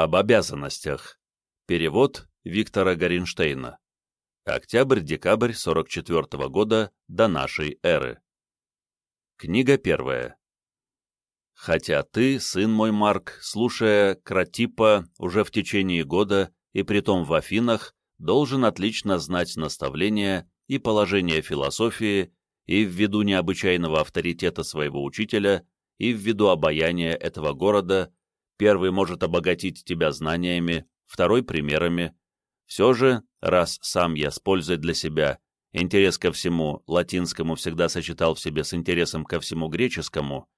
Об обязанностях. Перевод Виктора Горинштейна. Октябрь-декабрь 44 -го года до нашей эры. Книга первая. Хотя ты, сын мой Марк, слушая Кратипа уже в течение года и притом в Афинах, должен отлично знать наставления и положение философии и ввиду необычайного авторитета своего учителя, и ввиду обаяния этого города, первый может обогатить тебя знаниями, второй — примерами. Все же, раз сам я с пользой для себя интерес ко всему латинскому всегда сочетал в себе с интересом ко всему греческому,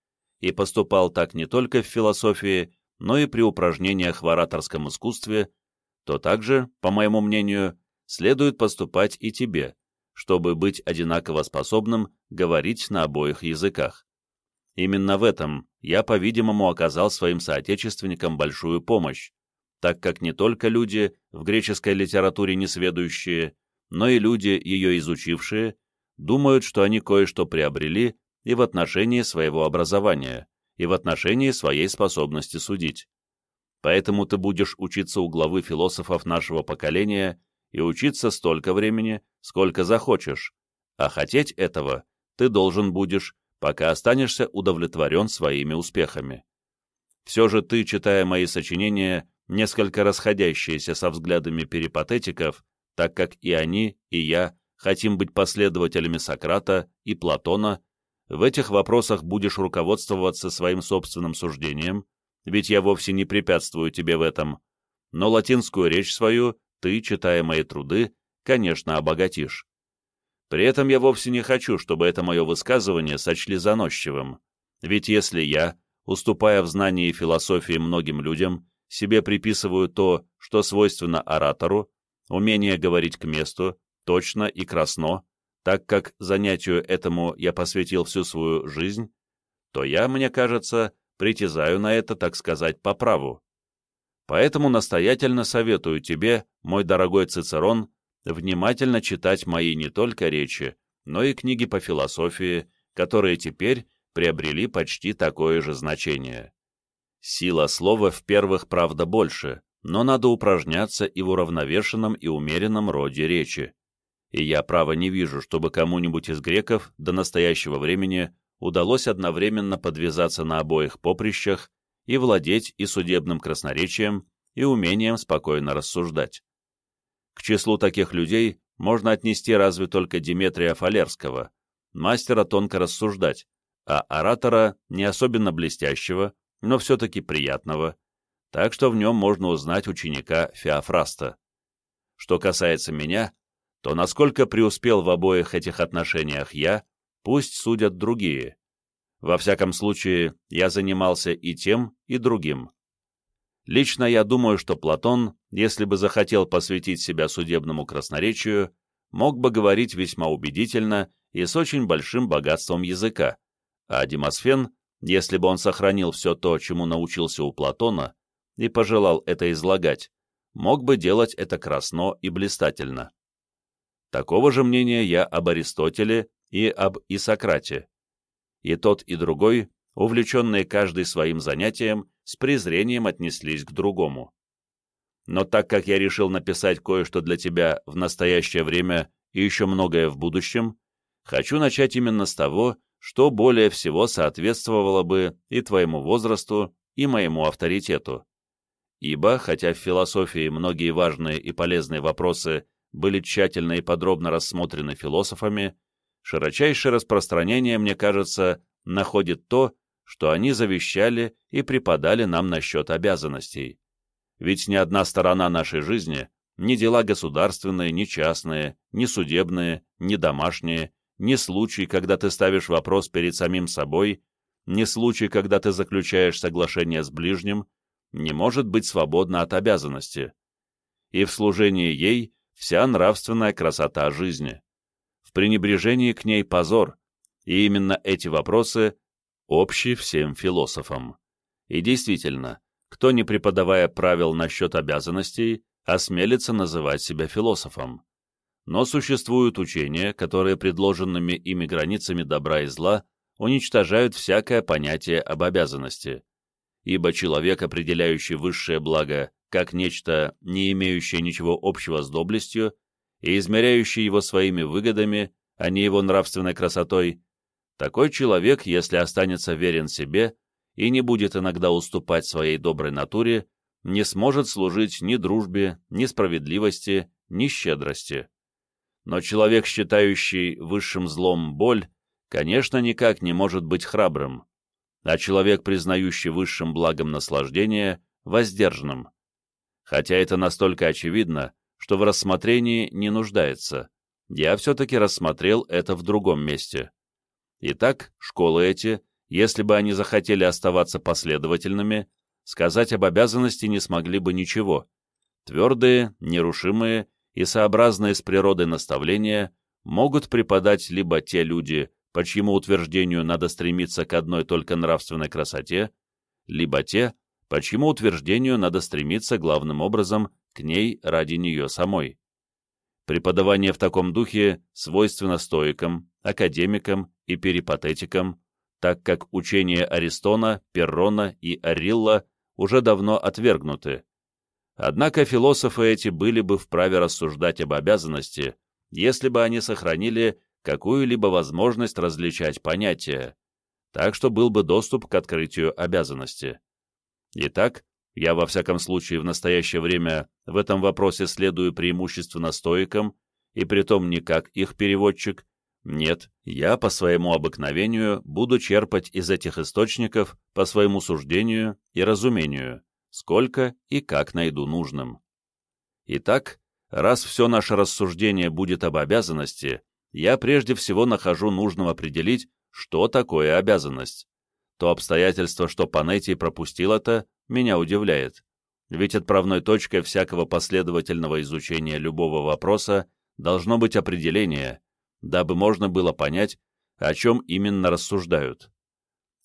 и поступал так не только в философии, но и при упражнениях в ораторском искусстве, то также, по моему мнению, следует поступать и тебе, чтобы быть одинаково способным говорить на обоих языках. Именно в этом я, по-видимому, оказал своим соотечественникам большую помощь, так как не только люди, в греческой литературе несведущие, но и люди, ее изучившие, думают, что они кое-что приобрели и в отношении своего образования, и в отношении своей способности судить. Поэтому ты будешь учиться у главы философов нашего поколения и учиться столько времени, сколько захочешь, а хотеть этого ты должен будешь, пока останешься удовлетворен своими успехами. Все же ты, читая мои сочинения, несколько расходящиеся со взглядами перипатетиков, так как и они, и я хотим быть последователями Сократа и Платона, в этих вопросах будешь руководствоваться своим собственным суждением, ведь я вовсе не препятствую тебе в этом, но латинскую речь свою ты, читая мои труды, конечно, обогатишь. При этом я вовсе не хочу, чтобы это мое высказывание сочли заносчивым, ведь если я, уступая в знании и философии многим людям, себе приписываю то, что свойственно оратору, умение говорить к месту, точно и красно, так как занятию этому я посвятил всю свою жизнь, то я, мне кажется, притязаю на это, так сказать, по праву. Поэтому настоятельно советую тебе, мой дорогой Цицерон, внимательно читать мои не только речи, но и книги по философии, которые теперь приобрели почти такое же значение. Сила слова в первых, правда, больше, но надо упражняться и в уравновешенном и умеренном роде речи. И я, право, не вижу, чтобы кому-нибудь из греков до настоящего времени удалось одновременно подвязаться на обоих поприщах и владеть и судебным красноречием, и умением спокойно рассуждать. К числу таких людей можно отнести разве только Диметрия Фалерского, мастера тонко рассуждать, а оратора не особенно блестящего, но все-таки приятного, так что в нем можно узнать ученика Феофраста. Что касается меня, то насколько преуспел в обоих этих отношениях я, пусть судят другие. Во всяком случае, я занимался и тем, и другим. Лично я думаю, что Платон, если бы захотел посвятить себя судебному красноречию, мог бы говорить весьма убедительно и с очень большим богатством языка, а Демосфен, если бы он сохранил все то, чему научился у Платона, и пожелал это излагать, мог бы делать это красно и блистательно. Такого же мнения я об Аристотеле и об Исократе и тот, и другой, увлеченные каждый своим занятием, с презрением отнеслись к другому. Но так как я решил написать кое-что для тебя в настоящее время и еще многое в будущем, хочу начать именно с того, что более всего соответствовало бы и твоему возрасту, и моему авторитету. Ибо, хотя в философии многие важные и полезные вопросы были тщательно и подробно рассмотрены философами, широчайшее распространение, мне кажется, находит то, что они завещали и преподали нам насчет обязанностей. Ведь ни одна сторона нашей жизни, ни дела государственные, ни частные, ни судебные, ни домашние, ни случай, когда ты ставишь вопрос перед самим собой, ни случай, когда ты заключаешь соглашение с ближним, не может быть свободна от обязанности. И в служении ей вся нравственная красота жизни в пренебрежении к ней позор, и именно эти вопросы общие всем философам. И действительно, кто, не преподавая правил насчет обязанностей, осмелится называть себя философом. Но существуют учения, которые предложенными ими границами добра и зла уничтожают всякое понятие об обязанности. ибо человек, определяющий высшее благо как нечто, не имеющее ничего общего с доблестью, и измеряющий его своими выгодами, а не его нравственной красотой, такой человек, если останется верен себе и не будет иногда уступать своей доброй натуре, не сможет служить ни дружбе, ни справедливости, ни щедрости. Но человек, считающий высшим злом боль, конечно, никак не может быть храбрым, а человек, признающий высшим благом наслаждения, воздержанным. Хотя это настолько очевидно, что в рассмотрении не нуждается. Я все-таки рассмотрел это в другом месте. Итак, школы эти, если бы они захотели оставаться последовательными, сказать об обязанности не смогли бы ничего. Твердые, нерушимые и сообразные с природой наставления могут преподать либо те люди, по чьему утверждению надо стремиться к одной только нравственной красоте, либо те, по чьему утверждению надо стремиться главным образом к ней ради нее самой. Преподавание в таком духе свойственно стоикам, академикам и перипатетикам, так как учения Аристона, Перрона и Арилла уже давно отвергнуты. Однако философы эти были бы вправе рассуждать об обязанности, если бы они сохранили какую-либо возможность различать понятия, так что был бы доступ к открытию обязанности. Итак, я, во всяком случае, в настоящее время в этом вопросе следую преимущественно стоикам, и притом не как их переводчик. Нет, я по своему обыкновению буду черпать из этих источников по своему суждению и разумению, сколько и как найду нужным. Итак, раз все наше рассуждение будет об обязанности, я прежде всего нахожу нужным определить, что такое обязанность. То обстоятельство, что Панетий пропустил это, меня удивляет. Ведь отправной точкой всякого последовательного изучения любого вопроса должно быть определение, дабы можно было понять, о чем именно рассуждают.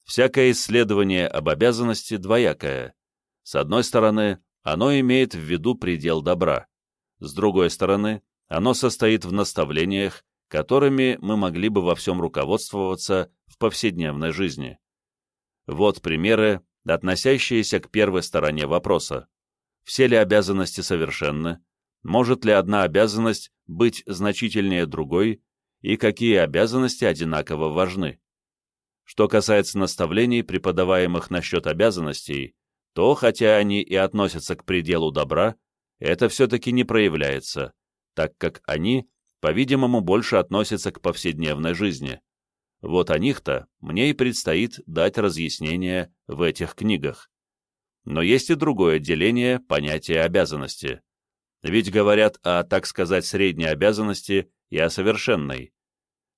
Всякое исследование об обязанности двоякое. С одной стороны, оно имеет в виду предел добра. С другой стороны, оно состоит в наставлениях, которыми мы могли бы во всем руководствоваться в повседневной жизни. Вот примеры, относящиеся к первой стороне вопроса. Все ли обязанности совершенны? Может ли одна обязанность быть значительнее другой? И какие обязанности одинаково важны? Что касается наставлений, преподаваемых насчет обязанностей, то, хотя они и относятся к пределу добра, это все-таки не проявляется, так как они, по-видимому, больше относятся к повседневной жизни. Вот о них-то мне и предстоит дать разъяснение в этих книгах. Но есть и другое деление понятия обязанности. Ведь говорят о, так сказать, средней обязанности и о совершенной.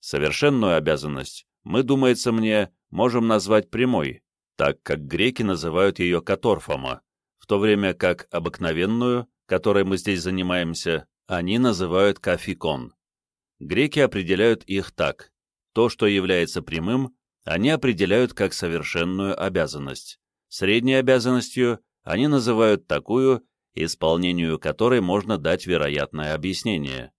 Совершенную обязанность мы, думается мне, можем назвать прямой, так как греки называют ее каторфома, в то время как обыкновенную, которой мы здесь занимаемся, они называют кафикон. Греки определяют их так то, что является прямым, они определяют как совершенную обязанность. Средней обязанностью они называют такую, исполнению которой можно дать вероятное объяснение.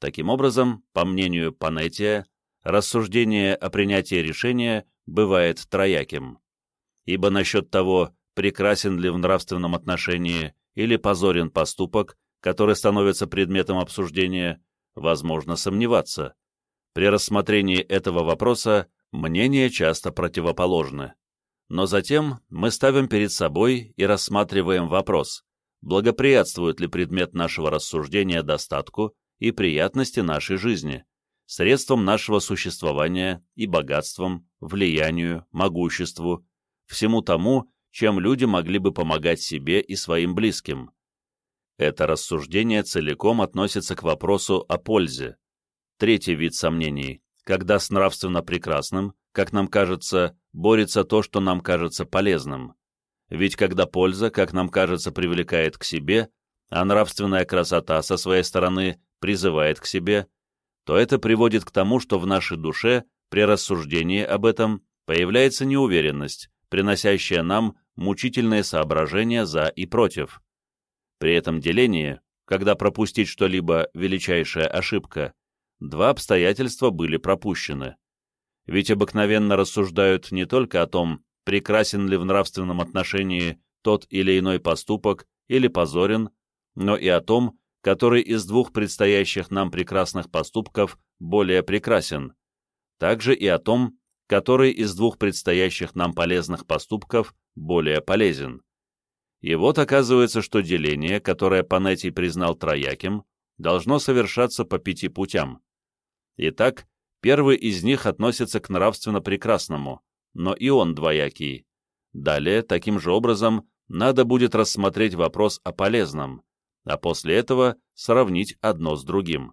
Таким образом, по мнению Панетия, рассуждение о принятии решения бывает трояким. Ибо насчет того, прекрасен ли в нравственном отношении или позорен поступок, который становится предметом обсуждения, возможно сомневаться. При рассмотрении этого вопроса мнения часто противоположны. Но затем мы ставим перед собой и рассматриваем вопрос, благоприятствует ли предмет нашего рассуждения достатку и приятности нашей жизни, средством нашего существования и богатством, влиянию, могуществу, всему тому, чем люди могли бы помогать себе и своим близким. Это рассуждение целиком относится к вопросу о пользе, Третий вид сомнений, когда с нравственно прекрасным, как нам кажется, борется то, что нам кажется полезным. Ведь когда польза, как нам кажется, привлекает к себе, а нравственная красота со своей стороны призывает к себе, то это приводит к тому, что в нашей душе при рассуждении об этом появляется неуверенность, приносящая нам мучительные соображения за и против. При этом делении, когда пропустить что-либо величайшая ошибка, два обстоятельства были пропущены. Ведь обыкновенно рассуждают не только о том, прекрасен ли в нравственном отношении тот или иной поступок или позорен, но и о том, который из двух предстоящих нам прекрасных поступков более прекрасен, также и о том, который из двух предстоящих нам полезных поступков более полезен. И вот оказывается, что деление, которое Панетий признал трояким, должно совершаться по пяти путям. Итак, первый из них относится к нравственно прекрасному, но и он двоякий. Далее, таким же образом, надо будет рассмотреть вопрос о полезном, а после этого сравнить одно с другим.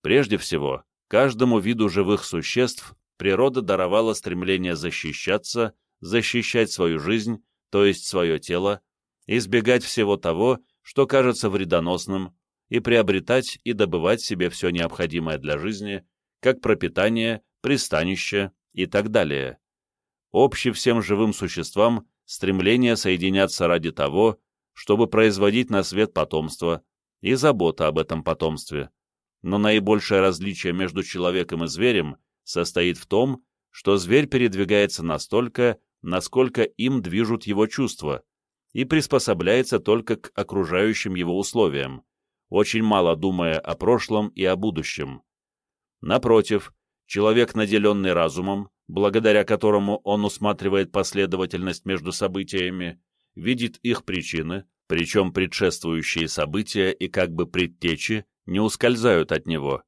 Прежде всего, каждому виду живых существ природа даровала стремление защищаться, защищать свою жизнь, то есть свое тело, избегать всего того, что кажется вредоносным, и приобретать и добывать себе все необходимое для жизни, как пропитание, пристанище и так далее. Общее всем живым существам стремление соединяться ради того, чтобы производить на свет потомство, и забота об этом потомстве. Но наибольшее различие между человеком и зверем состоит в том, что зверь передвигается настолько, насколько им движут его чувства, и приспособляется только к окружающим его условиям, очень мало думая о прошлом и о будущем. Напротив, человек, наделенный разумом, благодаря которому он усматривает последовательность между событиями, видит их причины, причем предшествующие события и как бы предтечи не ускользают от него.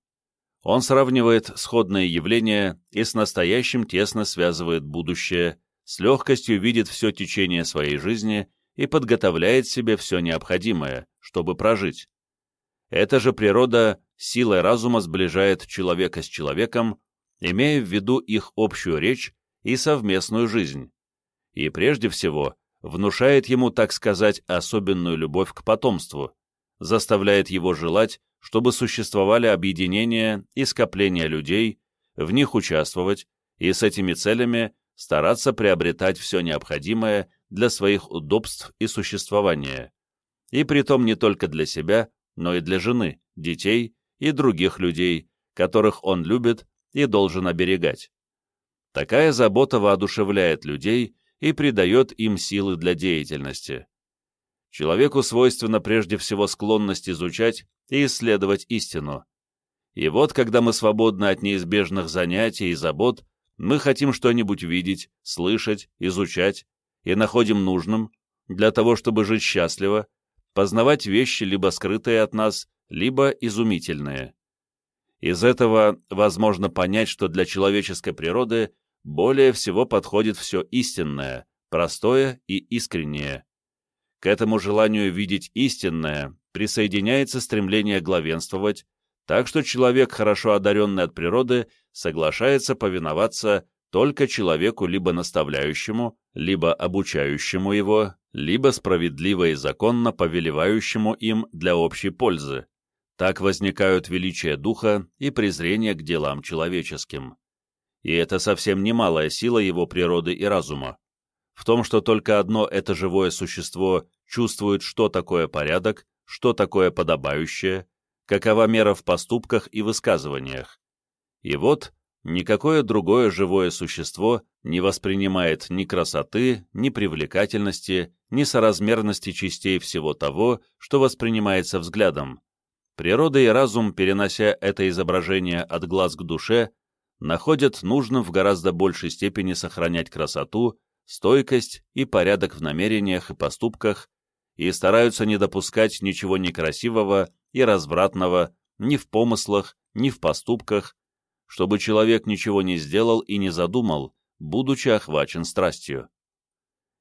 Он сравнивает сходные явления и с настоящим тесно связывает будущее, с легкостью видит все течение своей жизни и подготовляет себе все необходимое, чтобы прожить. Эта же природа силой разума сближает человека с человеком, имея в виду их общую речь и совместную жизнь. И прежде всего внушает ему, так сказать, особенную любовь к потомству, заставляет его желать, чтобы существовали объединения и скопления людей, в них участвовать и с этими целями стараться приобретать все необходимое для своих удобств и существования, и притом не только для себя, но и для жены, детей и других людей, которых он любит и должен оберегать. Такая забота воодушевляет людей и придает им силы для деятельности. Человеку свойственна прежде всего склонность изучать и исследовать истину. И вот, когда мы свободны от неизбежных занятий и забот, мы хотим что-нибудь видеть, слышать, изучать, и находим нужным, для того, чтобы жить счастливо, познавать вещи, либо скрытые от нас, либо изумительные. Из этого возможно понять, что для человеческой природы более всего подходит все истинное, простое и искреннее. К этому желанию видеть истинное присоединяется стремление главенствовать, так что человек, хорошо одаренный от природы, соглашается повиноваться только человеку либо наставляющему, либо обучающему его, либо справедливо и законно повелевающему им для общей пользы. Так возникают величие духа и презрение к делам человеческим и это совсем немалая сила его природы и разума. В том, что только одно это живое существо чувствует, что такое порядок, что такое подобающее, какова мера в поступках и высказываниях. И вот никакое другое живое существо не воспринимает ни красоты, ни привлекательности, ни соразмерности частей всего того, что воспринимается взглядом. Природа и разум, перенося это изображение от глаз к душе, находят нужным в гораздо большей степени сохранять красоту, стойкость и порядок в намерениях и поступках и стараются не допускать ничего некрасивого и развратного ни в помыслах, ни в поступках, чтобы человек ничего не сделал и не задумал, будучи охвачен страстью.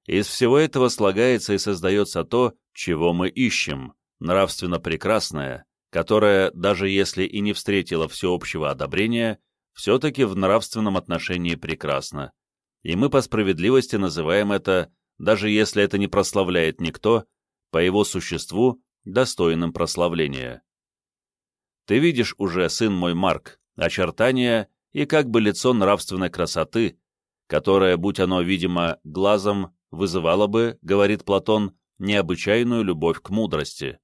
Из всего этого слагается и создается то, чего мы ищем, нравственно прекрасное, которое, даже если и не встретило всеобщего одобрения, все-таки в нравственном отношении прекрасно, и мы по справедливости называем это, даже если это не прославляет никто, по его существу достойным прославления. Ты видишь уже, сын мой Марк, очертания и как бы лицо нравственной красоты, которое, будь оно видимо глазом, вызывало бы, говорит Платон, необычайную любовь к мудрости.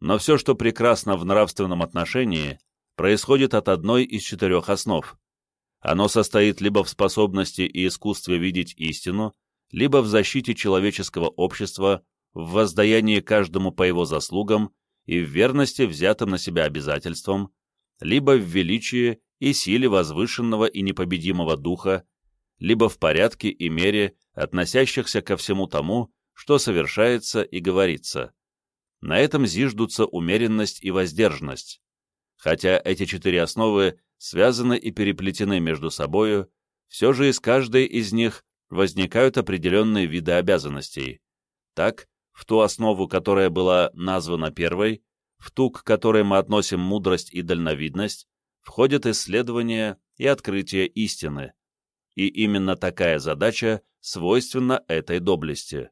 Но все, что прекрасно в нравственном отношении, происходит от одной из четырех основ. Оно состоит либо в способности и искусстве видеть истину, либо в защите человеческого общества, в воздаянии каждому по его заслугам и в верности взятым на себя обязательствам, либо в величии и силе возвышенного и непобедимого духа, либо в порядке и мере, относящихся ко всему тому, что совершается и говорится. На этом зиждутся умеренность и воздержанность. Хотя эти четыре основы связаны и переплетены между собою, все же из каждой из них возникают определенные виды обязанностей. Так, в ту основу, которая была названа первой, в ту, к которой мы относим мудрость и дальновидность, входит исследование и открытие истины. И именно такая задача свойственна этой доблести.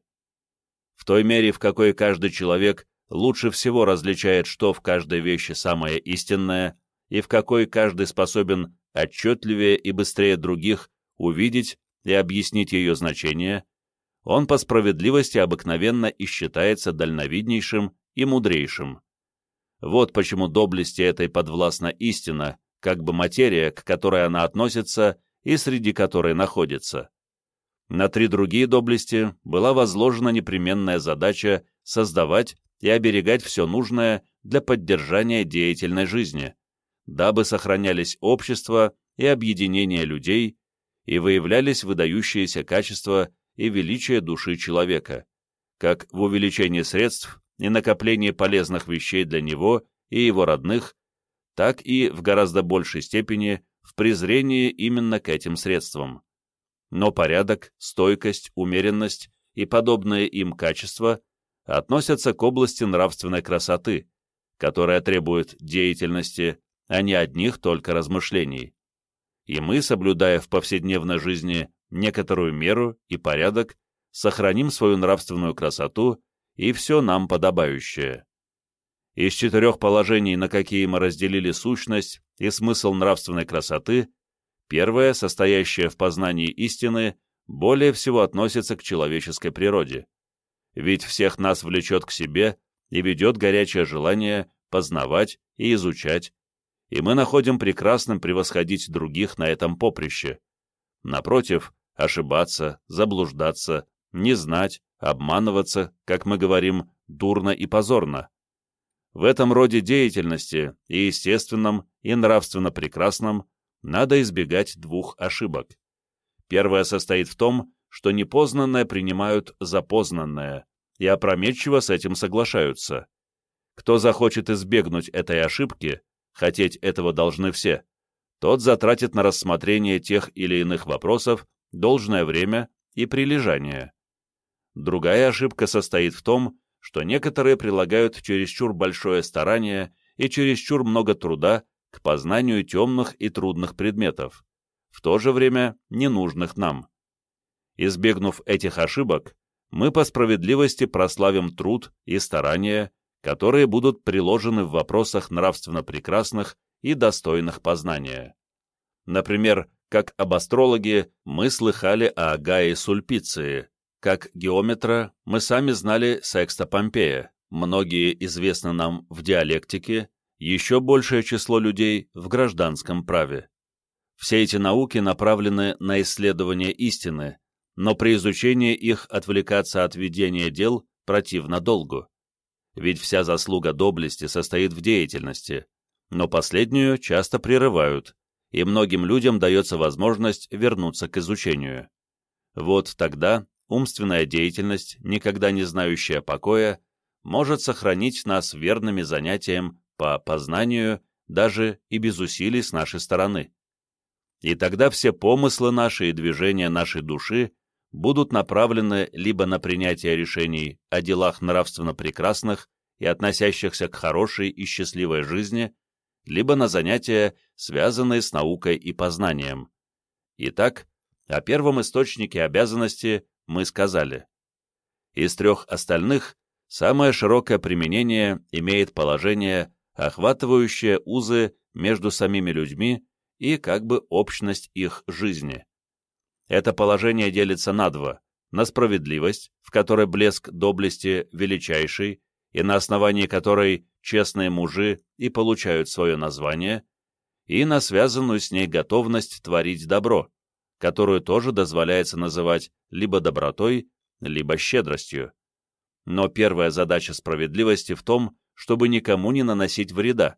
В той мере, в какой каждый человек лучше всего различает, что в каждой вещи самое истинное, и в какой каждый способен отчетливее и быстрее других увидеть и объяснить ее значение, он по справедливости обыкновенно и считается дальновиднейшим и мудрейшим. Вот почему доблести этой подвластна истина, как бы материя, к которой она относится и среди которой находится. На три другие доблести была возложена непременная задача создавать и оберегать все нужное для поддержания деятельной жизни, дабы сохранялись общество и объединение людей и выявлялись выдающиеся качества и величие души человека, как в увеличении средств и накоплении полезных вещей для него и его родных, так и в гораздо большей степени в презрении именно к этим средствам. Но порядок, стойкость, умеренность и подобные им качества относятся к области нравственной красоты, которая требует деятельности, а не одних только размышлений. И мы, соблюдая в повседневной жизни некоторую меру и порядок, сохраним свою нравственную красоту и все нам подобающее. Из четырех положений, на какие мы разделили сущность и смысл нравственной красоты, первое, состоящее в познании истины, более всего относится к человеческой природе. Ведь всех нас влечет к себе и ведет горячее желание познавать и изучать, и мы находим прекрасным превосходить других на этом поприще. Напротив, ошибаться, заблуждаться, не знать, обманываться, как мы говорим, дурно и позорно. В этом роде деятельности, и естественном, и нравственно прекрасном, надо избегать двух ошибок. Первая состоит в том, что непознанное принимают за познанное, и опрометчиво с этим соглашаются. Кто захочет избегнуть этой ошибки, хотеть этого должны все, тот затратит на рассмотрение тех или иных вопросов должное время и прилежание. Другая ошибка состоит в том, что некоторые прилагают чересчур большое старание и чересчур много труда к познанию темных и трудных предметов, в то же время ненужных нам. Избегнув этих ошибок, мы по справедливости прославим труд и старания, которые будут приложены в вопросах нравственно прекрасных и достойных познания. Например, как об астрологе мы слыхали о Гае Сульпиции, как геометра мы сами знали Секста Помпея, многие известны нам в диалектике, еще большее число людей в гражданском праве. Все эти науки направлены на исследование истины, но при изучении их отвлекаться от ведения дел противно долгу. Ведь вся заслуга доблести состоит в деятельности, но последнюю часто прерывают, и многим людям дается возможность вернуться к изучению. Вот тогда умственная деятельность, никогда не знающая покоя, может сохранить нас верными занятиям по познанию даже и без усилий с нашей стороны. И тогда все помыслы наши и движения нашей души будут направлены либо на принятие решений о делах нравственно прекрасных и относящихся к хорошей и счастливой жизни, либо на занятия, связанные с наукой и познанием. Итак, о первом источнике обязанности мы сказали. Из трех остальных самое широкое применение имеет положение, охватывающее узы между самими людьми и как бы общность их жизни. Это положение делится на два – на справедливость, в которой блеск доблести величайший, и на основании которой честные мужи и получают свое название, и на связанную с ней готовность творить добро, которую тоже дозволяется называть либо добротой, либо щедростью. Но первая задача справедливости в том, чтобы никому не наносить вреда,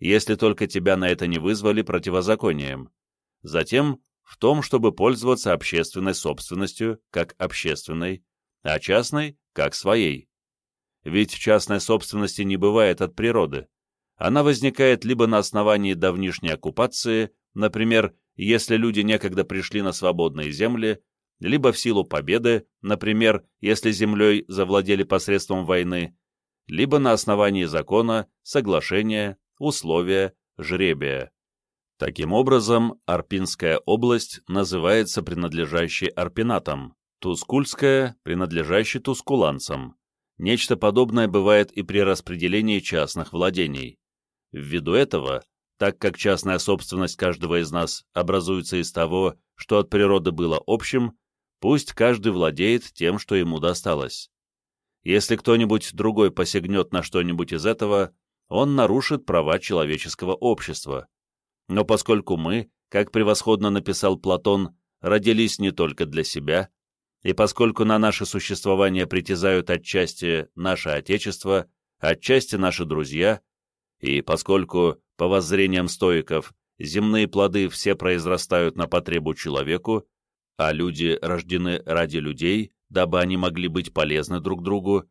если только тебя на это не вызвали противозаконием. Затем в том, чтобы пользоваться общественной собственностью как общественной, а частной как своей. Ведь частной собственности не бывает от природы. Она возникает либо на основании давнишней оккупации, например, если люди некогда пришли на свободные земли, либо в силу победы, например, если землей завладели посредством войны, либо на основании закона, соглашения, условия, жребия. Таким образом, Арпинская область называется принадлежащей Арпинатам, Тускульская – принадлежащей тускуланцам. Нечто подобное бывает и при распределении частных владений. Ввиду этого, так как частная собственность каждого из нас образуется из того, что от природы было общим, пусть каждый владеет тем, что ему досталось. Если кто-нибудь другой посягнет на что-нибудь из этого, он нарушит права человеческого общества. Но поскольку мы, как превосходно написал Платон, родились не только для себя, и поскольку на наше существование притязают отчасти наше Отечество, отчасти наши друзья, и поскольку, по воззрениям стоиков, земные плоды все произрастают на потребу человеку, а люди рождены ради людей, дабы они могли быть полезны друг другу,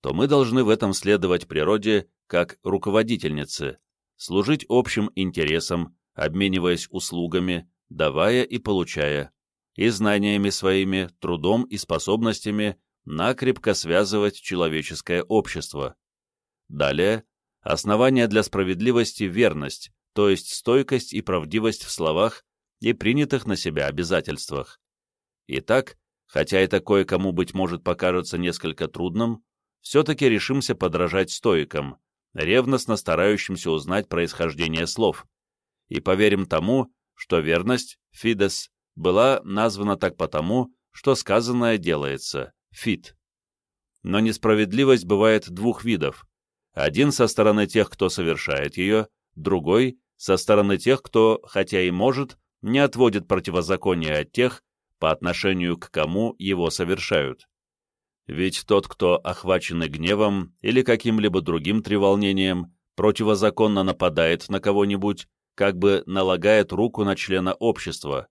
то мы должны в этом следовать природе как руководительницы, служить общим интересам, обмениваясь услугами, давая и получая, и знаниями своими, трудом и способностями накрепко связывать человеческое общество. Далее, основание для справедливости – верность, то есть стойкость и правдивость в словах и принятых на себя обязательствах. Итак, хотя это кое-кому, быть может, покажется несколько трудным, все-таки решимся подражать стоикам, ревностно старающимся узнать происхождение слов, и поверим тому, что верность, фидес, была названа так потому, что сказанное делается, фит. Но несправедливость бывает двух видов. Один со стороны тех, кто совершает ее, другой — со стороны тех, кто, хотя и может, не отводит противозаконие от тех, по отношению к кому его совершают. Ведь тот, кто охваченный гневом или каким-либо другим треволнением, противозаконно нападает на кого-нибудь, как бы налагает руку на члена общества.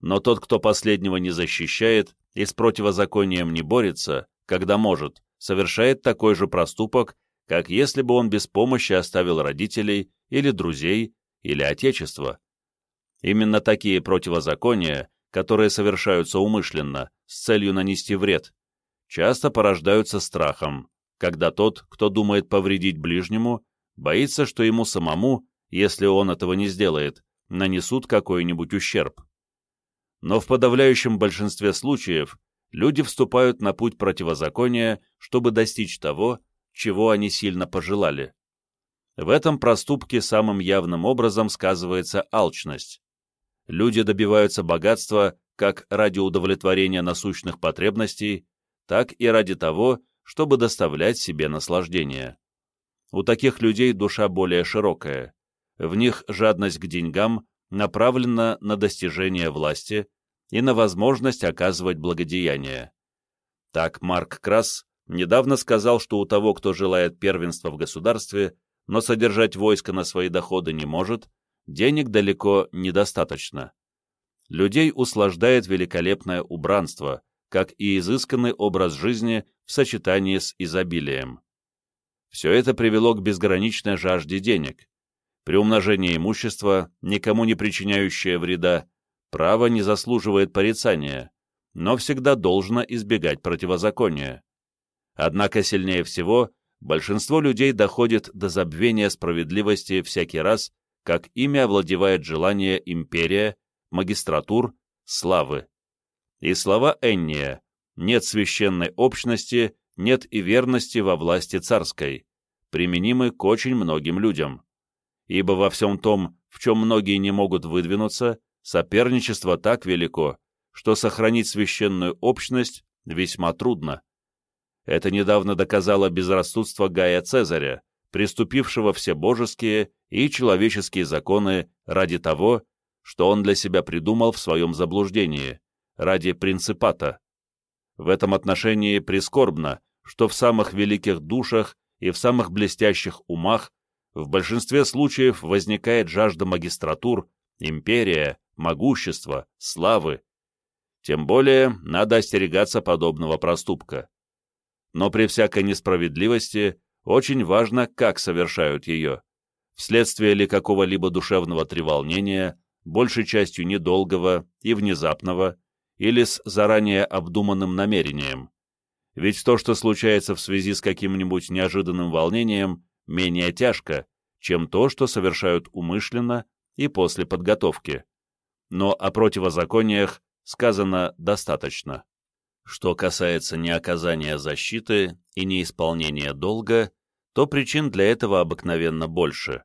Но тот, кто последнего не защищает и с противозаконием не борется, когда может, совершает такой же проступок, как если бы он без помощи оставил родителей или друзей или отечество. Именно такие противозакония, которые совершаются умышленно, с целью нанести вред, часто порождаются страхом, когда тот, кто думает повредить ближнему, боится, что ему самому если он этого не сделает, нанесут какой-нибудь ущерб. Но в подавляющем большинстве случаев люди вступают на путь противозакония, чтобы достичь того, чего они сильно пожелали. В этом проступке самым явным образом сказывается алчность. Люди добиваются богатства как ради удовлетворения насущных потребностей, так и ради того, чтобы доставлять себе наслаждение. У таких людей душа более широкая в них жадность к деньгам направлена на достижение власти и на возможность оказывать благодеяние. Так Марк Крас недавно сказал, что у того, кто желает первенства в государстве, но содержать войско на свои доходы не может, денег далеко недостаточно. Людей услаждает великолепное убранство, как и изысканный образ жизни в сочетании с изобилием. Все это привело к безграничной жажде денег, при умножении имущества, никому не причиняющее вреда, право не заслуживает порицания, но всегда должно избегать противозакония. Однако сильнее всего большинство людей доходит до забвения справедливости всякий раз, как ими овладевает желание империя, магистратур, славы. И слова Энния «нет священной общности, нет и верности во власти царской», применимы к очень многим людям ибо во всем том, в чем многие не могут выдвинуться, соперничество так велико, что сохранить священную общность весьма трудно. Это недавно доказало безрассудство Гая Цезаря, приступившего все божеские и человеческие законы ради того, что он для себя придумал в своем заблуждении, ради принципата. В этом отношении прискорбно, что в самых великих душах и в самых блестящих умах в большинстве случаев возникает жажда магистратур, империя, могущества, славы. Тем более надо остерегаться подобного проступка. Но при всякой несправедливости очень важно, как совершают ее. Вследствие ли какого-либо душевного треволнения, большей частью недолгого и внезапного, или с заранее обдуманным намерением. Ведь то, что случается в связи с каким-нибудь неожиданным волнением, менее тяжко, чем то, что совершают умышленно и после подготовки. Но о противозакониях сказано достаточно. Что касается неоказания защиты и неисполнения долга, то причин для этого обыкновенно больше,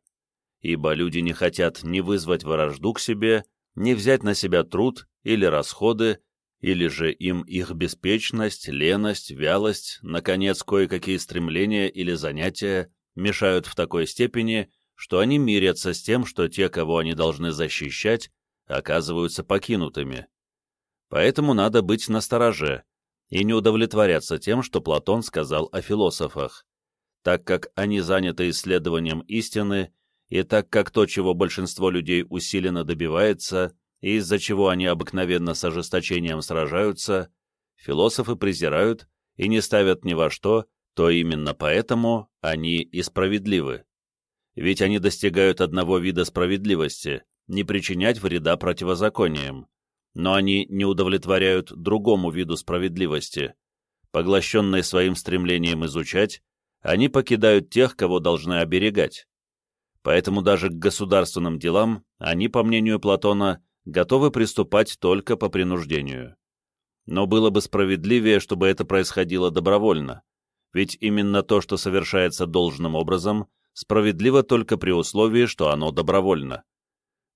ибо люди не хотят ни вызвать вражду к себе, ни взять на себя труд или расходы, или же им их беспечность, леность, вялость, наконец, кое-какие стремления или занятия мешают в такой степени, что они мирятся с тем, что те, кого они должны защищать, оказываются покинутыми. Поэтому надо быть настороже и не удовлетворяться тем, что Платон сказал о философах, так как они заняты исследованием истины, и так как то, чего большинство людей усиленно добивается, и из-за чего они обыкновенно с ожесточением сражаются, философы презирают и не ставят ни во что, то именно поэтому они и справедливы. Ведь они достигают одного вида справедливости – не причинять вреда противозакониям, но они не удовлетворяют другому виду справедливости. Поглощенные своим стремлением изучать, они покидают тех, кого должны оберегать. Поэтому даже к государственным делам они, по мнению Платона, готовы приступать только по принуждению. Но было бы справедливее, чтобы это происходило добровольно, ведь именно то, что совершается должным образом, справедливо только при условии, что оно добровольно.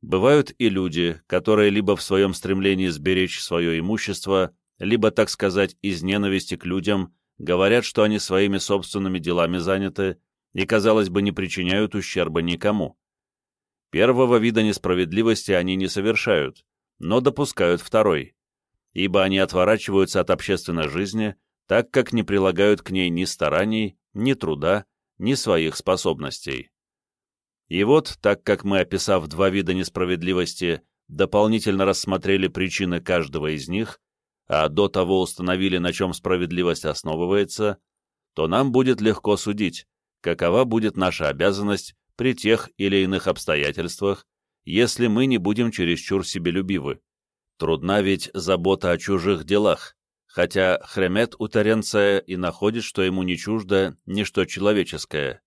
Бывают и люди, которые либо в своем стремлении сберечь свое имущество, либо, так сказать, из ненависти к людям, говорят, что они своими собственными делами заняты и, казалось бы, не причиняют ущерба никому. Первого вида несправедливости они не совершают, но допускают второй, ибо они отворачиваются от общественной жизни, так как не прилагают к ней ни стараний, ни труда, ни своих способностей. И вот, так как мы, описав два вида несправедливости, дополнительно рассмотрели причины каждого из них, а до того установили, на чем справедливость основывается, то нам будет легко судить, какова будет наша обязанность при тех или иных обстоятельствах, если мы не будем чересчур себелюбивы. Трудна ведь забота о чужих делах, хотя Хремет у Теренция и находит, что ему не чуждо ничто человеческое.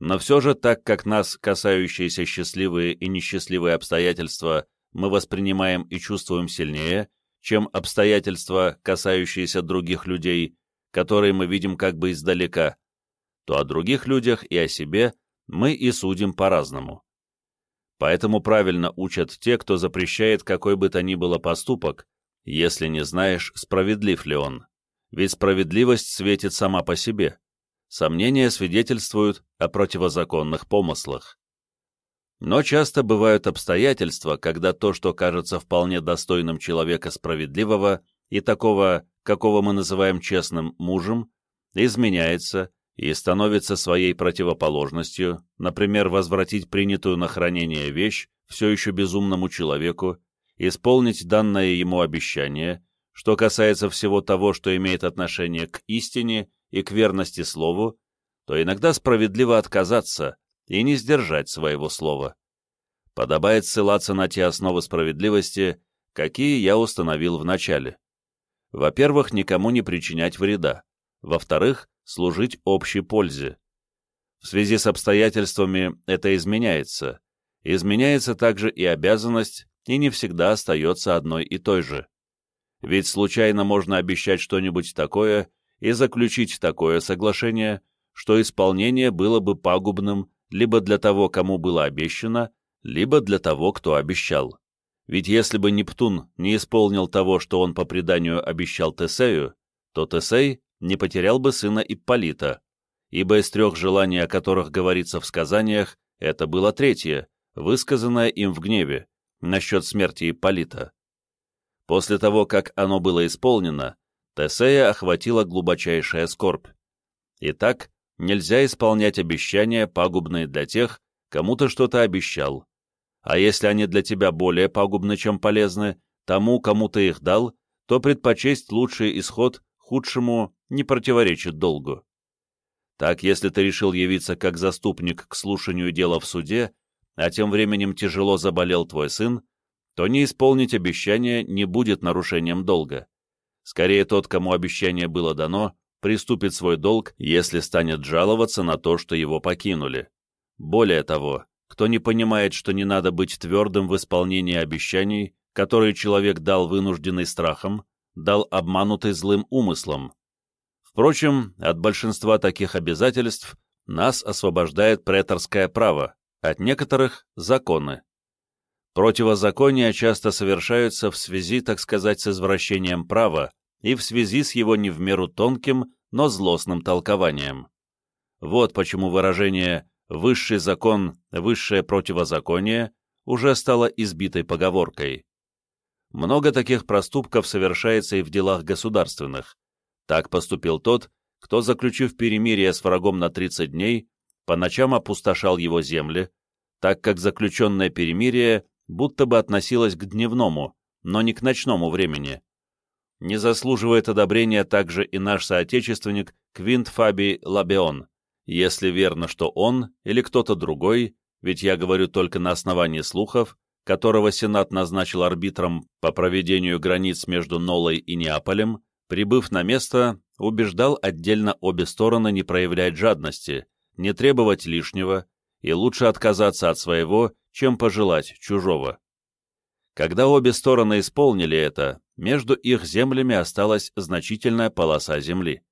Но все же, так как нас, касающиеся счастливые и несчастливые обстоятельства, мы воспринимаем и чувствуем сильнее, чем обстоятельства, касающиеся других людей, которые мы видим как бы издалека, то о других людях и о себе мы и судим по-разному. Поэтому правильно учат те, кто запрещает какой бы то ни было поступок, если не знаешь, справедлив ли он. Ведь справедливость светит сама по себе. Сомнения свидетельствуют о противозаконных помыслах. Но часто бывают обстоятельства, когда то, что кажется вполне достойным человека справедливого и такого, какого мы называем честным мужем, изменяется и становится своей противоположностью, например, возвратить принятую на хранение вещь все еще безумному человеку, исполнить данное ему обещание, что касается всего того, что имеет отношение к истине и к верности слову, то иногда справедливо отказаться и не сдержать своего слова. Подобает ссылаться на те основы справедливости, какие я установил в начале. Во-первых, никому не причинять вреда. Во-вторых, служить общей пользе. В связи с обстоятельствами это изменяется. Изменяется также и обязанность, и не всегда остается одной и той же. Ведь случайно можно обещать что-нибудь такое и заключить такое соглашение, что исполнение было бы пагубным либо для того, кому было обещано, либо для того, кто обещал. Ведь если бы Нептун не исполнил того, что он по преданию обещал Тесею, то Тесей не потерял бы сына Ипполита, ибо из трех желаний, о которых говорится в сказаниях, это было третье, высказанное им в гневе насчет смерти Ипполита. После того, как оно было исполнено, Тесея охватила глубочайшая скорбь. Итак, нельзя исполнять обещания, пагубные для тех, кому ты что-то обещал. А если они для тебя более пагубны, чем полезны, тому, кому ты их дал, то предпочесть лучший исход худшему не противоречит долгу. Так, если ты решил явиться как заступник к слушанию дела в суде, а тем временем тяжело заболел твой сын, то не исполнить обещание не будет нарушением долга. Скорее, тот, кому обещание было дано, приступит свой долг, если станет жаловаться на то, что его покинули. Более того, кто не понимает, что не надо быть твердым в исполнении обещаний, которые человек дал вынужденный страхом, дал обманутый злым умыслом. Впрочем, от большинства таких обязательств нас освобождает преторское право, от некоторых — законы. Противозакония часто совершаются в связи, так сказать, с извращением права и в связи с его не в меру тонким, но злостным толкованием. Вот почему выражение «высший закон, высшее противозаконие» уже стало избитой поговоркой. Много таких проступков совершается и в делах государственных. Так поступил тот, кто, заключив перемирие с врагом на 30 дней, по ночам опустошал его земли, так как заключенное перемирие будто бы относилось к дневному, но не к ночному времени. Не заслуживает одобрения также и наш соотечественник Квинт Фабий Лабеон, если верно, что он или кто-то другой, ведь я говорю только на основании слухов, которого Сенат назначил арбитром по проведению границ между Нолой и Неаполем, прибыв на место, убеждал отдельно обе стороны не проявлять жадности, не требовать лишнего и лучше отказаться от своего, чем пожелать чужого. Когда обе стороны исполнили это, между их землями осталась значительная полоса земли.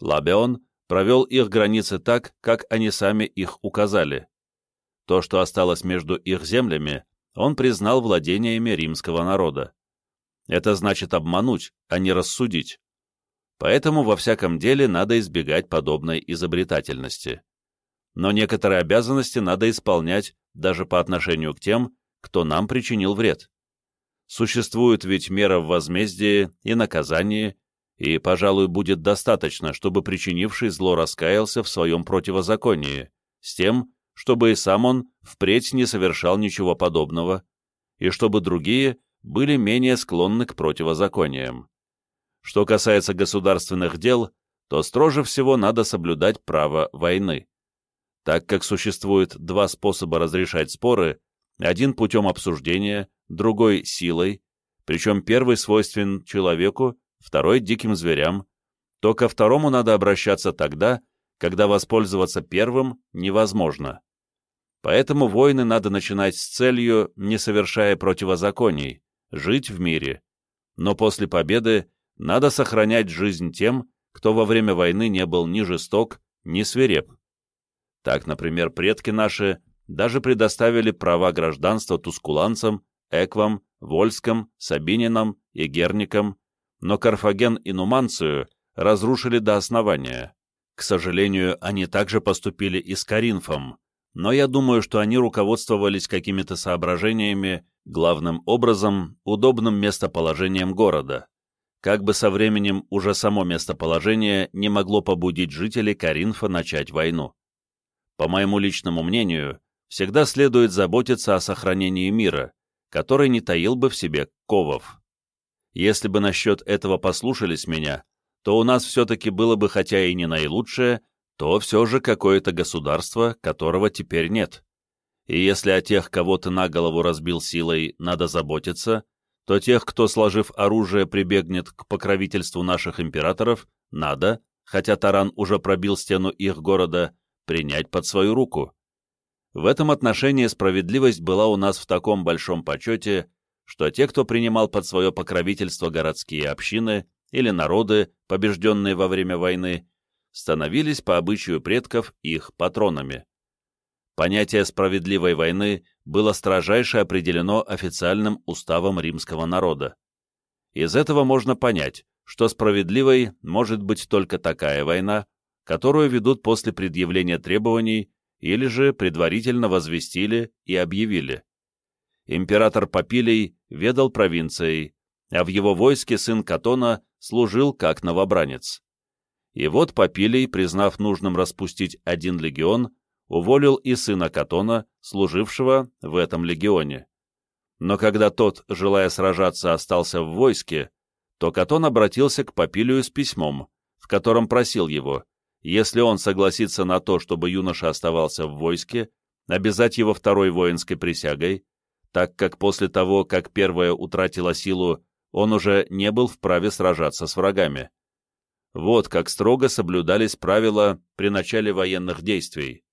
Лабеон провел их границы так, как они сами их указали. То, что осталось между их землями, он признал владениями римского народа. Это значит обмануть, а не рассудить. Поэтому во всяком деле надо избегать подобной изобретательности. Но некоторые обязанности надо исполнять даже по отношению к тем, кто нам причинил вред. Существует ведь мера в возмездии и наказании, и, пожалуй, будет достаточно, чтобы причинивший зло раскаялся в своем противозаконии, с тем, чтобы и сам он впредь не совершал ничего подобного, и чтобы другие были менее склонны к противозакониям. Что касается государственных дел, то строже всего надо соблюдать право войны. Так как существует два способа разрешать споры, один путем обсуждения, другой силой, причем первый свойствен человеку, второй — диким зверям, то ко второму надо обращаться тогда, когда воспользоваться первым невозможно. Поэтому войны надо начинать с целью, не совершая противозаконий, жить в мире. Но после победы надо сохранять жизнь тем, кто во время войны не был ни жесток, ни свиреп. Так, например, предки наши даже предоставили права гражданства тускуланцам, эквам, вольскам, сабининам и герникам, но Карфаген и Нуманцию разрушили до основания. К сожалению, они также поступили и с Каринфом, но я думаю, что они руководствовались какими-то соображениями, главным образом, удобным местоположением города. Как бы со временем уже само местоположение не могло побудить жителей Каринфа начать войну. По моему личному мнению, всегда следует заботиться о сохранении мира, который не таил бы в себе ковов. Если бы насчет этого послушались меня, то у нас все-таки было бы хотя и не наилучшее, то все же какое-то государство, которого теперь нет. И если о тех, кого ты на голову разбил силой, надо заботиться, то тех, кто, сложив оружие, прибегнет к покровительству наших императоров, надо, хотя таран уже пробил стену их города, принять под свою руку. В этом отношении справедливость была у нас в таком большом почете, что те, кто принимал под свое покровительство городские общины или народы, побежденные во время войны, становились по обычаю предков их патронами. Понятие справедливой войны было строжайше определено официальным уставом римского народа. Из этого можно понять, что справедливой может быть только такая война, которую ведут после предъявления требований или же предварительно возвестили и объявили. Император Попилий ведал провинцией, а в его войске сын Катона служил как новобранец. И вот Попилий, признав нужным распустить один легион, уволил и сына Катона, служившего в этом легионе. Но когда тот, желая сражаться, остался в войске, то Катон обратился к Попилию с письмом, в котором просил его, если он согласится на то, чтобы юноша оставался в войске, обязать его второй воинской присягой, так как после того, как первая утратила силу, он уже не был вправе сражаться с врагами. Вот как строго соблюдались правила при начале военных действий.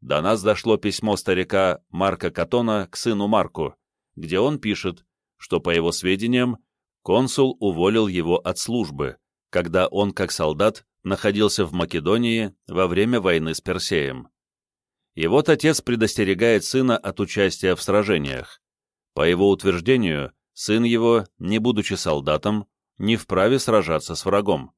До нас дошло письмо старика Марка Катона к сыну Марку, где он пишет, что, по его сведениям, консул уволил его от службы, когда он, как солдат, находился в Македонии во время войны с Персеем. И вот отец предостерегает сына от участия в сражениях. По его утверждению, сын его, не будучи солдатом, не вправе сражаться с врагом.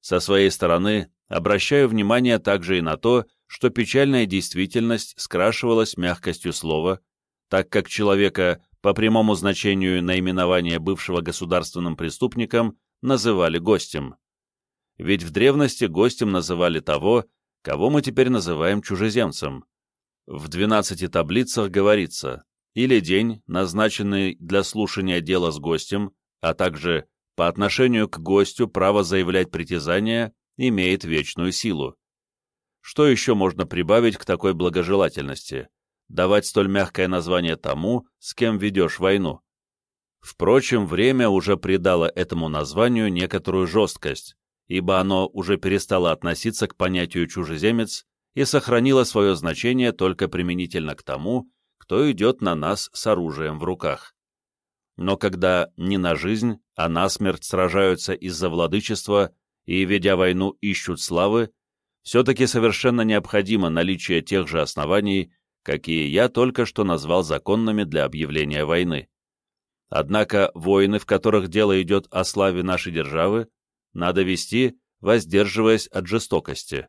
Со своей стороны обращаю внимание также и на то, что печальная действительность скрашивалась мягкостью слова, так как человека, по прямому значению наименования бывшего государственным преступником, называли гостем. Ведь в древности гостем называли того, кого мы теперь называем чужеземцем. В двенадцати таблицах говорится, или день, назначенный для слушания дела с гостем, а также по отношению к гостю право заявлять притязания имеет вечную силу. Что еще можно прибавить к такой благожелательности? Давать столь мягкое название тому, с кем ведешь войну. Впрочем, время уже придало этому названию некоторую жесткость, ибо оно уже перестало относиться к понятию «чужеземец» и сохранило свое значение только применительно к тому, кто идет на нас с оружием в руках. Но когда не на жизнь, а на смерть сражаются из-за владычества и, ведя войну, ищут славы, все-таки совершенно необходимо наличие тех же оснований, какие я только что назвал законными для объявления войны. Однако войны, в которых дело идет о славе нашей державы, надо вести, воздерживаясь от жестокости.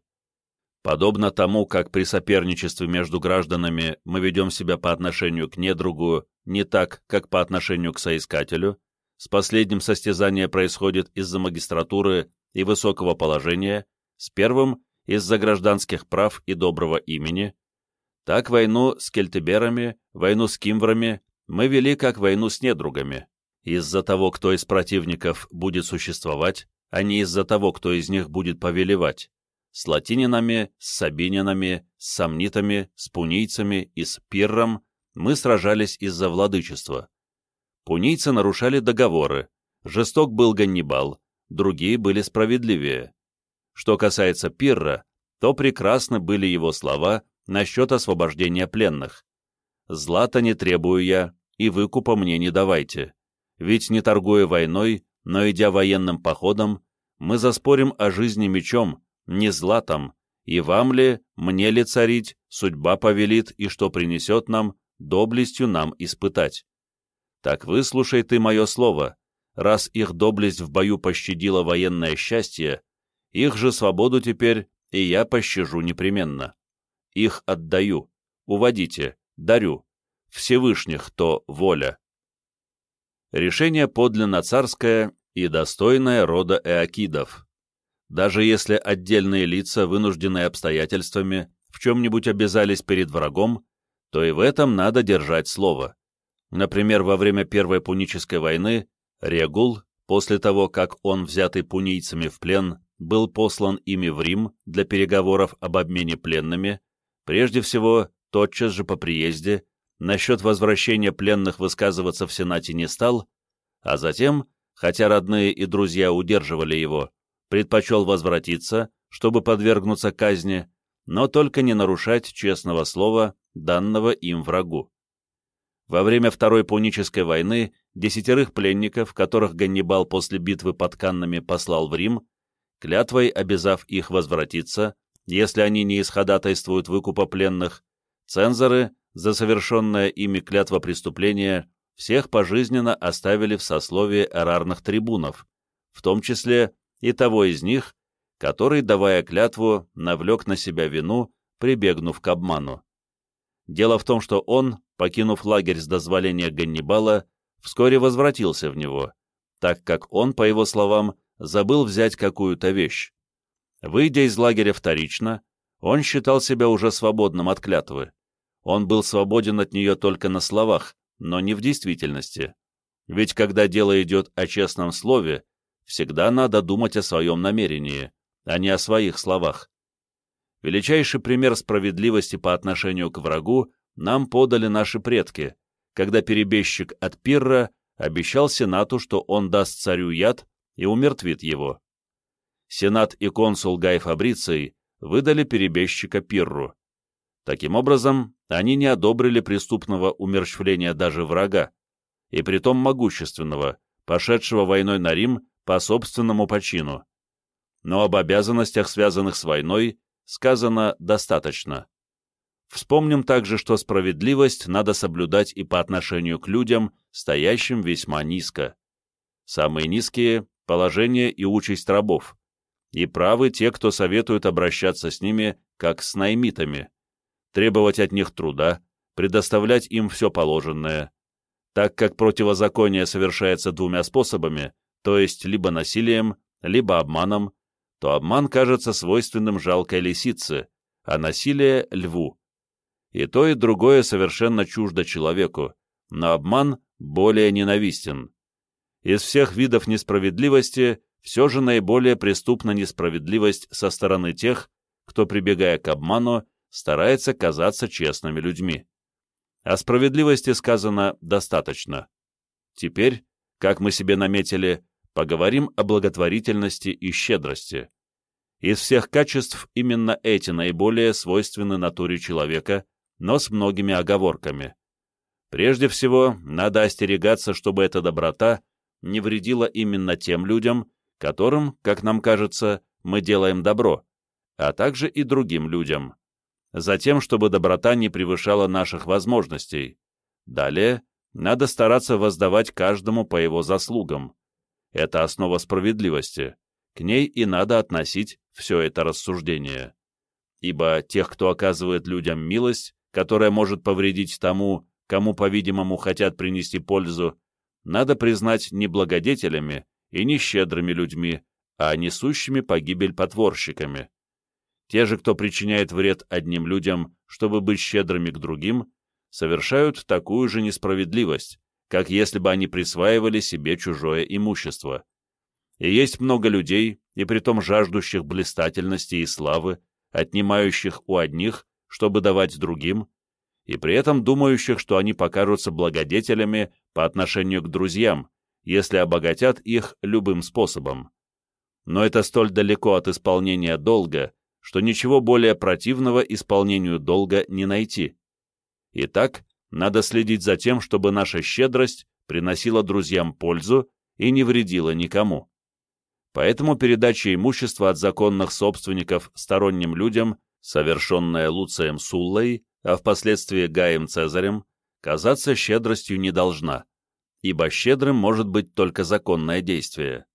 Подобно тому, как при соперничестве между гражданами мы ведем себя по отношению к недругу не так, как по отношению к соискателю, с последним состязание происходит из-за магистратуры и высокого положения, с первым из-за гражданских прав и доброго имени, так войну с кельтеберами, войну с кимврами мы вели как войну с недругами, из-за того, кто из противников будет существовать, а не из-за того, кто из них будет повелевать, с латининами, с сабининами, с сомнитами, с пунийцами и с пирром мы сражались из-за владычества. Пунийцы нарушали договоры, жесток был Ганнибал, другие были справедливее. Что касается Пирра, то прекрасны были его слова насчет освобождения пленных. «Злата не требую я, и выкупа мне не давайте, ведь не торгуя войной, но идя военным походом, мы заспорим о жизни мечом, не златом, и вам ли, мне ли царить, судьба повелит, и что принесет нам, доблестью нам испытать. Так выслушай ты мое слово, раз их доблесть в бою пощадила военное счастье, их же свободу теперь и я пощажу непременно. Их отдаю, уводите, дарю, Всевышних то воля. Решение подлинно царское и достойное рода Эакидов. Даже если отдельные лица, вынужденные обстоятельствами, в чем-нибудь обязались перед врагом, то и в этом надо держать слово. Например, во время Первой Пунической войны Регул, после того, как он, взятый пунийцами в плен, был послан ими в Рим для переговоров об обмене пленными, прежде всего, тотчас же по приезде, насчет возвращения пленных высказываться в Сенате не стал, а затем, хотя родные и друзья удерживали его, предпочел возвратиться, чтобы подвергнуться казни, но только не нарушать честного слова, данного им врагу. Во время Второй Пунической войны десятерых пленников, которых Ганнибал после битвы под Каннами послал в Рим, клятвой обязав их возвратиться, если они не исходатайствуют выкупа пленных, цензоры за совершенное ими клятва преступления всех пожизненно оставили в сословии эрарных трибунов, в том числе и того из них, который, давая клятву, навлек на себя вину, прибегнув к обману. Дело в том, что он, покинув лагерь с дозволения Ганнибала, вскоре возвратился в него, так как он, по его словам, забыл взять какую-то вещь. Выйдя из лагеря вторично, он считал себя уже свободным от клятвы. Он был свободен от нее только на словах, но не в действительности. Ведь когда дело идет о честном слове, всегда надо думать о своем намерении, а не о своих словах. Величайший пример справедливости по отношению к врагу нам подали наши предки, когда перебежчик от Пирра обещал Сенату, что он даст царю яд и умертвит его. Сенат и консул Гай Фабриций выдали перебежчика Пирру. Таким образом, они не одобрили преступного умерщвления даже врага, и притом могущественного, пошедшего войной на Рим по собственному почину. Но об обязанностях, связанных с войной, сказано достаточно. Вспомним также, что справедливость надо соблюдать и по отношению к людям, стоящим весьма низко. Самые низкие – положение и участь рабов. И правы те, кто советует обращаться с ними, как с наймитами требовать от них труда, предоставлять им все положенное. Так как противозаконие совершается двумя способами, то есть либо насилием, либо обманом, то обман кажется свойственным жалкой лисице, а насилие — льву. И то, и другое совершенно чуждо человеку, но обман более ненавистен. Из всех видов несправедливости все же наиболее преступна несправедливость со стороны тех, кто, прибегая к обману, старается казаться честными людьми. О справедливости сказано достаточно. Теперь, как мы себе наметили, поговорим о благотворительности и щедрости. Из всех качеств именно эти наиболее свойственны натуре человека, но с многими оговорками. Прежде всего, надо остерегаться, чтобы эта доброта не вредила именно тем людям, которым, как нам кажется, мы делаем добро, а также и другим людям затем, чтобы доброта не превышала наших возможностей. Далее, надо стараться воздавать каждому по его заслугам. Это основа справедливости. К ней и надо относить все это рассуждение. Ибо тех, кто оказывает людям милость, которая может повредить тому, кому, по-видимому, хотят принести пользу, надо признать не благодетелями и не щедрыми людьми, а несущими погибель потворщиками. Те же, кто причиняет вред одним людям, чтобы быть щедрыми к другим, совершают такую же несправедливость, как если бы они присваивали себе чужое имущество. И есть много людей, и притом жаждущих блистательности и славы, отнимающих у одних, чтобы давать другим, и при этом думающих, что они покажутся благодетелями по отношению к друзьям, если обогатят их любым способом. Но это столь далеко от исполнения долга, что ничего более противного исполнению долга не найти. Итак, надо следить за тем, чтобы наша щедрость приносила друзьям пользу и не вредила никому. Поэтому передача имущества от законных собственников сторонним людям, совершенная Луцием Суллой, а впоследствии Гаем Цезарем, казаться щедростью не должна, ибо щедрым может быть только законное действие.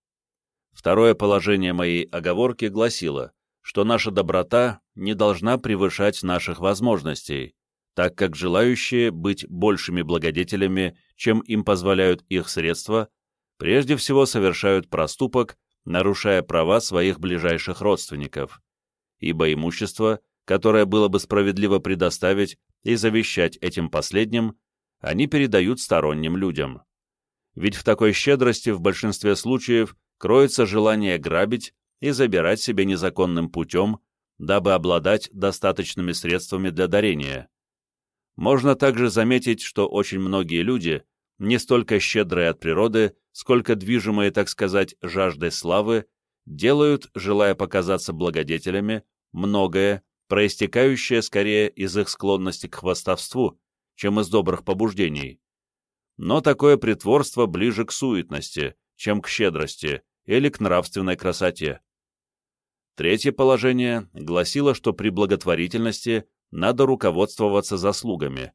Второе положение моей оговорки гласило, что наша доброта не должна превышать наших возможностей, так как желающие быть большими благодетелями, чем им позволяют их средства, прежде всего совершают проступок, нарушая права своих ближайших родственников, ибо имущество, которое было бы справедливо предоставить и завещать этим последним, они передают сторонним людям. Ведь в такой щедрости в большинстве случаев кроется желание грабить и забирать себе незаконным путем, дабы обладать достаточными средствами для дарения. Можно также заметить, что очень многие люди, не столько щедрые от природы, сколько движимые, так сказать, жаждой славы, делают, желая показаться благодетелями, многое, проистекающее скорее из их склонности к хвастовству, чем из добрых побуждений. Но такое притворство ближе к суетности, чем к щедрости или к нравственной красоте. Третье положение гласило, что при благотворительности надо руководствоваться заслугами.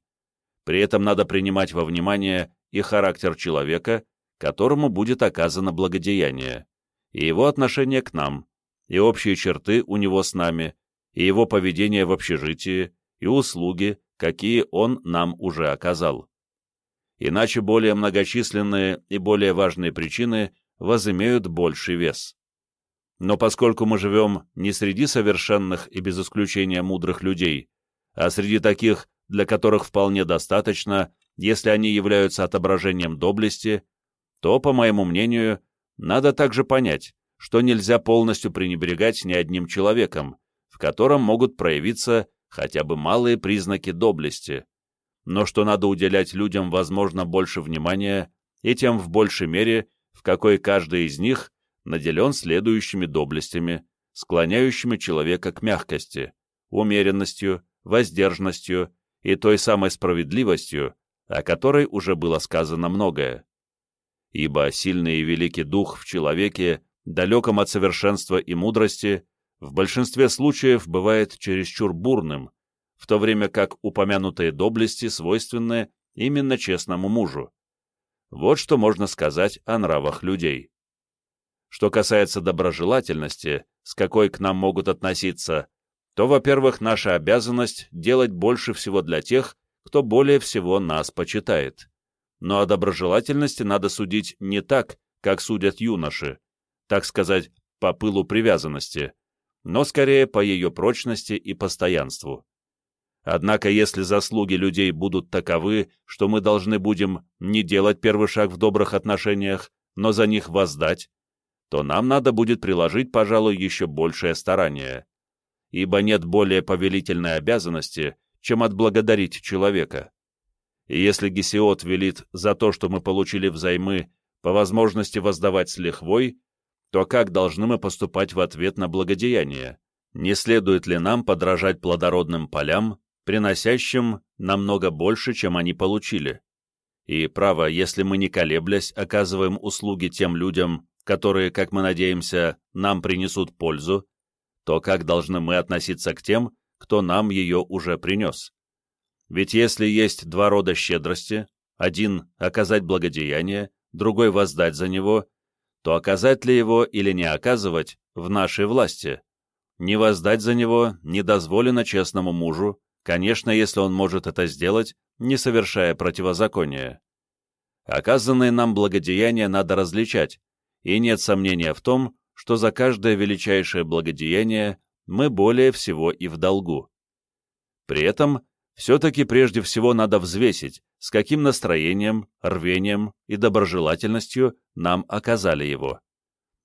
При этом надо принимать во внимание и характер человека, которому будет оказано благодеяние, и его отношение к нам, и общие черты у него с нами, и его поведение в общежитии, и услуги, какие он нам уже оказал. Иначе более многочисленные и более важные причины возымеют больший вес. Но поскольку мы живем не среди совершенных и без исключения мудрых людей, а среди таких, для которых вполне достаточно, если они являются отображением доблести, то, по моему мнению, надо также понять, что нельзя полностью пренебрегать ни одним человеком, котором могут проявиться хотя бы малые признаки доблести, но что надо уделять людям, возможно, больше внимания, и тем в большей мере, в какой каждый из них наделен следующими доблестями, склоняющими человека к мягкости, умеренностью, воздержанностью и той самой справедливостью, о которой уже было сказано многое. Ибо сильный и великий дух в человеке, далеком от совершенства и мудрости, в большинстве случаев бывает чересчур бурным, в то время как упомянутые доблести свойственны именно честному мужу. Вот что можно сказать о нравах людей. Что касается доброжелательности, с какой к нам могут относиться, то, во-первых, наша обязанность делать больше всего для тех, кто более всего нас почитает. Но о доброжелательности надо судить не так, как судят юноши, так сказать, по пылу привязанности, но скорее по ее прочности и постоянству. Однако, если заслуги людей будут таковы, что мы должны будем не делать первый шаг в добрых отношениях, но за них воздать, то нам надо будет приложить, пожалуй, еще большее старание. Ибо нет более повелительной обязанности, чем отблагодарить человека. И если Гесиот велит за то, что мы получили взаймы, по возможности воздавать с лихвой, то как должны мы поступать в ответ на благодеяние? Не следует ли нам подражать плодородным полям, приносящим намного больше, чем они получили? И право, если мы не колеблясь оказываем услуги тем людям, которые, как мы надеемся, нам принесут пользу, то как должны мы относиться к тем, кто нам ее уже принес? Ведь если есть два рода щедрости, один — оказать благодеяние, другой — воздать за него, то оказать ли его или не оказывать в нашей власти? Не воздать за него не дозволено честному мужу, конечно, если он может это сделать, не совершая противозакония. Оказанные нам благодеяния надо различать, и нет сомнения в том, что за каждое величайшее благодеяние мы более всего и в долгу. При этом все-таки прежде всего надо взвесить, с каким настроением, рвением и доброжелательностью нам оказали его.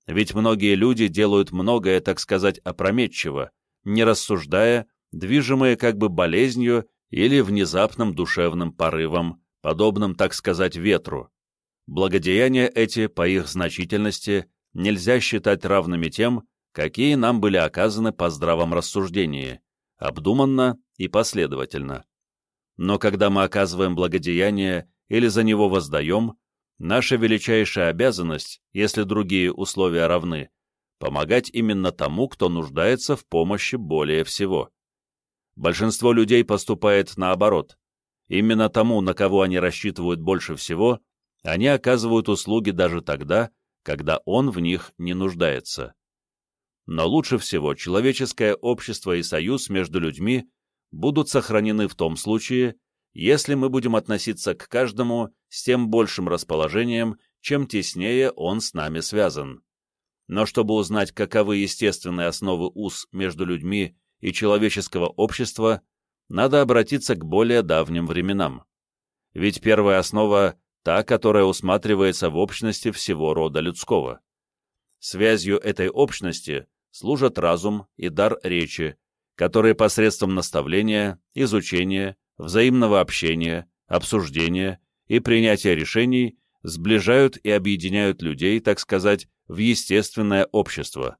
Ведь многие люди делают многое, так сказать, опрометчиво, не рассуждая, движимые как бы болезнью или внезапным душевным порывом, подобным, так сказать, ветру. Благодеяния эти, по их значительности, нельзя считать равными тем, какие нам были оказаны по здравом рассуждении, обдуманно и последовательно. Но когда мы оказываем благодеяние или за него воздаем, наша величайшая обязанность, если другие условия равны, помогать именно тому, кто нуждается в помощи более всего. Большинство людей поступает наоборот. Именно тому, на кого они рассчитывают больше всего, они оказывают услуги даже тогда, когда он в них не нуждается. Но лучше всего человеческое общество и союз между людьми будут сохранены в том случае, если мы будем относиться к каждому с тем большим расположением, чем теснее он с нами связан. Но чтобы узнать, каковы естественные основы уз между людьми и человеческого общества, надо обратиться к более давним временам. Ведь первая основа та, которая усматривается в общности всего рода людского. Связью этой общности служат разум и дар речи, которые посредством наставления, изучения, взаимного общения, обсуждения и принятия решений сближают и объединяют людей, так сказать, в естественное общество.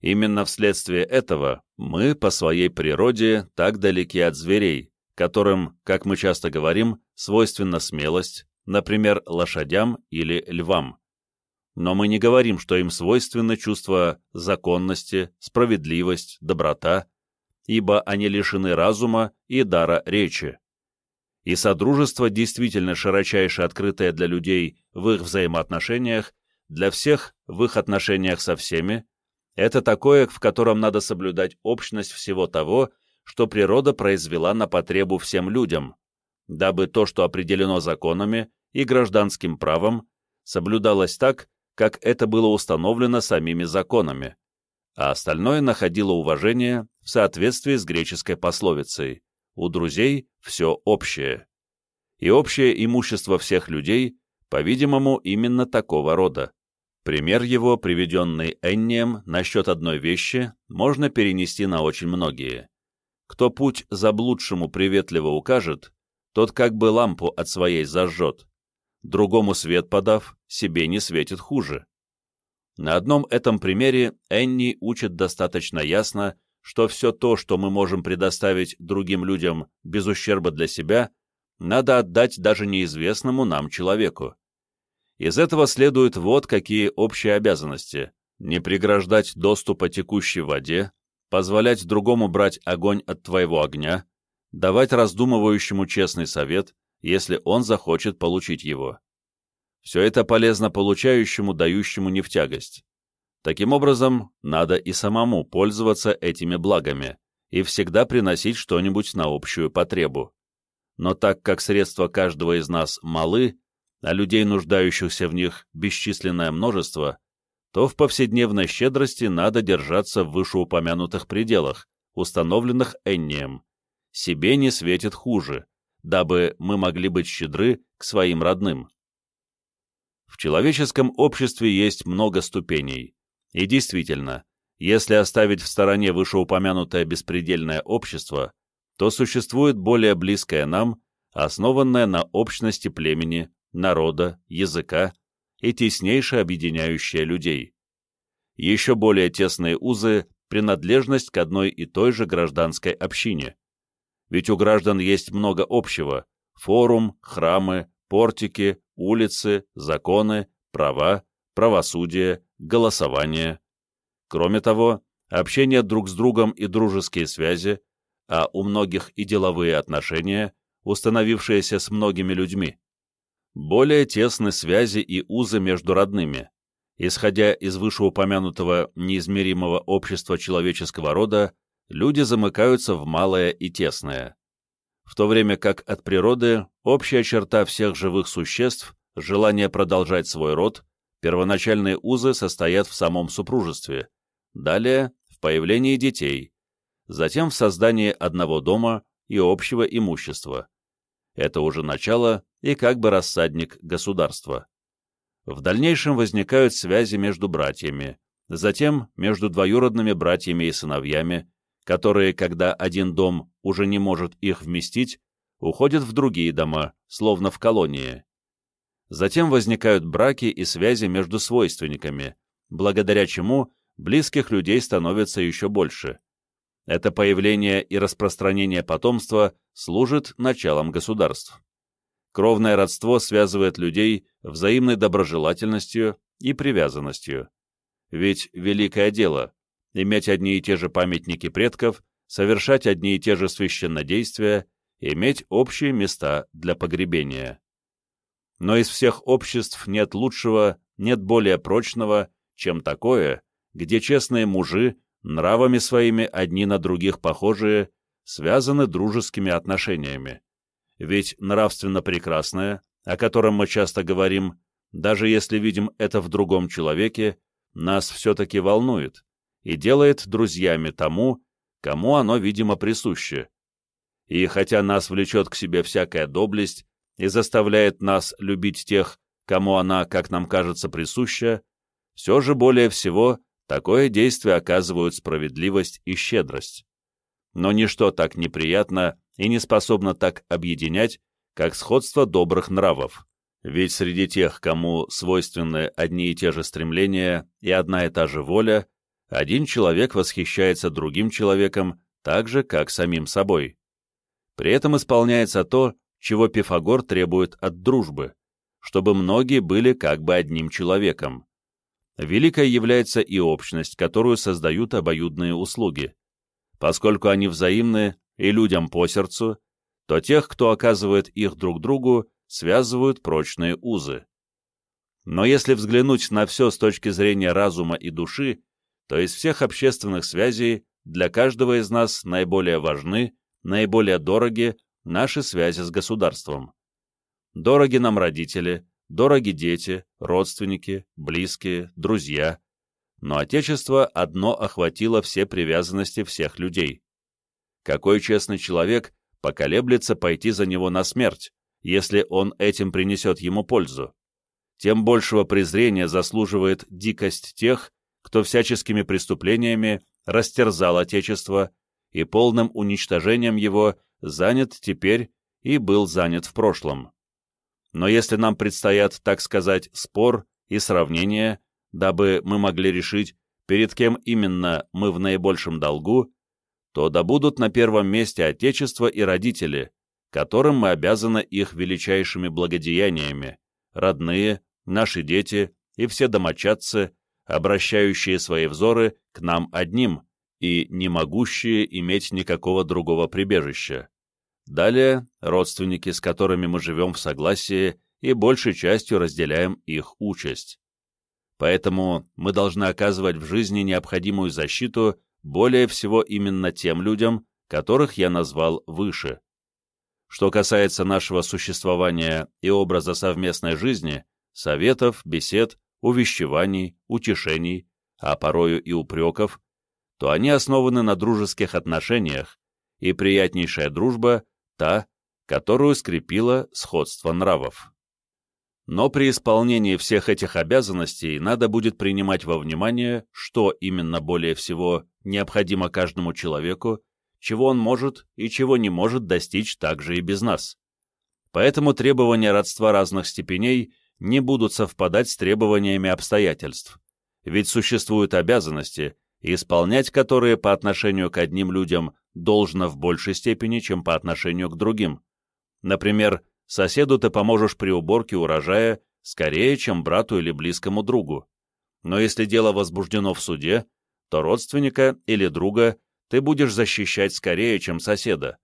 Именно вследствие этого мы по своей природе так далеки от зверей, которым, как мы часто говорим, свойственна смелость, например, лошадям или львам. Но мы не говорим, что им свойственны чувства законности, справедливость, доброта, ибо они лишены разума и дара речи. И содружество, действительно широчайше открытое для людей в их взаимоотношениях, для всех в их отношениях со всеми, это такое, в котором надо соблюдать общность всего того, что природа произвела на потребу всем людям, дабы то, что определено законами и гражданским правом, соблюдалось так, как это было установлено самими законами, а остальное находило уважение в соответствии с греческой пословицей «у друзей все общее». И общее имущество всех людей, по-видимому, именно такого рода. Пример его, приведенный Эннием насчет одной вещи, можно перенести на очень многие. Кто путь заблудшему приветливо укажет, тот как бы лампу от своей зажжет. Другому свет подав, себе не светит хуже. На одном этом примере Энни учит достаточно ясно, что все то, что мы можем предоставить другим людям без ущерба для себя, надо отдать даже неизвестному нам человеку. Из этого следуют вот какие общие обязанности. Не преграждать доступа текущей воде, позволять другому брать огонь от твоего огня, давать раздумывающему честный совет, если он захочет получить его. Все это полезно получающему, дающему не в. Таким образом, надо и самому пользоваться этими благами и всегда приносить что-нибудь на общую потребу. Но так как средства каждого из нас малы, а людей, нуждающихся в них, бесчисленное множество, то в повседневной щедрости надо держаться в вышеупомянутых пределах, установленных Эннием. Себе не светит хуже, дабы мы могли быть щедры к своим родным. В человеческом обществе есть много ступеней. И действительно, если оставить в стороне вышеупомянутое беспредельное общество, то существует более близкое нам, основанное на общности племени, народа, языка и теснейше объединяющее людей. Еще более тесные узы – принадлежность к одной и той же гражданской общине. Ведь у граждан есть много общего – форум, храмы, портики, улицы, законы, права, правосудие, голосование. Кроме того, общение друг с другом и дружеские связи, а у многих и деловые отношения, установившиеся с многими людьми. Более тесны связи и узы между родными. Исходя из вышеупомянутого неизмеримого общества человеческого рода, люди замыкаются в малое и тесное в то время как от природы общая черта всех живых существ – желание продолжать свой род, первоначальные узы состоят в самом супружестве, далее – в появлении детей, затем в создании одного дома и общего имущества. Это уже начало и как бы рассадник государства. В дальнейшем возникают связи между братьями, затем между двоюродными братьями и сыновьями, которые, когда один дом уже не может их вместить, уходят в другие дома, словно в колонии. Затем возникают браки и связи между свойственниками, благодаря чему близких людей становится еще больше. Это появление и распространение потомства служит началом государств. Кровное родство связывает людей взаимной доброжелательностью и привязанностью. Ведь великое дело иметь одни и те же памятники предков, совершать одни и те же священнодействия, иметь общие места для погребения. Но из всех обществ нет лучшего, нет более прочного, чем такое, где честные мужи, нравами своими одни на других похожие, связаны дружескими отношениями. Ведь нравственно прекрасное, о котором мы часто говорим, даже если видим это в другом человеке, нас все-таки волнует, и делает друзьями тому, кому оно, видимо, присуще. И хотя нас влечет к себе всякая доблесть и заставляет нас любить тех, кому она, как нам кажется, присуща, все же более всего такое действие оказывают справедливость и щедрость. Но ничто так неприятно и не способно так объединять, как сходство добрых нравов. Ведь среди тех, кому свойственны одни и те же стремления и одна и та же воля, один человек восхищается другим человеком так же, как самим собой. При этом исполняется то, чего Пифагор требует от дружбы, чтобы многие были как бы одним человеком. Великой является и общность, которую создают обоюдные услуги. Поскольку они взаимны и людям по сердцу, то тех, кто оказывает их друг другу, связывают прочные узы. Но если взглянуть на все с точки зрения разума и души, то из всех общественных связей для каждого из нас наиболее важны, наиболее дороги наши связи с государством. Дороги нам родители, дороги дети, родственники, близкие, друзья. Но Отечество одно охватило все привязанности всех людей. Какой честный человек поколеблется пойти за него на смерть, если он этим принесет ему пользу? Тем большего презрения заслуживает дикость тех, кто всяческими преступлениями растерзал Отечество и полным уничтожением его занят теперь и был занят в прошлом. Но если нам предстоят, так сказать, спор и сравнение, дабы мы могли решить, перед кем именно мы в наибольшем долгу, то да будут на первом месте Отечество и родители, которым мы обязаны их величайшими благодеяниями, родные, наши дети и все домочадцы, обращающие свои взоры к нам одним и не могущие иметь никакого другого прибежища. Далее, родственники, с которыми мы живем в согласии и большей частью разделяем их участь. Поэтому мы должны оказывать в жизни необходимую защиту более всего именно тем людям, которых я назвал выше. Что касается нашего существования и образа совместной жизни, советов, бесед, увещеваний, утешений, а порою и упреков, то они основаны на дружеских отношениях, и приятнейшая дружба та, которую скрепило сходство нравов. Но при исполнении всех этих обязанностей надо будет принимать во внимание, что именно более всего необходимо каждому человеку, чего он может и чего не может достичь также и без нас. Поэтому требования родства разных степеней не будут совпадать с требованиями обстоятельств, ведь существуют обязанности, исполнять которые по отношению к одним людям должно в большей степени, чем по отношению к другим. Например, соседу ты поможешь при уборке урожая скорее, чем брату или близкому другу. Но если дело возбуждено в суде, то родственника или друга ты будешь защищать скорее, чем соседа.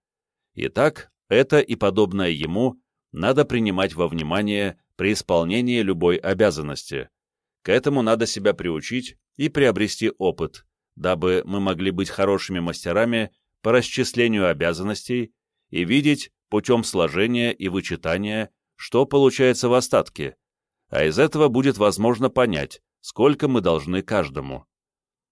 Итак, это и подобное ему надо принимать во внимание при исполнении любой обязанности. К этому надо себя приучить и приобрести опыт, дабы мы могли быть хорошими мастерами по расчислению обязанностей и видеть путем сложения и вычитания, что получается в остатке, а из этого будет возможно понять, сколько мы должны каждому.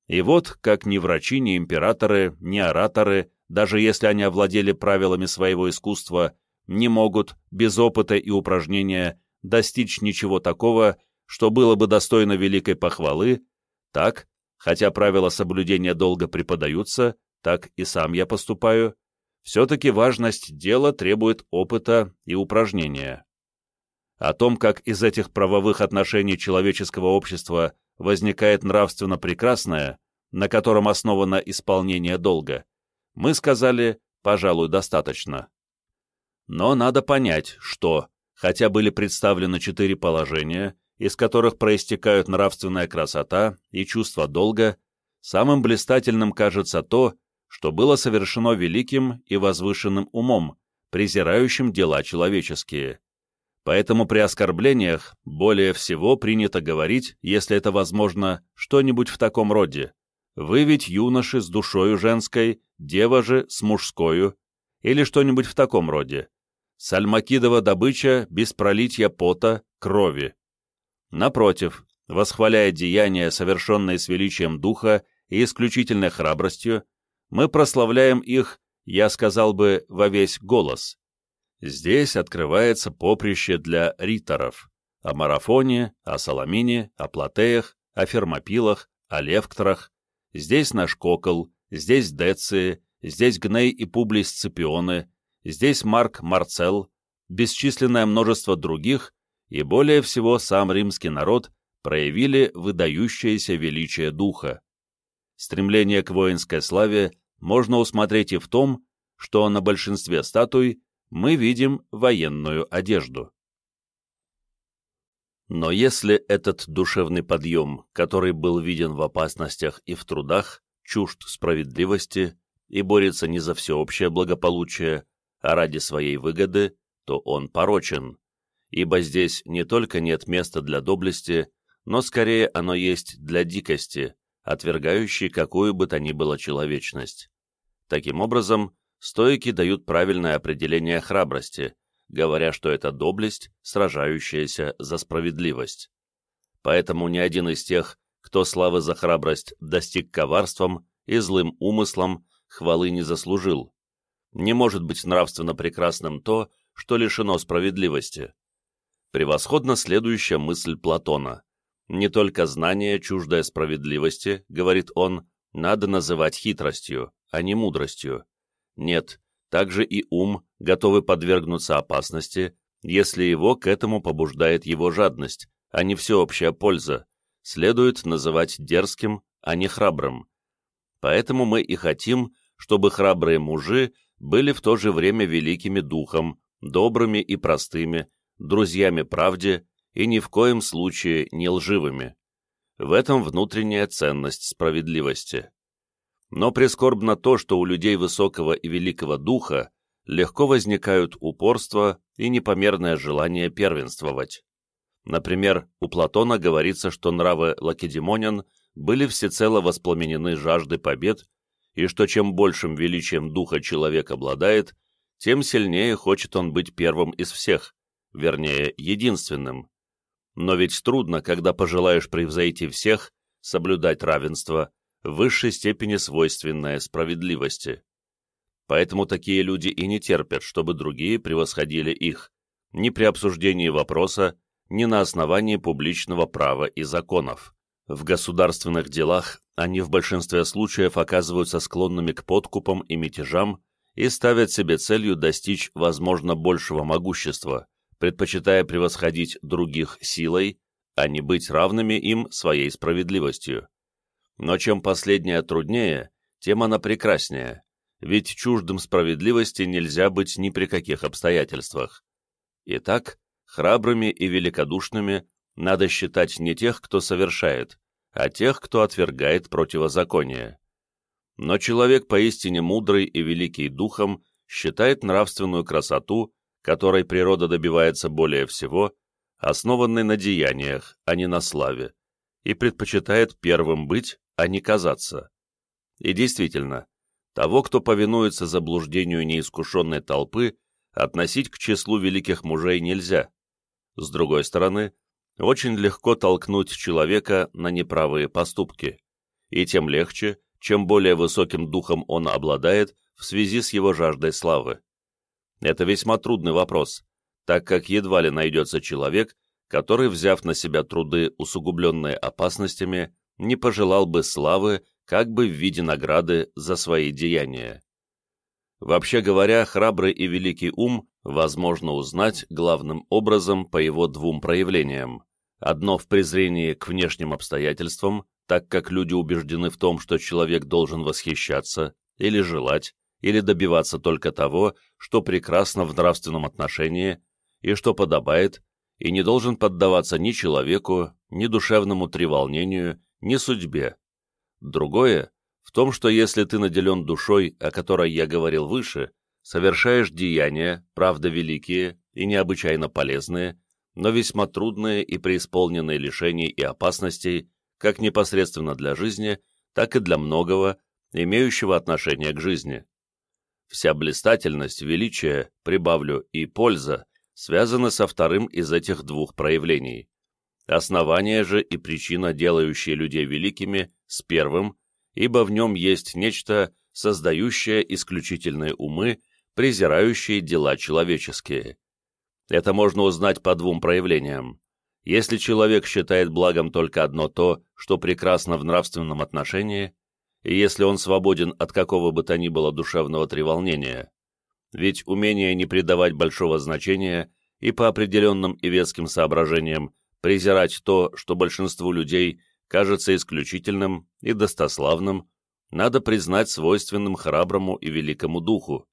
И вот, как ни врачи, ни императоры, ни ораторы, даже если они овладели правилами своего искусства, не могут, без опыта и упражнения, достичь ничего такого, что было бы достойно великой похвалы, так, хотя правила соблюдения долго преподаются, так и сам я поступаю, все-таки важность дела требует опыта и упражнения. О том, как из этих правовых отношений человеческого общества возникает нравственно прекрасное, на котором основано исполнение долга, мы сказали, пожалуй, достаточно. Но надо понять, что, хотя были представлены четыре положения, из которых проистекают нравственная красота и чувство долга, самым блистательным кажется то, что было совершено великим и возвышенным умом, презирающим дела человеческие. Поэтому при оскорблениях более всего принято говорить, если это возможно, что-нибудь в таком роде. Вы ведь юноши с душою женской, дева же с мужскою, или что-нибудь в таком роде. Сальмакидова добыча без пролития пота, крови. Напротив, восхваляя деяния, совершенные с величием духа и исключительной храбростью, мы прославляем их, я сказал бы, во весь голос. Здесь открывается поприще для риторов. О марафоне, о Соломине, о Платеях, о Фермопилах, о Левкторах. Здесь наш Кокол, здесь Деции, здесь Гней и Публий Сципионы, здесь Марк Марцел, бесчисленное множество других, и более всего сам римский народ проявили выдающееся величие духа. Стремление к воинской славе можно усмотреть и в том, что на большинстве статуй мы видим военную одежду. Но если этот душевный подъем, который был виден в опасностях и в трудах, чужд справедливости и борется не за всеобщее благополучие, а ради своей выгоды, то он порочен, ибо здесь не только нет места для доблести, но скорее оно есть для дикости, отвергающий какую бы то ни было человечность. Таким образом, стоики дают правильное определение храбрости, говоря, что это доблесть, сражающаяся за справедливость. Поэтому ни один из тех, кто славы за храбрость достиг коварством и злым умыслом, хвалы не заслужил. Не может быть нравственно прекрасным то, что лишено справедливости. Превосходно следующая мысль Платона. Не только знание, чуждое справедливости, говорит он, надо называть хитростью, а не мудростью. Нет, также и ум, готовый подвергнуться опасности, если его к этому побуждает его жадность, а не всеобщая польза, следует называть дерзким, а не храбрым. Поэтому мы и хотим, чтобы храбрые мужи были в то же время великими духом, добрыми и простыми, друзьями правде и ни в коем случае не лживыми. В этом внутренняя ценность справедливости. Но прискорбно то, что у людей высокого и великого духа легко возникают упорство и непомерное желание первенствовать. Например, у Платона говорится, что нравы лакедемонян были всецело воспламенены жаждой побед, и что чем большим величием духа человек обладает, тем сильнее хочет он быть первым из всех, вернее, единственным. Но ведь трудно, когда пожелаешь превзойти всех, соблюдать равенство, в высшей степени свойственное справедливости. Поэтому такие люди и не терпят, чтобы другие превосходили их, ни при обсуждении вопроса, ни на основании публичного права и законов. В государственных делах они в большинстве случаев оказываются склонными к подкупам и мятежам и ставят себе целью достичь, возможно, большего могущества, предпочитая превосходить других силой, а не быть равными им своей справедливостью. Но чем последняя труднее, тем она прекраснее, ведь чуждым справедливости нельзя быть ни при каких обстоятельствах. Итак, храбрыми и великодушными надо считать не тех, кто совершает, а тех, кто отвергает противозаконие. Но человек поистине мудрый и великий духом считает нравственную красоту, которой природа добивается более всего, основанной на деяниях, а не на славе, и предпочитает первым быть, а не казаться. И действительно, того, кто повинуется заблуждению неискушенной толпы, относить к числу великих мужей нельзя. С другой стороны, очень легко толкнуть человека на неправые поступки, и тем легче, чем более высоким духом он обладает в связи с его жаждой славы. Это весьма трудный вопрос, так как едва ли найдется человек, который, взяв на себя труды, усугубленные опасностями, не пожелал бы славы как бы в виде награды за свои деяния. Вообще говоря, храбрый и великий ум возможно узнать главным образом по его двум проявлениям. Одно в презрении к внешним обстоятельствам, так как люди убеждены в том, что человек должен восхищаться, или желать, или добиваться только того, что прекрасно в нравственном отношении и что подобает, и не должен поддаваться ни человеку, ни душевному треволнению, ни судьбе. Другое — в том, что если ты наделен душой, о которой я говорил выше, совершаешь деяния, правда великие и необычайно полезные, но весьма трудные и преисполненные лишений и опасностей, как непосредственно для жизни, так и для многого, имеющего отношение к жизни. Вся блистательность, величие, прибавлю, и польза связаны со вторым из этих двух проявлений. Основание же и причина, делающие людей великими, с первым, ибо в нем есть нечто, создающее исключительные умы, презирающие дела человеческие. Это можно узнать по двум проявлениям. Если человек считает благом только одно то, что прекрасно в нравственном отношении, и если он свободен от какого бы то ни было душевного треволнения, ведь умение не придавать большого значения и по определенным и веским соображениям презирать то, что большинству людей кажется исключительным и достославным, надо признать свойственным храброму и великому духу.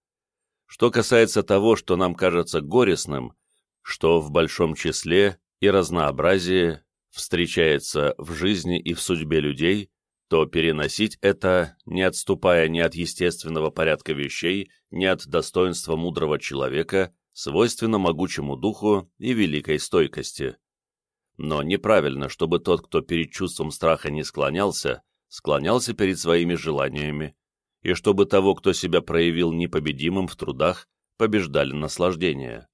Что касается того, что нам кажется горестным, что в большом числе и разнообразии встречается в жизни и в судьбе людей, то переносить это, не отступая ни от естественного порядка вещей, ни от достоинства мудрого человека, свойственно могучему духу и великой стойкости. Но неправильно, чтобы тот, кто перед чувством страха не склонялся, склонялся перед своими желаниями, и чтобы того, кто себя проявил непобедимым в трудах, побеждали наслаждения.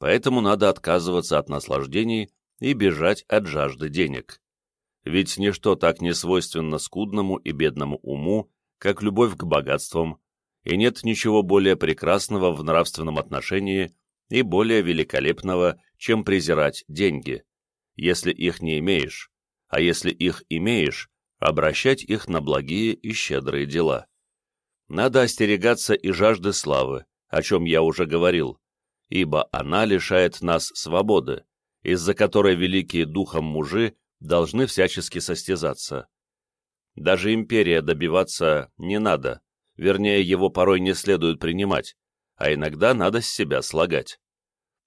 Поэтому надо отказываться от наслаждений и бежать от жажды денег. Ведь ничто так не свойственно скудному и бедному уму, как любовь к богатствам, и нет ничего более прекрасного в нравственном отношении и более великолепного, чем презирать деньги, если их не имеешь, а если их имеешь, обращать их на благие и щедрые дела. Надо остерегаться и жажды славы, о чем я уже говорил, ибо она лишает нас свободы, из-за которой великие духом мужи должны всячески состязаться. Даже империя добиваться не надо, вернее, его порой не следует принимать, а иногда надо с себя слагать.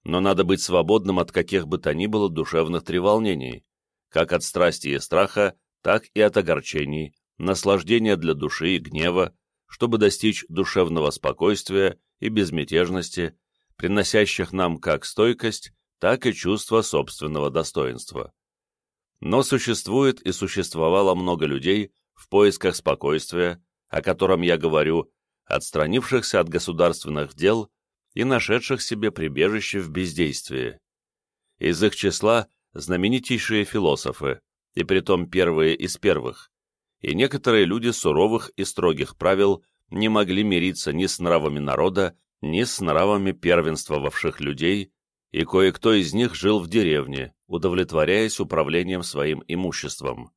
Но надо быть свободным от каких бы то ни было душевных треволнений, как от страсти и страха, так и от огорчений, наслаждения для души и гнева, чтобы достичь душевного спокойствия и безмятежности, приносящих нам как стойкость, так и чувство собственного достоинства. Но существует и существовало много людей в поисках спокойствия, о котором я говорю, отстранившихся от государственных дел и нашедших себе прибежище в бездействии. Из их числа знаменитейшие философы, и притом первые из первых, и некоторые люди суровых и строгих правил не могли мириться ни с нравами народа, ни с нравами первенствовавших людей, и кое-кто из них жил в деревне, удовлетворяясь управлением своим имуществом.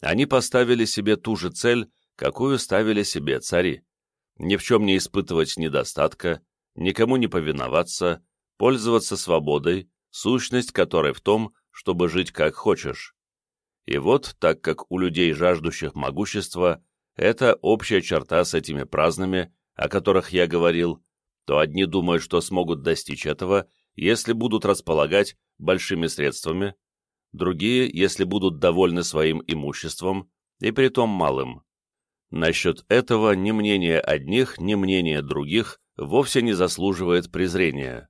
Они поставили себе ту же цель, какую ставили себе цари. Ни в чем не испытывать недостатка, никому не повиноваться, пользоваться свободой, сущность которой в том, чтобы жить как хочешь. И вот, так как у людей, жаждущих могущества, это общая черта с этими праздными, о которых я говорил, то одни думают, что смогут достичь этого, если будут располагать большими средствами, другие, если будут довольны своим имуществом, и притом малым. Насчет этого ни мнение одних, ни мнение других вовсе не заслуживает презрения.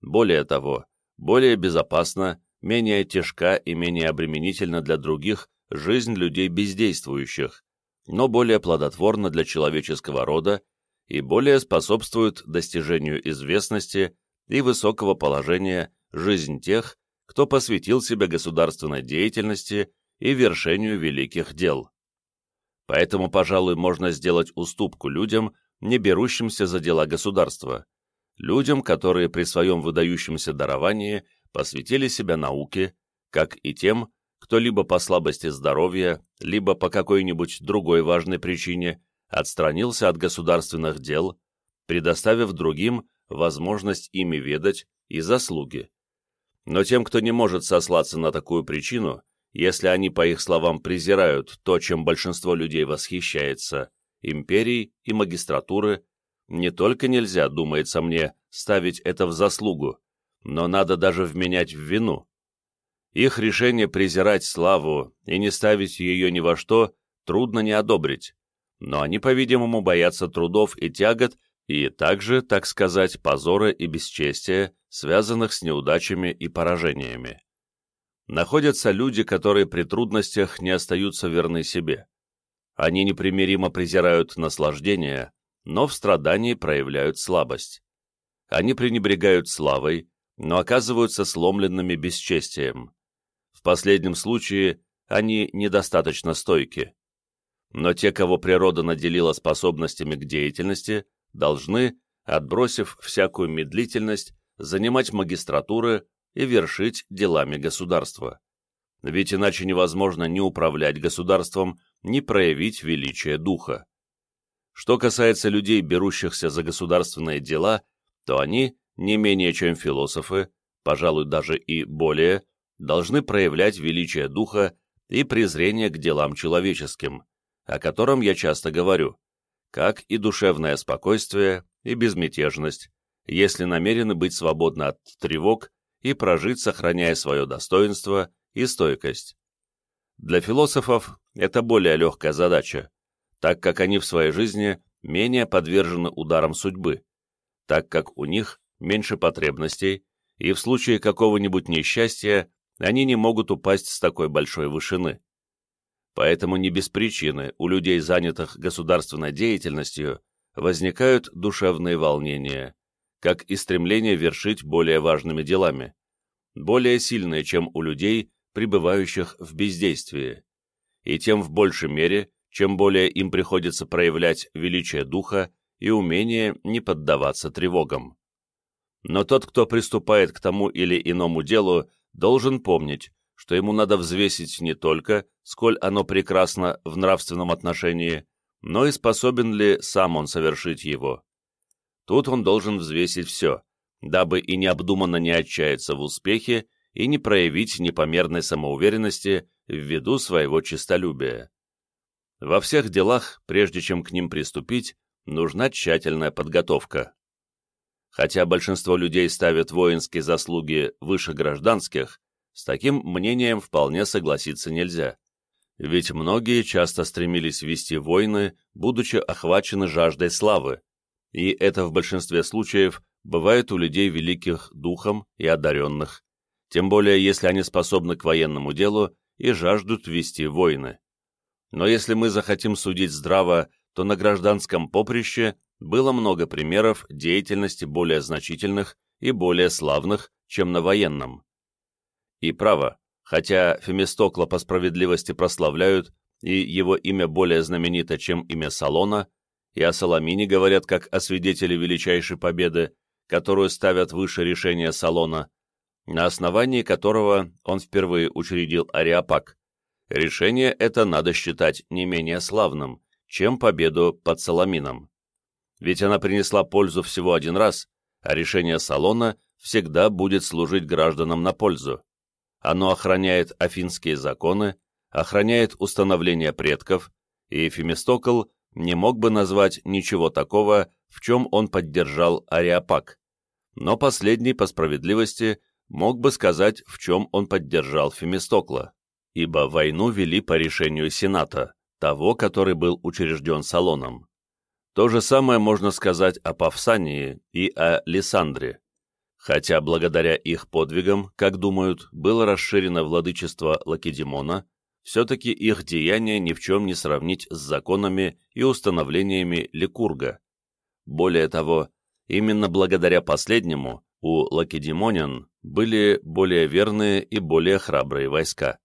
Более того, более безопасно, менее тяжка и менее обременительна для других жизнь людей бездействующих, но более плодотворна для человеческого рода и более способствует достижению известности и высокого положения жизнь тех, кто посвятил себя государственной деятельности и вершению великих дел. Поэтому, пожалуй, можно сделать уступку людям, не берущимся за дела государства, людям, которые при своем выдающемся даровании посвятили себя науке, как и тем, кто либо по слабости здоровья, либо по какой-нибудь другой важной причине отстранился от государственных дел, предоставив другим возможность ими ведать и заслуги. Но тем, кто не может сослаться на такую причину, если они, по их словам, презирают то, чем большинство людей восхищается, империи и магистратуры, не только нельзя, думается мне, ставить это в заслугу, но надо даже вменять в вину. Их решение презирать славу и не ставить ее ни во что трудно не одобрить, но они, по-видимому, боятся трудов и тягот и также, так сказать, позора и бесчестия, связанных с неудачами и поражениями. Находятся люди, которые при трудностях не остаются верны себе. Они непримиримо презирают наслаждение, но в страдании проявляют слабость. Они пренебрегают славой, но оказываются сломленными бесчестием. В последнем случае они недостаточно стойки. Но те, кого природа наделила способностями к деятельности, должны, отбросив всякую медлительность, занимать магистратуры и вершить делами государства. Ведь иначе невозможно ни управлять государством, ни проявить величие духа. Что касается людей, берущихся за государственные дела, то они, не менее чем философы, пожалуй, даже и более, должны проявлять величие духа и презрение к делам человеческим, о котором я часто говорю, как и душевное спокойствие и безмятежность, если намерены быть свободны от тревог и прожить, сохраняя свое достоинство и стойкость. Для философов это более легкая задача, так как они в своей жизни менее подвержены ударам судьбы, так как у них меньше потребностей, и в случае какого-нибудь несчастья они не могут упасть с такой большой вышины. Поэтому не без причины у людей, занятых государственной деятельностью, возникают душевные волнения, как и стремление вершить более важными делами, более сильные, чем у людей, пребывающих в бездействии, и тем в большей мере, чем более им приходится проявлять величие духа и умение не поддаваться тревогам. Но тот, кто приступает к тому или иному делу, должен помнить, что ему надо взвесить не только, сколь оно прекрасно в нравственном отношении, но и способен ли сам он совершить его. Тут он должен взвесить все, дабы и необдуманно не отчаяться в успехе и не проявить непомерной самоуверенности ввиду своего честолюбия. Во всех делах, прежде чем к ним приступить, нужна тщательная подготовка. Хотя большинство людей ставят воинские заслуги выше гражданских, с таким мнением вполне согласиться нельзя. Ведь многие часто стремились вести войны, будучи охвачены жаждой славы, и это в большинстве случаев бывает у людей великих духом и одаренных, тем более если они способны к военному делу и жаждут вести войны. Но если мы захотим судить здраво, то на гражданском поприще было много примеров деятельности более значительных и более славных, чем на военном. И право, хотя Фемистокла по справедливости прославляют, и его имя более знаменито, чем имя Салона, и о Соломине говорят как о свидетеле величайшей победы, которую ставят выше решения Салона, на основании которого он впервые учредил Ариапак. Решение это надо считать не менее славным, чем победу под Соломином. Ведь она принесла пользу всего один раз, а решение Салона всегда будет служить гражданам на пользу. Оно охраняет афинские законы, охраняет установление предков, и Фемистокл не мог бы назвать ничего такого, в чем он поддержал Ариапак. Но последний, по справедливости, мог бы сказать, в чем он поддержал Фемистокла, ибо войну вели по решению Сената, того, который был учрежден Салоном. То же самое можно сказать о Павсании и о Лисандре. Хотя благодаря их подвигам, как думают, было расширено владычество Лакедемона, все-таки их деяния ни в чем не сравнить с законами и установлениями Ликурга. Более того, именно благодаря последнему у лакедемонян были более верные и более храбрые войска.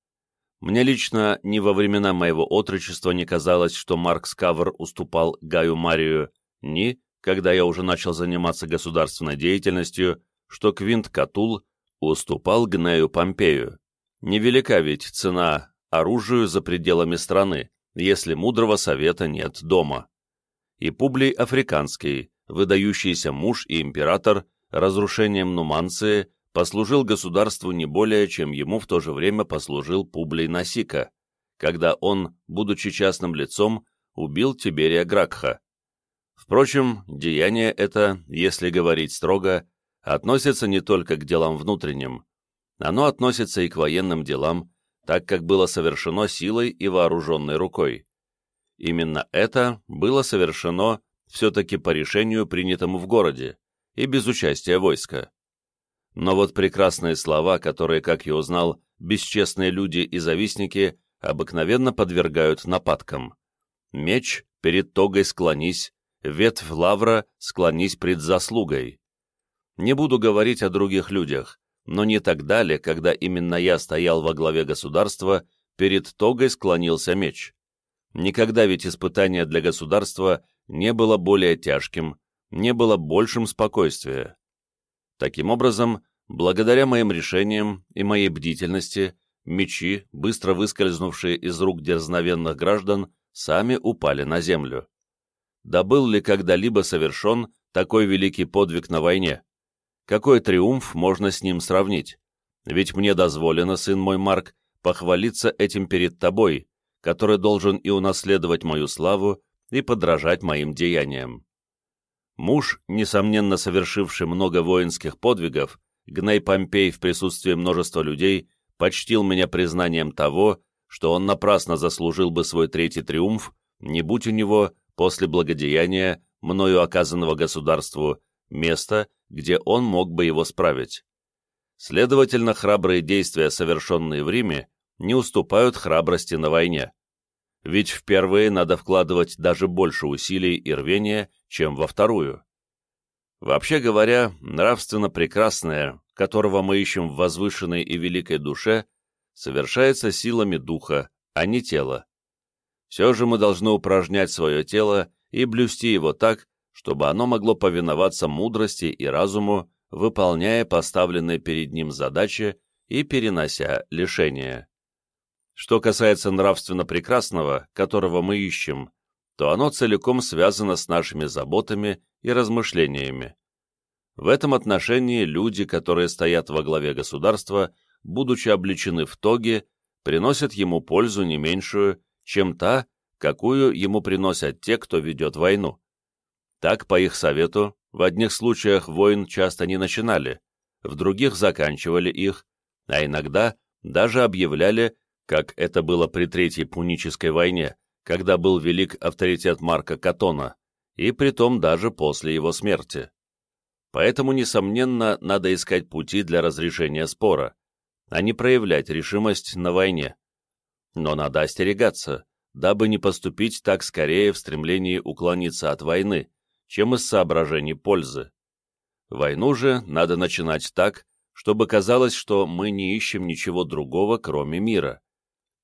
Мне лично ни во времена моего отрочества не казалось, что Марк Скавр уступал Гаю Марию, ни, когда я уже начал заниматься государственной деятельностью, что Квинт Катул уступал Гнею Помпею. Невелика ведь цена оружию за пределами страны, если мудрого совета нет дома. И Публий Африканский, выдающийся муж и император, разрушением Нуманции послужил государству не более, чем ему в то же время послужил Публий Насика, когда он, будучи частным лицом, убил Тиберия Гракха. Впрочем, деяние это, если говорить строго, относится не только к делам внутренним, оно относится и к военным делам, так как было совершено силой и вооруженной рукой. Именно это было совершено все-таки по решению, принятому в городе, и без участия войска. Но вот прекрасные слова, которые, как я узнал, бесчестные люди и завистники обыкновенно подвергают нападкам. Меч перед тогой склонись, ветвь лавра склонись пред заслугой. Не буду говорить о других людях, но не так далее, когда именно я стоял во главе государства, перед тогой склонился меч. Никогда ведь испытание для государства не было более тяжким, не было большим спокойствия. Таким образом, благодаря моим решениям и моей бдительности, мечи, быстро выскользнувшие из рук дерзновенных граждан, сами упали на землю. Да был ли когда-либо совершен такой великий подвиг на войне? Какой триумф можно с ним сравнить? Ведь мне дозволено, сын мой Марк, похвалиться этим перед тобой, который должен и унаследовать мою славу, и подражать моим деяниям. Муж, несомненно совершивший много воинских подвигов, Гней Помпей в присутствии множества людей почтил меня признанием того, что он напрасно заслужил бы свой третий триумф, не будь у него, после благодеяния, мною оказанного государству, места, где он мог бы его справить. Следовательно, храбрые действия, совершенные в Риме, не уступают храбрости на войне. ведь в первые надо вкладывать даже больше усилий и рвения, чем во вторую. Вообще говоря, нравственно прекрасное, которого мы ищем в возвышенной и великой душе, совершается силами духа, а не тела. Все же мы должны упражнять свое тело и блюсти его так, чтобы оно могло повиноваться мудрости и разуму, выполняя поставленные перед ним задачи и перенося лишения. Что касается нравственно прекрасного, которого мы ищем, то оно целиком связано с нашими заботами и размышлениями. В этом отношении люди, которые стоят во главе государства, будучи обличены в тоге, приносят ему пользу не меньшую, чем та, какую ему приносят те, кто ведет войну. Так, по их совету, в одних случаях войн часто не начинали, в других заканчивали их, а иногда даже объявляли, как это было при Третьей Пунической войне, когда был велик авторитет Марка Катона, и притом даже после его смерти. Поэтому, несомненно, надо искать пути для разрешения спора, а не проявлять решимость на войне. Но надо остерегаться, дабы не поступить так скорее в стремлении уклониться от войны, чем из соображений пользы. Войну же надо начинать так, чтобы казалось, что мы не ищем ничего другого, кроме мира.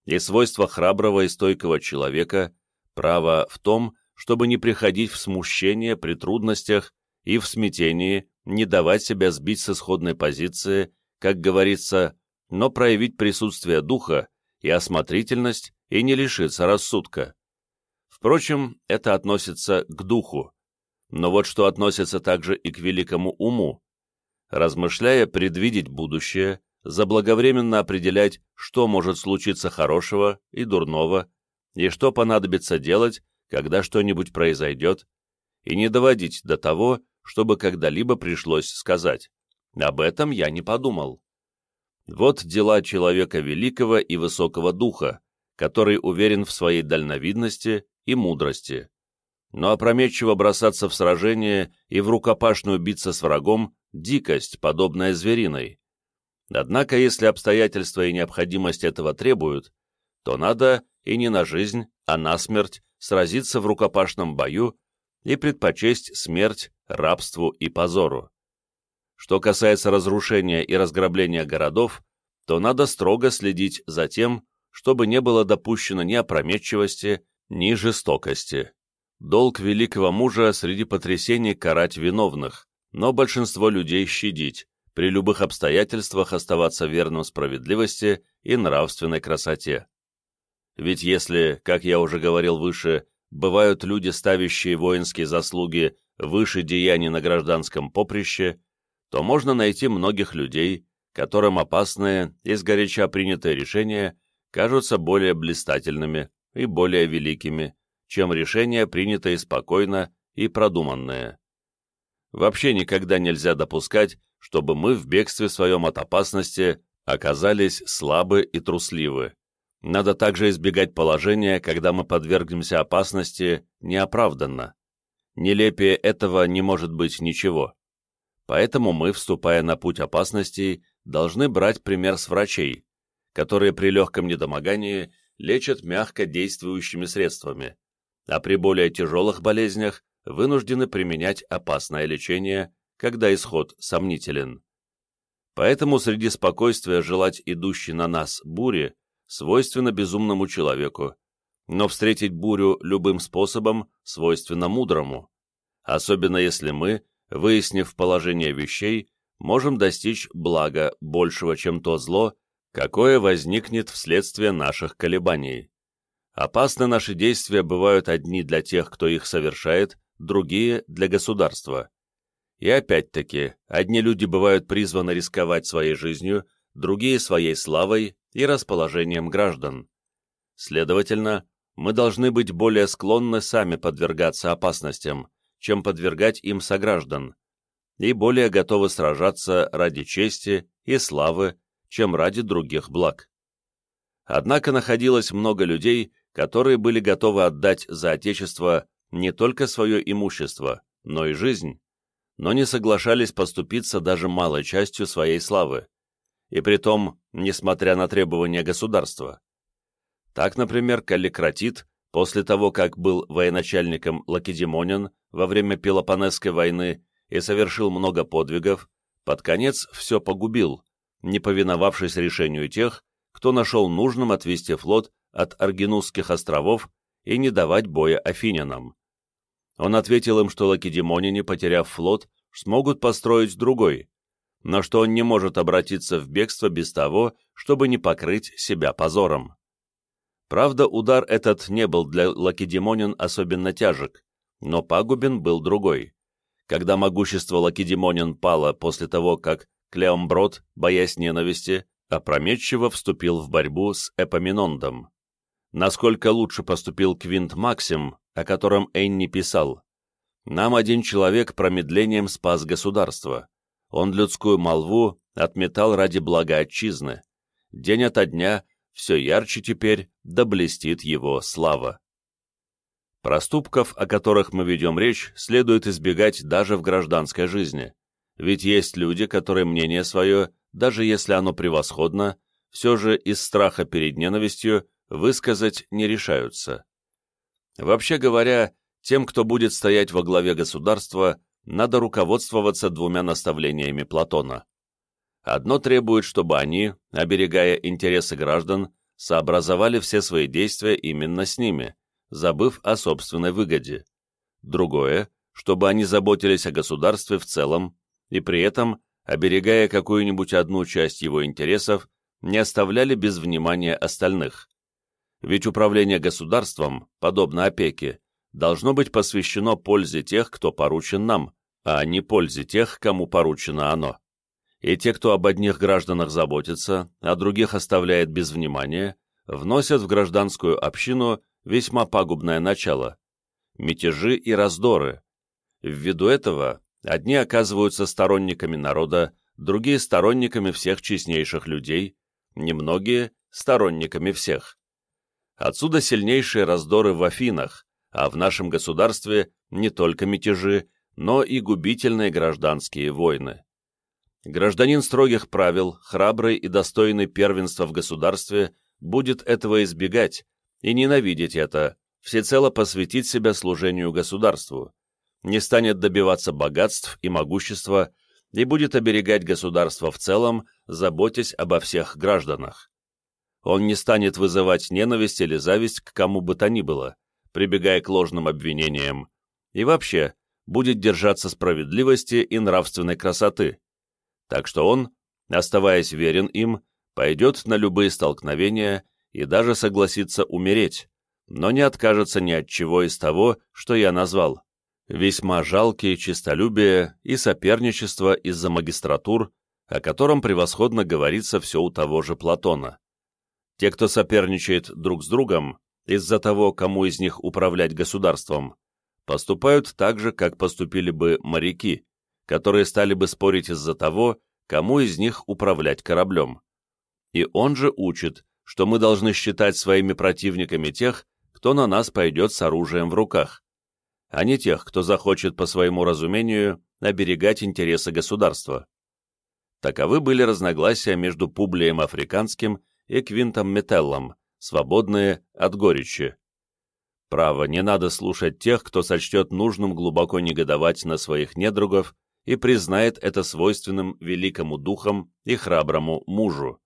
И свойство храброго и стойкого человека – право в том, чтобы не приходить в смущение при трудностях и в смятении, не давать себя сбить с исходной позиции, как говорится, но проявить присутствие духа и осмотрительность и не лишиться рассудка. Впрочем, это относится к духу, но вот что относится также и к великому уму. Размышляя предвидеть будущее, заблаговременно определять, что может случиться хорошего и дурного, и что понадобится делать, когда что-нибудь произойдет, и не доводить до того, чтобы когда-либо пришлось сказать «об этом я не подумал». Вот дела человека великого и высокого духа, который уверен в своей дальновидности и мудрости но опрометчиво бросаться в сражение и в рукопашную биться с врагом – дикость, подобная звериной. Однако, если обстоятельства и необходимость этого требуют, то надо и не на жизнь, а на смерть сразиться в рукопашном бою и предпочесть смерть рабству и позору. Что касается разрушения и разграбления городов, то надо строго следить за тем, чтобы не было допущено ни опрометчивости, ни жестокости. Долг великого мужа среди потрясений карать виновных, но большинство людей щадить, при любых обстоятельствах оставаться верным справедливости и нравственной красоте. Ведь если, как я уже говорил выше, бывают люди, ставящие воинские заслуги выше деяний на гражданском поприще, то можно найти многих людей, которым опасные и сгоряча принятые решения кажутся более блистательными и более великими, чем решения, принятые спокойно и продуманные. Вообще никогда нельзя допускать, чтобы мы в бегстве своем от опасности оказались слабы и трусливы. Надо также избегать положения, когда мы подвергнемся опасности неоправданно. Нелепее этого не может быть ничего. Поэтому мы, вступая на путь опасностей, должны брать пример с врачей, которые при легком недомогании лечат мягко действующими средствами, а при более тяжелых болезнях вынуждены применять опасное лечение, когда исход сомнителен. Поэтому среди спокойствия желать идущей на нас бури свойственно безумному человеку, но встретить бурю любым способом свойственно мудрому, особенно если мы, выяснив положение вещей, можем достичь блага большего, чем то зло, какое возникнет вследствие наших колебаний. Опасны наши действия бывают одни для тех, кто их совершает, другие — для государства. И опять-таки, одни люди бывают призваны рисковать своей жизнью, другие — своей славой и расположением граждан. Следовательно, мы должны быть более склонны сами подвергаться опасностям, чем подвергать им сограждан, и более готовы сражаться ради чести и славы, чем ради других благ. Однако находилось много людей, которые были готовы отдать за Отечество не только свое имущество, но и жизнь, но не соглашались поступиться даже малой частью своей славы, и притом, несмотря на требования государства. Так, например, Калликратит после того, как был военачальником Лакедемонин во время Пелопонесской войны и совершил много подвигов, под конец все погубил, не повиновавшись решению тех, кто нашел нужным отвести флот от Аргинусских островов и не давать боя афинянам. Он ответил им, что лакедемоняне, потеряв флот, смогут построить другой, но что он не может обратиться в бегство без того, чтобы не покрыть себя позором. Правда, удар этот не был для лакедемонян особенно тяжек, но пагубен был другой. Когда могущество лакедемонян пало после того, как Клеомброд, боясь ненависти, опрометчиво вступил в борьбу с Эпоминондом. Насколько лучше поступил Квинт Максим, о котором Энни писал. Нам один человек промедлением спас государство. Он людскую молву отметал ради блага отчизны. День ото дня все ярче теперь, да блестит его слава. Проступков, о которых мы ведем речь, следует избегать даже в гражданской жизни. Ведь есть люди, которые мнение свое, даже если оно превосходно, все же из страха перед ненавистью высказать не решаются. Вообще говоря, тем, кто будет стоять во главе государства, надо руководствоваться двумя наставлениями Платона. Одно требует, чтобы они, оберегая интересы граждан, сообразовали все свои действия именно с ними, забыв о собственной выгоде. Другое, чтобы они заботились о государстве в целом и при этом, оберегая какую-нибудь одну часть его интересов, не оставляли без внимания остальных. Ведь управление государством, подобно опеке, должно быть посвящено пользе тех, кто поручен нам, а не пользе тех, кому поручено оно. И те, кто об одних гражданах заботится, а других оставляет без внимания, вносят в гражданскую общину весьма пагубное начало – мятежи и раздоры. Ввиду этого одни оказываются сторонниками народа, другие – сторонниками всех честнейших людей, немногие – сторонниками всех. Отсюда сильнейшие раздоры в Афинах, а в нашем государстве не только мятежи, но и губительные гражданские войны. Гражданин строгих правил, храбрый и достойный первенства в государстве, будет этого избегать и ненавидеть это, всецело посвятить себя служению государству, не станет добиваться богатств и могущества и будет оберегать государство в целом, заботясь обо всех гражданах. Он не станет вызывать ненависть или зависть к кому бы то ни было, прибегая к ложным обвинениям, и вообще будет держаться справедливости и нравственной красоты. Так что он, оставаясь верен им, пойдет на любые столкновения и даже согласится умереть, но не откажется ни от чего из того, что я назвал. Весьма жалкие честолюбие и соперничество из-за магистратур, о котором превосходно говорится все у того же Платона. Те, кто соперничает друг с другом, из-за того, кому из них управлять государством, поступают так же, как поступили бы моряки, которые стали бы спорить из-за того, кому из них управлять кораблем. И он же учит, что мы должны считать своими противниками тех, кто на нас пойдет с оружием в руках, а не тех, кто захочет по своему разумению оберегать интересы государства. Таковы были разногласия между Публием Африканским и Квинтом Метеллом, свободные от горечи. Право, не надо слушать тех, кто сочтет нужным глубоко негодовать на своих недругов и признает это свойственным великому духом и храброму мужу.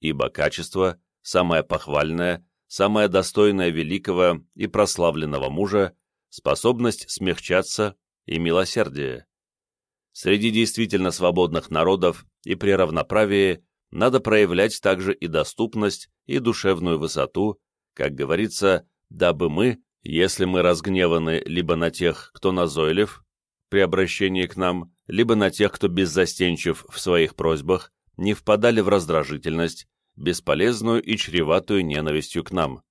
Ибо качество, самое похвальное, самое достойное великого и прославленного мужа, способность смягчаться и милосердие. Среди действительно свободных народов и при равноправии надо проявлять также и доступность, и душевную высоту, как говорится, дабы мы, если мы разгневаны либо на тех, кто назойлив при обращении к нам, либо на тех, кто беззастенчив в своих просьбах, не впадали в раздражительность, бесполезную и чреватую ненавистью к нам.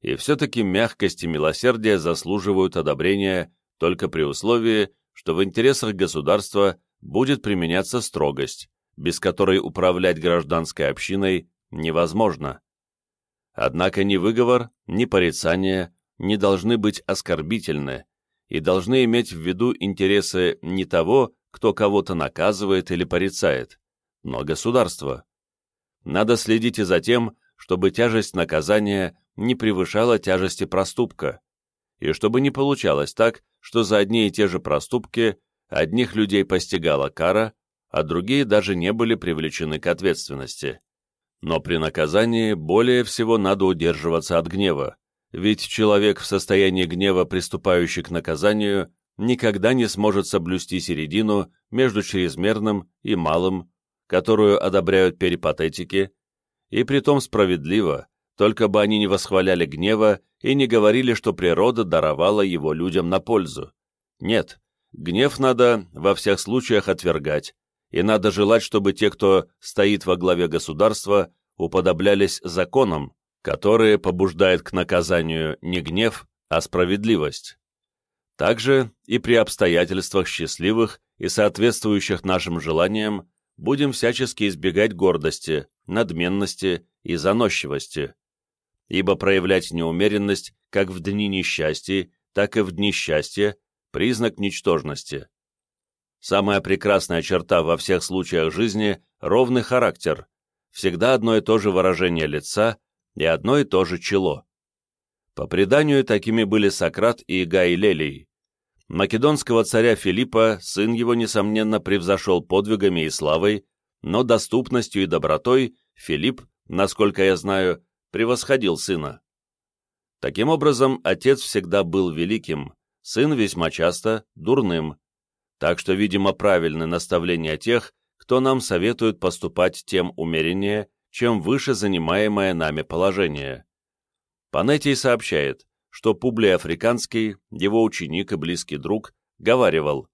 И все-таки мягкость и милосердие заслуживают одобрения только при условии, что в интересах государства будет применяться строгость, без которой управлять гражданской общиной невозможно. Однако ни выговор, ни порицание не должны быть оскорбительны и должны иметь в виду интересы не того, кто кого-то наказывает или порицает, но государства. Надо следить и за тем, чтобы тяжесть наказания не превышала тяжести проступка, и чтобы не получалось так, что за одни и те же проступки одних людей постигала кара, а другие даже не были привлечены к ответственности. Но при наказании более всего надо удерживаться от гнева, ведь человек в состоянии гнева, приступающий к наказанию, никогда не сможет соблюсти середину между чрезмерным и малым, которую одобряют перипатетики, и притом справедливо, только бы они не восхваляли гнева и не говорили, что природа даровала его людям на пользу. Нет, гнев надо во всех случаях отвергать, и надо желать, чтобы те, кто стоит во главе государства, уподоблялись законам, которые побуждают к наказанию не гнев, а справедливость. Также и при обстоятельствах счастливых и соответствующих нашим желаниям будем всячески избегать гордости, надменности и заносчивости, ибо проявлять неумеренность как в дни несчастья, так и в дни счастья – признак ничтожности. Самая прекрасная черта во всех случаях жизни – ровный характер, всегда одно и то же выражение лица и одно и то же чело. По преданию, такими были Сократ и Гай Лелий. Македонского царя Филиппа сын его, несомненно, превзошел подвигами и славой, но доступностью и добротой Филипп, насколько я знаю, превосходил сына. Таким образом, отец всегда был великим, сын весьма часто дурным, так что, видимо, правильны наставления тех, кто нам советует поступать тем умереннее, чем выше занимаемое нами положение. Панетий сообщает, что Публий Африканский, его ученик и близкий друг, говаривал,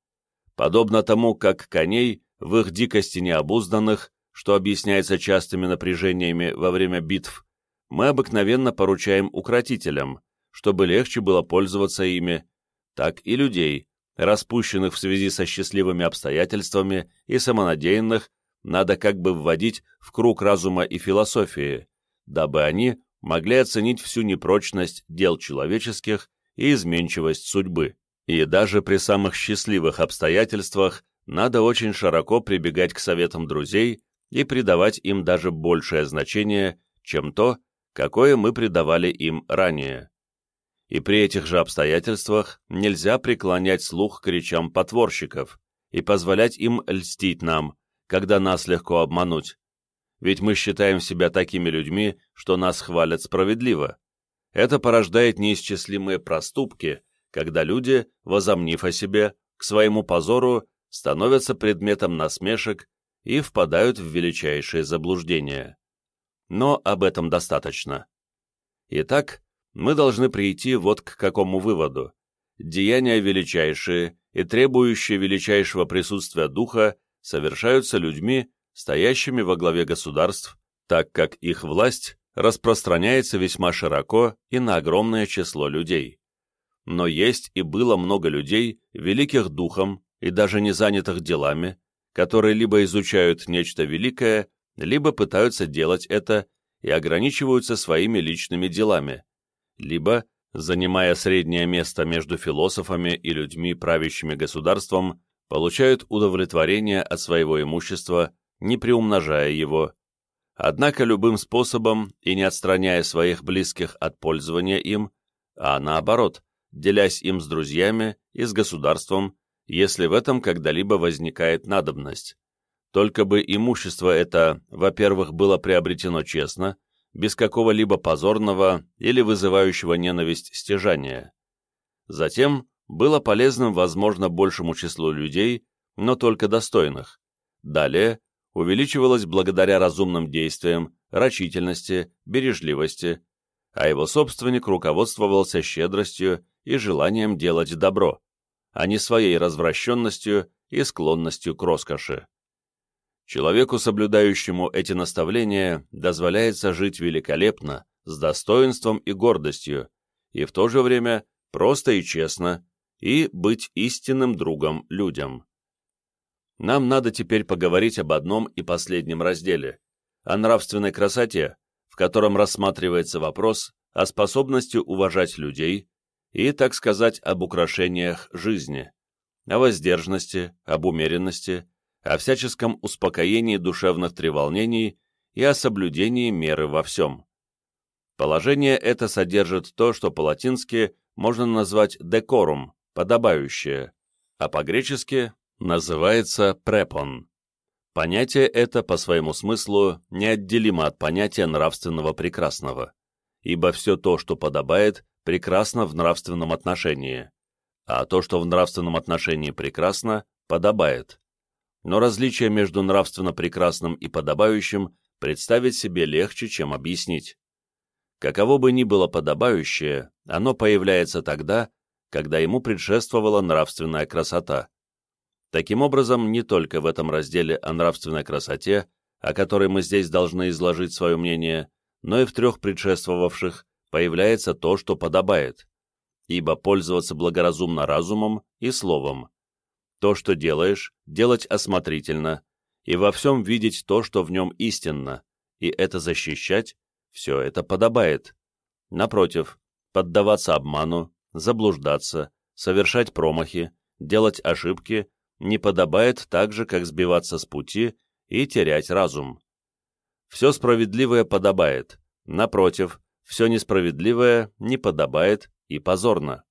подобно тому, как коней, в их дикости необузданных, что объясняется частыми напряжениями во время битв, мы обыкновенно поручаем укротителям, чтобы легче было пользоваться ими, так и людей, распущенных в связи со счастливыми обстоятельствами и самонадеянных, надо как бы вводить в круг разума и философии, дабы они могли оценить всю непрочность дел человеческих и изменчивость судьбы. И даже при самых счастливых обстоятельствах надо очень широко прибегать к советам друзей и придавать им даже большее значение, чем то, какое мы придавали им ранее и при этих же обстоятельствах нельзя преклонять слух к речам потворщиков и позволять им льстить нам, когда нас легко обмануть. Ведь мы считаем себя такими людьми, что нас хвалят справедливо. Это порождает неисчислимые проступки, когда люди, возомнив о себе, к своему позору, становятся предметом насмешек и впадают в величайшие заблуждения. Но об этом достаточно. Итак, мы должны прийти вот к какому выводу. Деяния величайшие и требующие величайшего присутствия духа совершаются людьми, стоящими во главе государств, так как их власть распространяется весьма широко и на огромное число людей. Но есть и было много людей, великих духом и даже не занятых делами, которые либо изучают нечто великое, либо пытаются делать это и ограничиваются своими личными делами, либо, занимая среднее место между философами и людьми, правящими государством, получают удовлетворение от своего имущества, не приумножая его, однако любым способом и не отстраняя своих близких от пользования им, а наоборот, делясь им с друзьями и с государством, если в этом когда-либо возникает надобность. Только бы имущество это, во-первых, было приобретено честно, без какого-либо позорного или вызывающего ненависть стяжания. Затем было полезным, возможно, большему числу людей, но только достойных. Далее увеличивалось благодаря разумным действиям, рачительности, бережливости, а его собственник руководствовался щедростью и желанием делать добро, а не своей развращенностью и склонностью к роскоши. Человеку, соблюдающему эти наставления, дозволяется жить великолепно, с достоинством и гордостью, и в то же время просто и честно, и быть истинным другом людям. Нам надо теперь поговорить об одном и последнем разделе, о нравственной красоте, в котором рассматривается вопрос о способности уважать людей и, так сказать, об украшениях жизни, о воздержанности, об умеренности, о всяческом успокоении душевных треволнений и о соблюдении меры во всем. Положение это содержит то, что по-латински можно назвать декорум, подобающее, а по-гречески называется препон. Понятие это по своему смыслу неотделимо от понятия нравственного прекрасного, ибо все то, что подобает, прекрасно в нравственном отношении, а то, что в нравственном отношении прекрасно, подобает. Но различие между нравственно прекрасным и подобающим представить себе легче, чем объяснить. Каково бы ни было подобающее, оно появляется тогда, когда ему предшествовала нравственная красота. Таким образом, не только в этом разделе о нравственной красоте, о которой мы здесь должны изложить свое мнение, но и в трех предшествовавших появляется то, что подобает, ибо пользоваться благоразумно разумом и словом. То, что делаешь, делать осмотрительно, и во всем видеть то, что в нем истинно, и это защищать, все это подобает. Напротив, поддаваться обману, заблуждаться, совершать промахи, делать ошибки не подобает так же, как сбиваться с пути и терять разум. Все справедливое подобает, напротив, все несправедливое не подобает и позорно.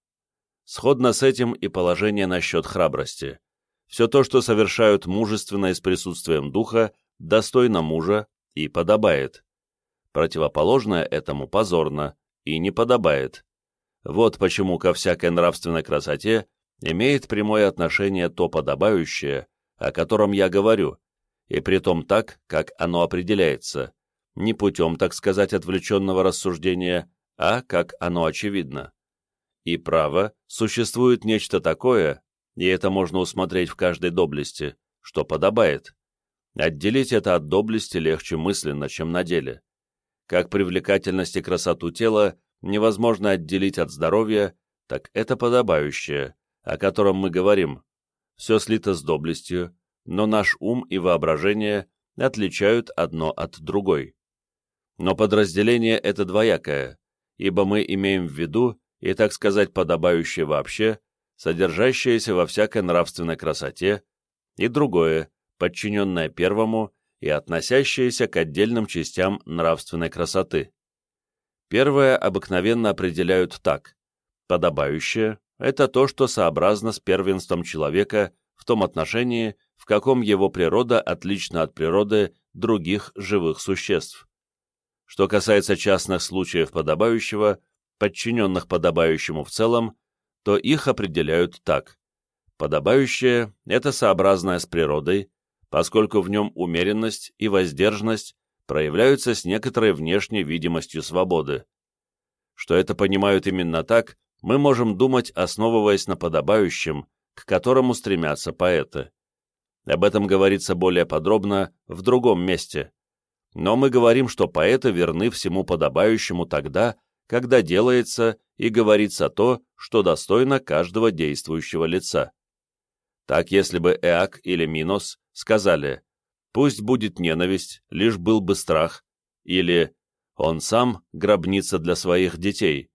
Сходно с этим и положение насчет храбрости. Все то, что совершают мужественно и с присутствием духа, достойно мужа и подобает. Противоположное этому позорно и не подобает. Вот почему ко всякой нравственной красоте имеет прямое отношение то подобающее, о котором я говорю, и при том так, как оно определяется, не путем, так сказать, отвлеченного рассуждения, а как оно очевидно. И право, существует нечто такое, и это можно усмотреть в каждой доблести, что подобает. Отделить это от доблести легче мысленно, чем на деле. Как привлекательность и красоту тела невозможно отделить от здоровья, так это подобающее, о котором мы говорим. Все слито с доблестью, но наш ум и воображение отличают одно от другой. Но подразделение это двоякое, ибо мы имеем в виду, и так сказать подобающее вообще, содержащееся во всякой нравственной красоте, и другое, подчиненное первому и относящееся к отдельным частям нравственной красоты. Первое обыкновенно определяют так. Подобающее – это то, что сообразно с первенством человека в том отношении, в каком его природа отлична от природы других живых существ. Что касается частных случаев подобающего, подчиненных подобающему в целом, то их определяют так. Подобающее – это сообразное с природой, поскольку в нем умеренность и воздержанность проявляются с некоторой внешней видимостью свободы. Что это понимают именно так, мы можем думать, основываясь на подобающем, к которому стремятся поэты. Об этом говорится более подробно в другом месте. Но мы говорим, что поэты верны всему подобающему тогда, когда делается и говорится то, что достойно каждого действующего лица. Так, если бы Эак или Минос сказали «Пусть будет ненависть, лишь был бы страх», или «Он сам гробница для своих детей»,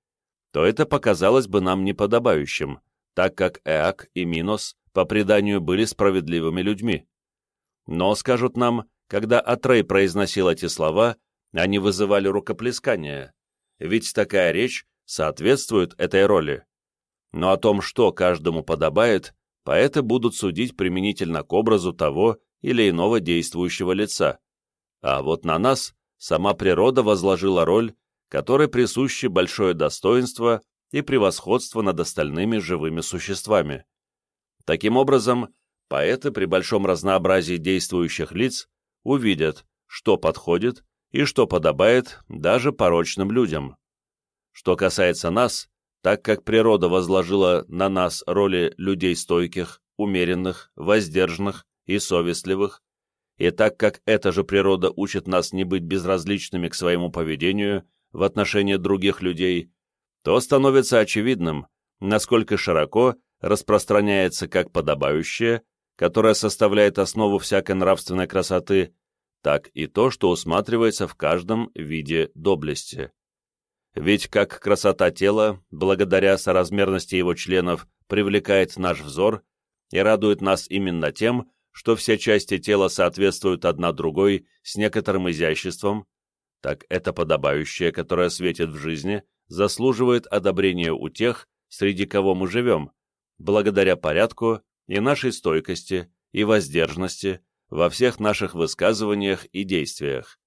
то это показалось бы нам неподобающим, так как Эак и Минос по преданию были справедливыми людьми. Но, скажут нам, когда Атрей произносил эти слова, они вызывали рукоплескание, ведь такая речь соответствует этой роли. Но о том, что каждому подобает, поэты будут судить применительно к образу того или иного действующего лица. А вот на нас сама природа возложила роль, которой присуще большое достоинство и превосходство над остальными живыми существами. Таким образом, поэты при большом разнообразии действующих лиц увидят, что подходит и что подобает даже порочным людям. Что касается нас, так как природа возложила на нас роли людей стойких, умеренных, воздержанных и совестливых, и так как эта же природа учит нас не быть безразличными к своему поведению в отношении других людей, то становится очевидным, насколько широко распространяется как подобающее, которое составляет основу всякой нравственной красоты, так и то, что усматривается в каждом виде доблести. Ведь как красота тела, благодаря соразмерности его членов, привлекает наш взор и радует нас именно тем, что все части тела соответствуют одна другой с некоторым изяществом, так это подобающее, которое светит в жизни, заслуживает одобрения у тех, среди кого мы живем, благодаря порядку и нашей стойкости и воздержанности во всех наших высказываниях и действиях.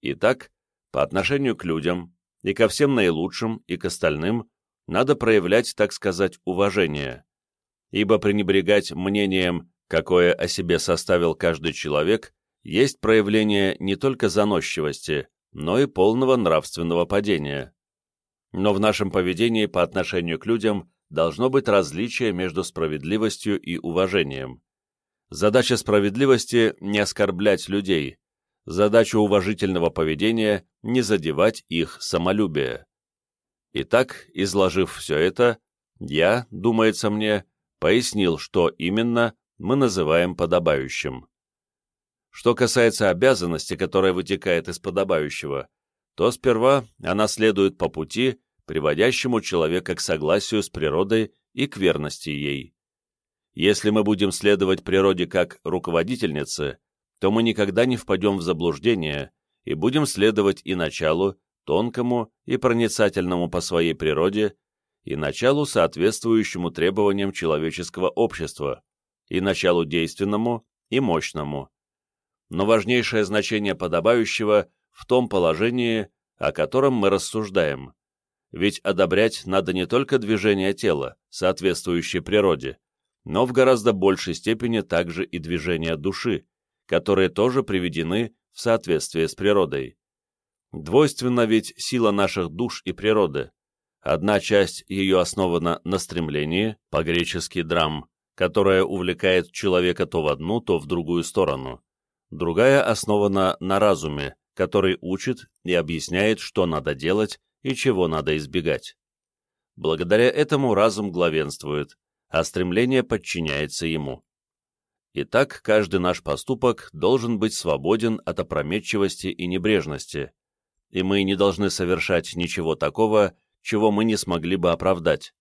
Итак, по отношению к людям и ко всем наилучшим и к остальным надо проявлять, так сказать, уважение, ибо пренебрегать мнением, какое о себе составил каждый человек, есть проявление не только заносчивости, но и полного нравственного падения. Но в нашем поведении по отношению к людям должно быть различие между справедливостью и уважением. Задача справедливости – не оскорблять людей, задача уважительного поведения – не задевать их самолюбие. Итак, изложив все это, я, думается мне, пояснил, что именно мы называем подобающим. Что касается обязанности, которая вытекает из подобающего, то сперва она следует по пути, приводящему человека к согласию с природой и к верности ей. Если мы будем следовать природе как руководительнице, то мы никогда не впадем в заблуждение и будем следовать и началу, тонкому и проницательному по своей природе, и началу, соответствующему требованиям человеческого общества, и началу действенному и мощному. Но важнейшее значение подобающего в том положении, о котором мы рассуждаем. Ведь одобрять надо не только движение тела, соответствующее природе, но в гораздо большей степени также и движение души, которые тоже приведены в соответствие с природой. Двойственна ведь сила наших душ и природы. Одна часть ее основана на стремлении, по-гречески драм, которая увлекает человека то в одну, то в другую сторону. Другая основана на разуме, который учит и объясняет, что надо делать и чего надо избегать. Благодаря этому разум главенствует, а стремление подчиняется ему. Итак, каждый наш поступок должен быть свободен от опрометчивости и небрежности, и мы не должны совершать ничего такого, чего мы не смогли бы оправдать.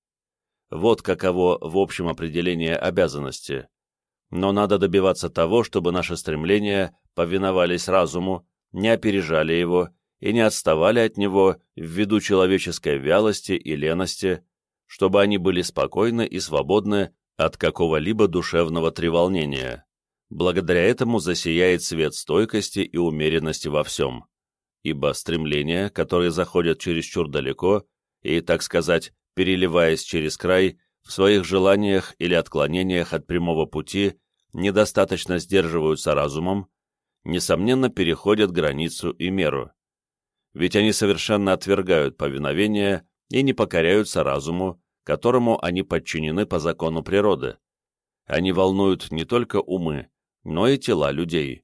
Вот каково в общем определении обязанности. Но надо добиваться того, чтобы наши стремления повиновались разуму, не опережали его и не отставали от него ввиду человеческой вялости и лености, чтобы они были спокойны и свободны от какого-либо душевного треволнения. Благодаря этому засияет свет стойкости и умеренности во всем ибо стремления, которые заходят чересчур далеко и, так сказать, переливаясь через край, в своих желаниях или отклонениях от прямого пути недостаточно сдерживаются разумом, несомненно переходят границу и меру. Ведь они совершенно отвергают повиновение и не покоряются разуму, которому они подчинены по закону природы. Они волнуют не только умы, но и тела людей.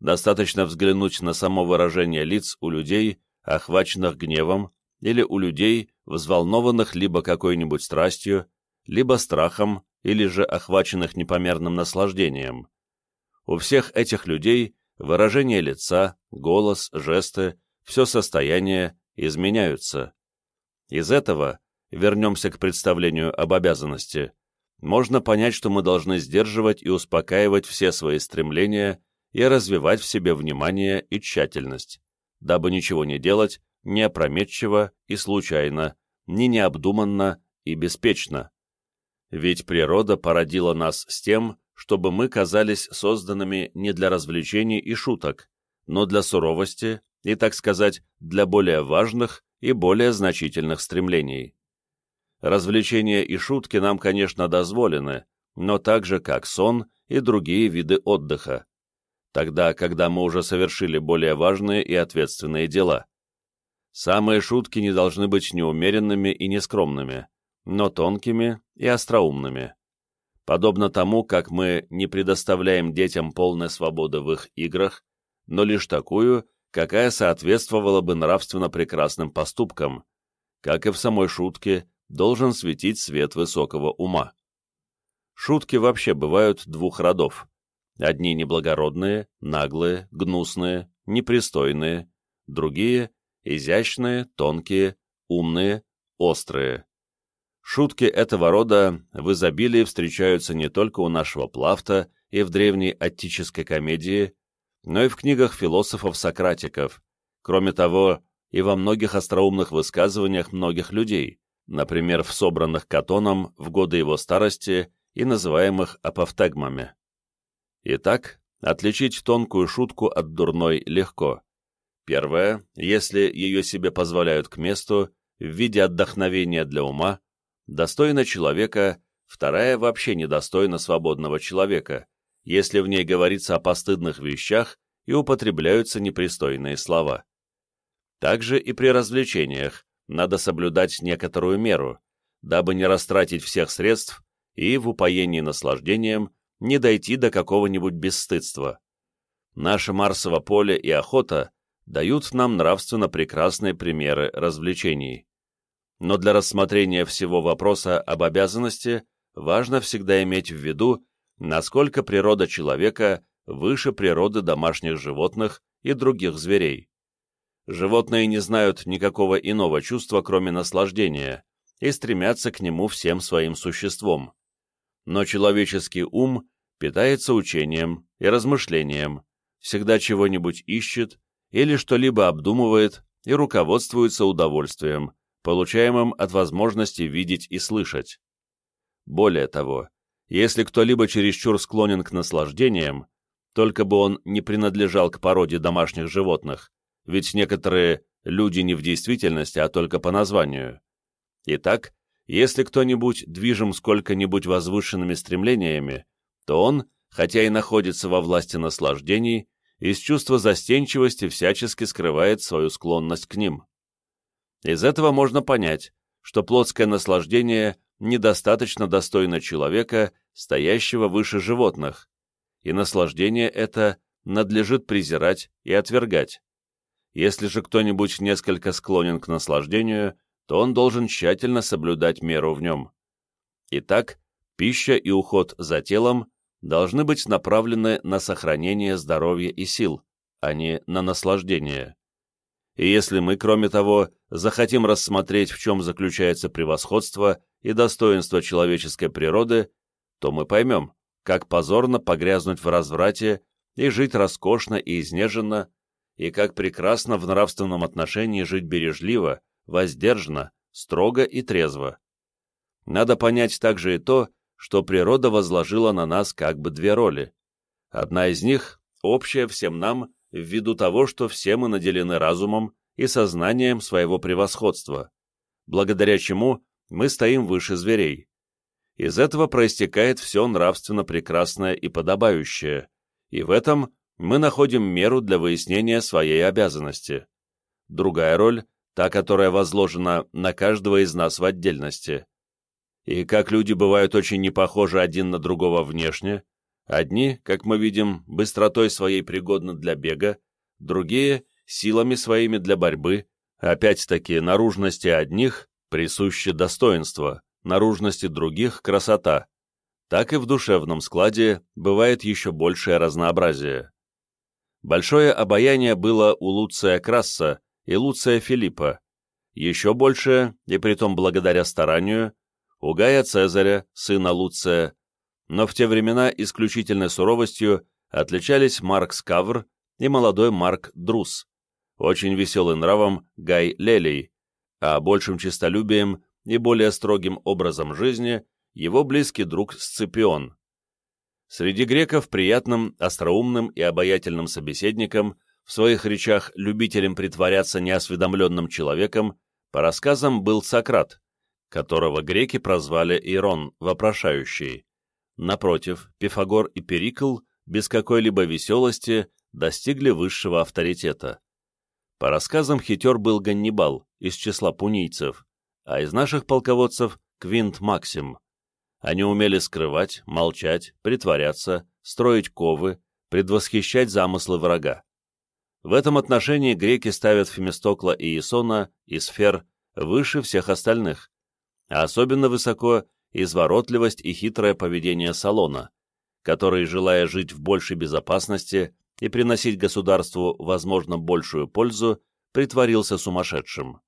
Достаточно взглянуть на само выражение лиц у людей, охваченных гневом, или у людей, взволнованных либо какой-нибудь страстью, либо страхом, или же охваченных непомерным наслаждением. У всех этих людей выражение лица, голос, жесты, все состояние изменяются. Из этого, вернемся к представлению об обязанности, можно понять, что мы должны сдерживать и успокаивать все свои стремления и развивать в себе внимание и тщательность, дабы ничего не делать ни опрометчиво и случайно, ни необдуманно и беспечно. Ведь природа породила нас с тем, чтобы мы казались созданными не для развлечений и шуток, но для суровости и, так сказать, для более важных и более значительных стремлений. Развлечения и шутки нам, конечно, дозволены, но так же, как сон и другие виды отдыха тогда, когда мы уже совершили более важные и ответственные дела. Самые шутки не должны быть неумеренными и нескромными, но тонкими и остроумными. Подобно тому, как мы не предоставляем детям полной свободы в их играх, но лишь такую, какая соответствовала бы нравственно прекрасным поступкам, как и в самой шутке должен светить свет высокого ума. Шутки вообще бывают двух родов Одни неблагородные, наглые, гнусные, непристойные, другие — изящные, тонкие, умные, острые. Шутки этого рода в изобилии встречаются не только у нашего Плафта и в древней аттической комедии, но и в книгах философов-сократиков, Кроме того, и во многих остроумных высказываниях многих людей, например, в собранных Катоном в годы его старости и называемых апофтегмами. Итак, отличить тонкую шутку от дурной легко. Первое, если ее себе позволяют к месту, в виде отдохновения для ума, достойна человека, вторая вообще недостойна свободного человека, если в ней говорится о постыдных вещах и употребляются непристойные слова. Также и при развлечениях надо соблюдать некоторую меру, дабы не растратить всех средств и в упоении наслаждением не дойти до какого-нибудь бесстыдства. Наше Марсово поле и охота дают нам нравственно прекрасные примеры развлечений. Но для рассмотрения всего вопроса об обязанности важно всегда иметь в виду, насколько природа человека выше природы домашних животных и других зверей. Животные не знают никакого иного чувства, кроме наслаждения, и стремятся к нему всем своим существом. Но человеческий ум питается учением и размышлением, всегда чего-нибудь ищет или что-либо обдумывает и руководствуется удовольствием, получаемым от возможности видеть и слышать. Более того, если кто-либо чересчур склонен к наслаждениям, только бы он не принадлежал к породе домашних животных, ведь некоторые люди не в действительности, а только по названию. Итак, если кто-нибудь движим сколько-нибудь возвышенными стремлениями, то он, хотя и находится во власти наслаждений, из чувства застенчивости всячески скрывает свою склонность к ним. Из этого можно понять, что плотское наслаждение недостаточно достойно человека, стоящего выше животных, и наслаждение это надлежит презирать и отвергать. Если же кто-нибудь несколько склонен к наслаждению, то он должен тщательно соблюдать меру в нем. Итак, пища и уход за телом должны быть направлены на сохранение здоровья и сил, а не на наслаждение. И если мы, кроме того, захотим рассмотреть, в чем заключается превосходство и достоинство человеческой природы, то мы поймем, как позорно погрязнуть в разврате и жить роскошно и изнеженно, и как прекрасно в нравственном отношении жить бережливо, воздержанно, строго и трезво. Надо понять также и то, что природа возложила на нас как бы две роли. Одна из них, общая всем нам, ввиду того, что все мы наделены разумом и сознанием своего превосходства, благодаря чему мы стоим выше зверей. Из этого проистекает все нравственно прекрасное и подобающее, и в этом мы находим меру для выяснения своей обязанности. Другая роль — та, которая возложена на каждого из нас в отдельности. И как люди бывают очень не похожи один на другого внешне, Одни, как мы видим, быстротой своей пригодны для бега, другие — силами своими для борьбы, опять-таки наружности одних присуще достоинство, наружности других — красота. Так и в душевном складе бывает еще большее разнообразие. Большое обаяние было у Луция Красса и Луция Филиппа, еще большее, и притом благодаря старанию, у Гая Цезаря, сына Луция, но в те времена исключительной суровостью отличались Марк Скавр и молодой Марк Друс, очень веселым нравом Гай Лелей, а большим честолюбием и более строгим образом жизни его близкий друг Сципион. Среди греков приятным, остроумным и обаятельным собеседником, в своих речах любителем притворяться неосведомленным человеком, по рассказам был Сократ, которого греки прозвали Ирон, вопрошающий. Напротив, Пифагор и Перикл без какой-либо веселости достигли высшего авторитета. По рассказам хитер был Ганнибал из числа пунийцев, а из наших полководцев — Квинт Максим. Они умели скрывать, молчать, притворяться, строить ковы, предвосхищать замыслы врага. В этом отношении греки ставят Фемистокла и Исона и Сфер выше всех остальных, а особенно высоко изворотливость и хитрое поведение Салона, который, желая жить в большей безопасности и приносить государству, возможно, большую пользу, притворился сумасшедшим.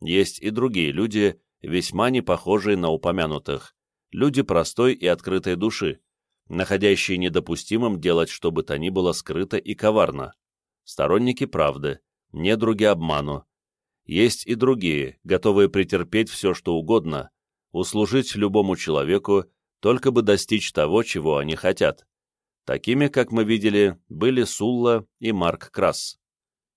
Есть и другие люди, весьма не похожие на упомянутых, люди простой и открытой души, находящие недопустимым делать что бы то ни было скрыто и коварно, сторонники правды, недруги обману. Есть и другие, готовые претерпеть все, что угодно, услужить любому человеку, только бы достичь того, чего они хотят. Такими, как мы видели, были Сулла и Марк Красс.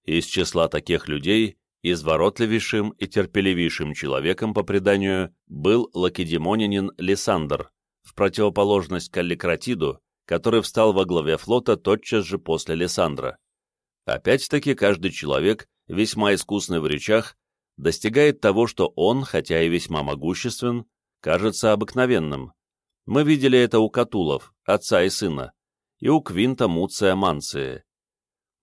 Из числа таких людей изворотливейшим и терпеливейшим человеком, по преданию, был лакедемонянин Лисандр, в противоположность Калликратиду, который встал во главе флота тотчас же после Лисандра. Опять-таки, каждый человек, весьма искусный в речах, достигает того, что он, хотя и весьма могуществен, кажется обыкновенным. Мы видели это у Катулов, отца и сына, и у Квинта Муция Манции.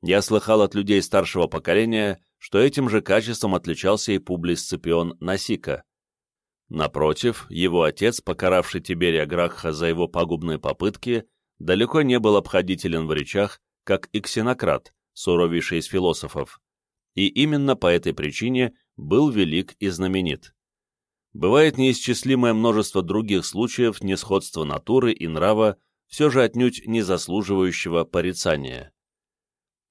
Я слыхал от людей старшего поколения, что этим же качеством отличался и Публий Сципион Насика. Напротив, его отец, покаравший Тиберия Гракха за его пагубные попытки, далеко не был обходителен в речах, как и Ксенократ, суровейший из философов, и именно по этой причине был велик и знаменит. Бывает неисчислимое множество других случаев несходства натуры и нрава, все же отнюдь не заслуживающего порицания.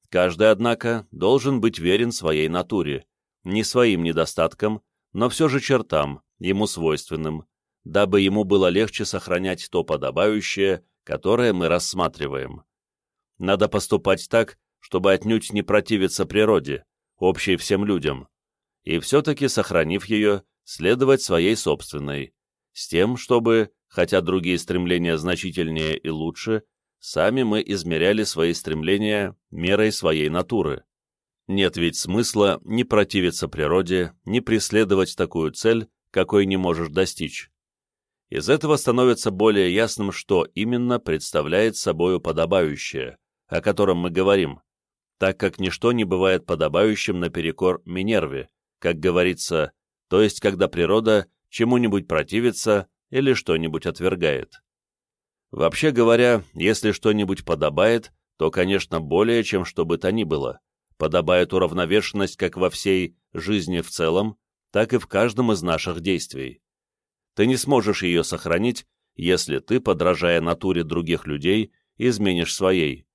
Каждый, однако, должен быть верен своей натуре, не своим недостаткам, но все же чертам, ему свойственным, дабы ему было легче сохранять то подобающее, которое мы рассматриваем. Надо поступать так, чтобы отнюдь не противиться природе, общей всем людям, и все-таки, сохранив ее, следовать своей собственной, с тем, чтобы, хотя другие стремления значительнее и лучше, сами мы измеряли свои стремления мерой своей натуры. Нет ведь смысла не противиться природе, не преследовать такую цель, какой не можешь достичь. Из этого становится более ясным, что именно представляет собою подобающее, о котором мы говорим, так как ничто не бывает подобающим наперекор Минерве, как говорится, то есть когда природа чему-нибудь противится или что-нибудь отвергает. Вообще говоря, если что-нибудь подобает, то, конечно, более, чем что бы то ни было. Подобает уравновешенность как во всей жизни в целом, так и в каждом из наших действий. Ты не сможешь ее сохранить, если ты, подражая натуре других людей, изменишь своей.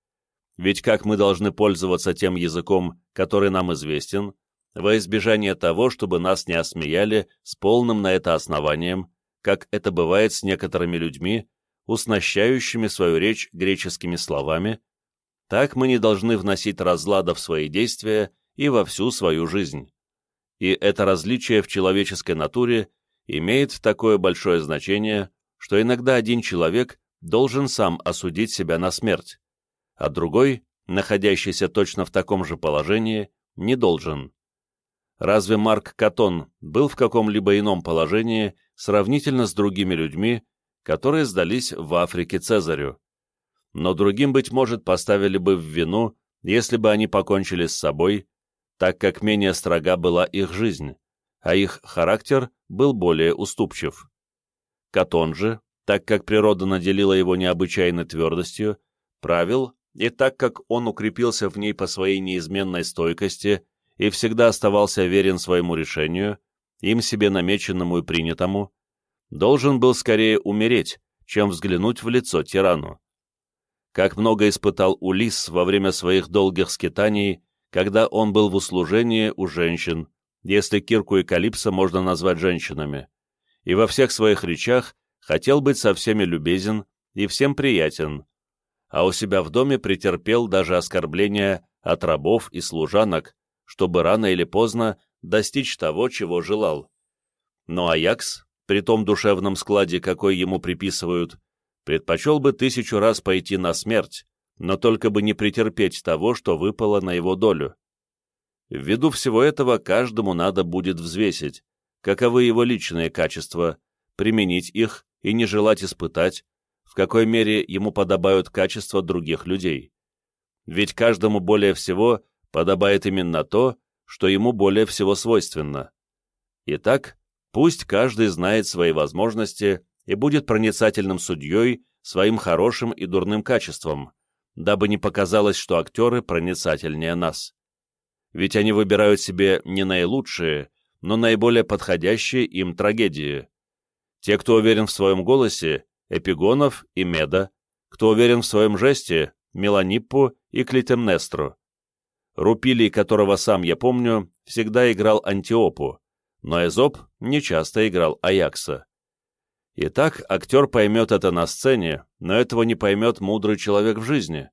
Ведь как мы должны пользоваться тем языком, который нам известен, во избежание того, чтобы нас не осмеяли с полным на это основанием, как это бывает с некоторыми людьми, уснащающими свою речь греческими словами, так мы не должны вносить разлада в свои действия и во всю свою жизнь. И это различие в человеческой натуре имеет такое большое значение, что иногда один человек должен сам осудить себя на смерть, а другой, находящийся точно в таком же положении, не должен. Разве Марк Катон был в каком-либо ином положении сравнительно с другими людьми, которые сдались в Африке Цезарю. Но другим, быть может, поставили бы в вину, если бы они покончили с собой, так как менее строга была их жизнь, а их характер был более уступчив. Катон же, так как природа наделила его необычайной твердостью, правил, и так как он укрепился в ней по своей неизменной стойкости и всегда оставался верен своему решению, им себе намеченному и принятому, должен был скорее умереть, чем взглянуть в лицо тирану. Как много испытал Улис во время своих долгих скитаний, когда он был в услужении у женщин, если Кирку и Калипсо можно назвать женщинами, и во всех своих речах хотел быть со всеми любезен и всем приятен, а у себя в доме претерпел даже оскорбления от рабов и служанок, чтобы рано или поздно достичь того, чего желал. Но Аякс, при том душевном складе, какой ему приписывают, предпочел бы тысячу раз пойти на смерть, но только бы не претерпеть того, что выпало на его долю. Ввиду всего этого каждому надо будет взвесить, каковы его личные качества, применить их и не желать испытать, в какой мере ему подобают качества других людей. Ведь каждому более всего подобает именно то, что ему более всего свойственно. Итак, Пусть каждый знает свои возможности и будет проницательным судьей своим хорошим и дурным качеством, дабы не показалось, что актеры проницательнее нас. Ведь они выбирают себе не наилучшие, но наиболее подходящие им трагедии. Те, кто уверен в своем голосе, Эпигонов и Меда, кто уверен в своем жесте, Меланиппу и Клитемнестру. Рупилий, которого сам я помню, всегда играл Антиопу, но Эзоп нечасто играл Аякса. Итак, актер поймет это на сцене, но этого не поймет мудрый человек в жизни.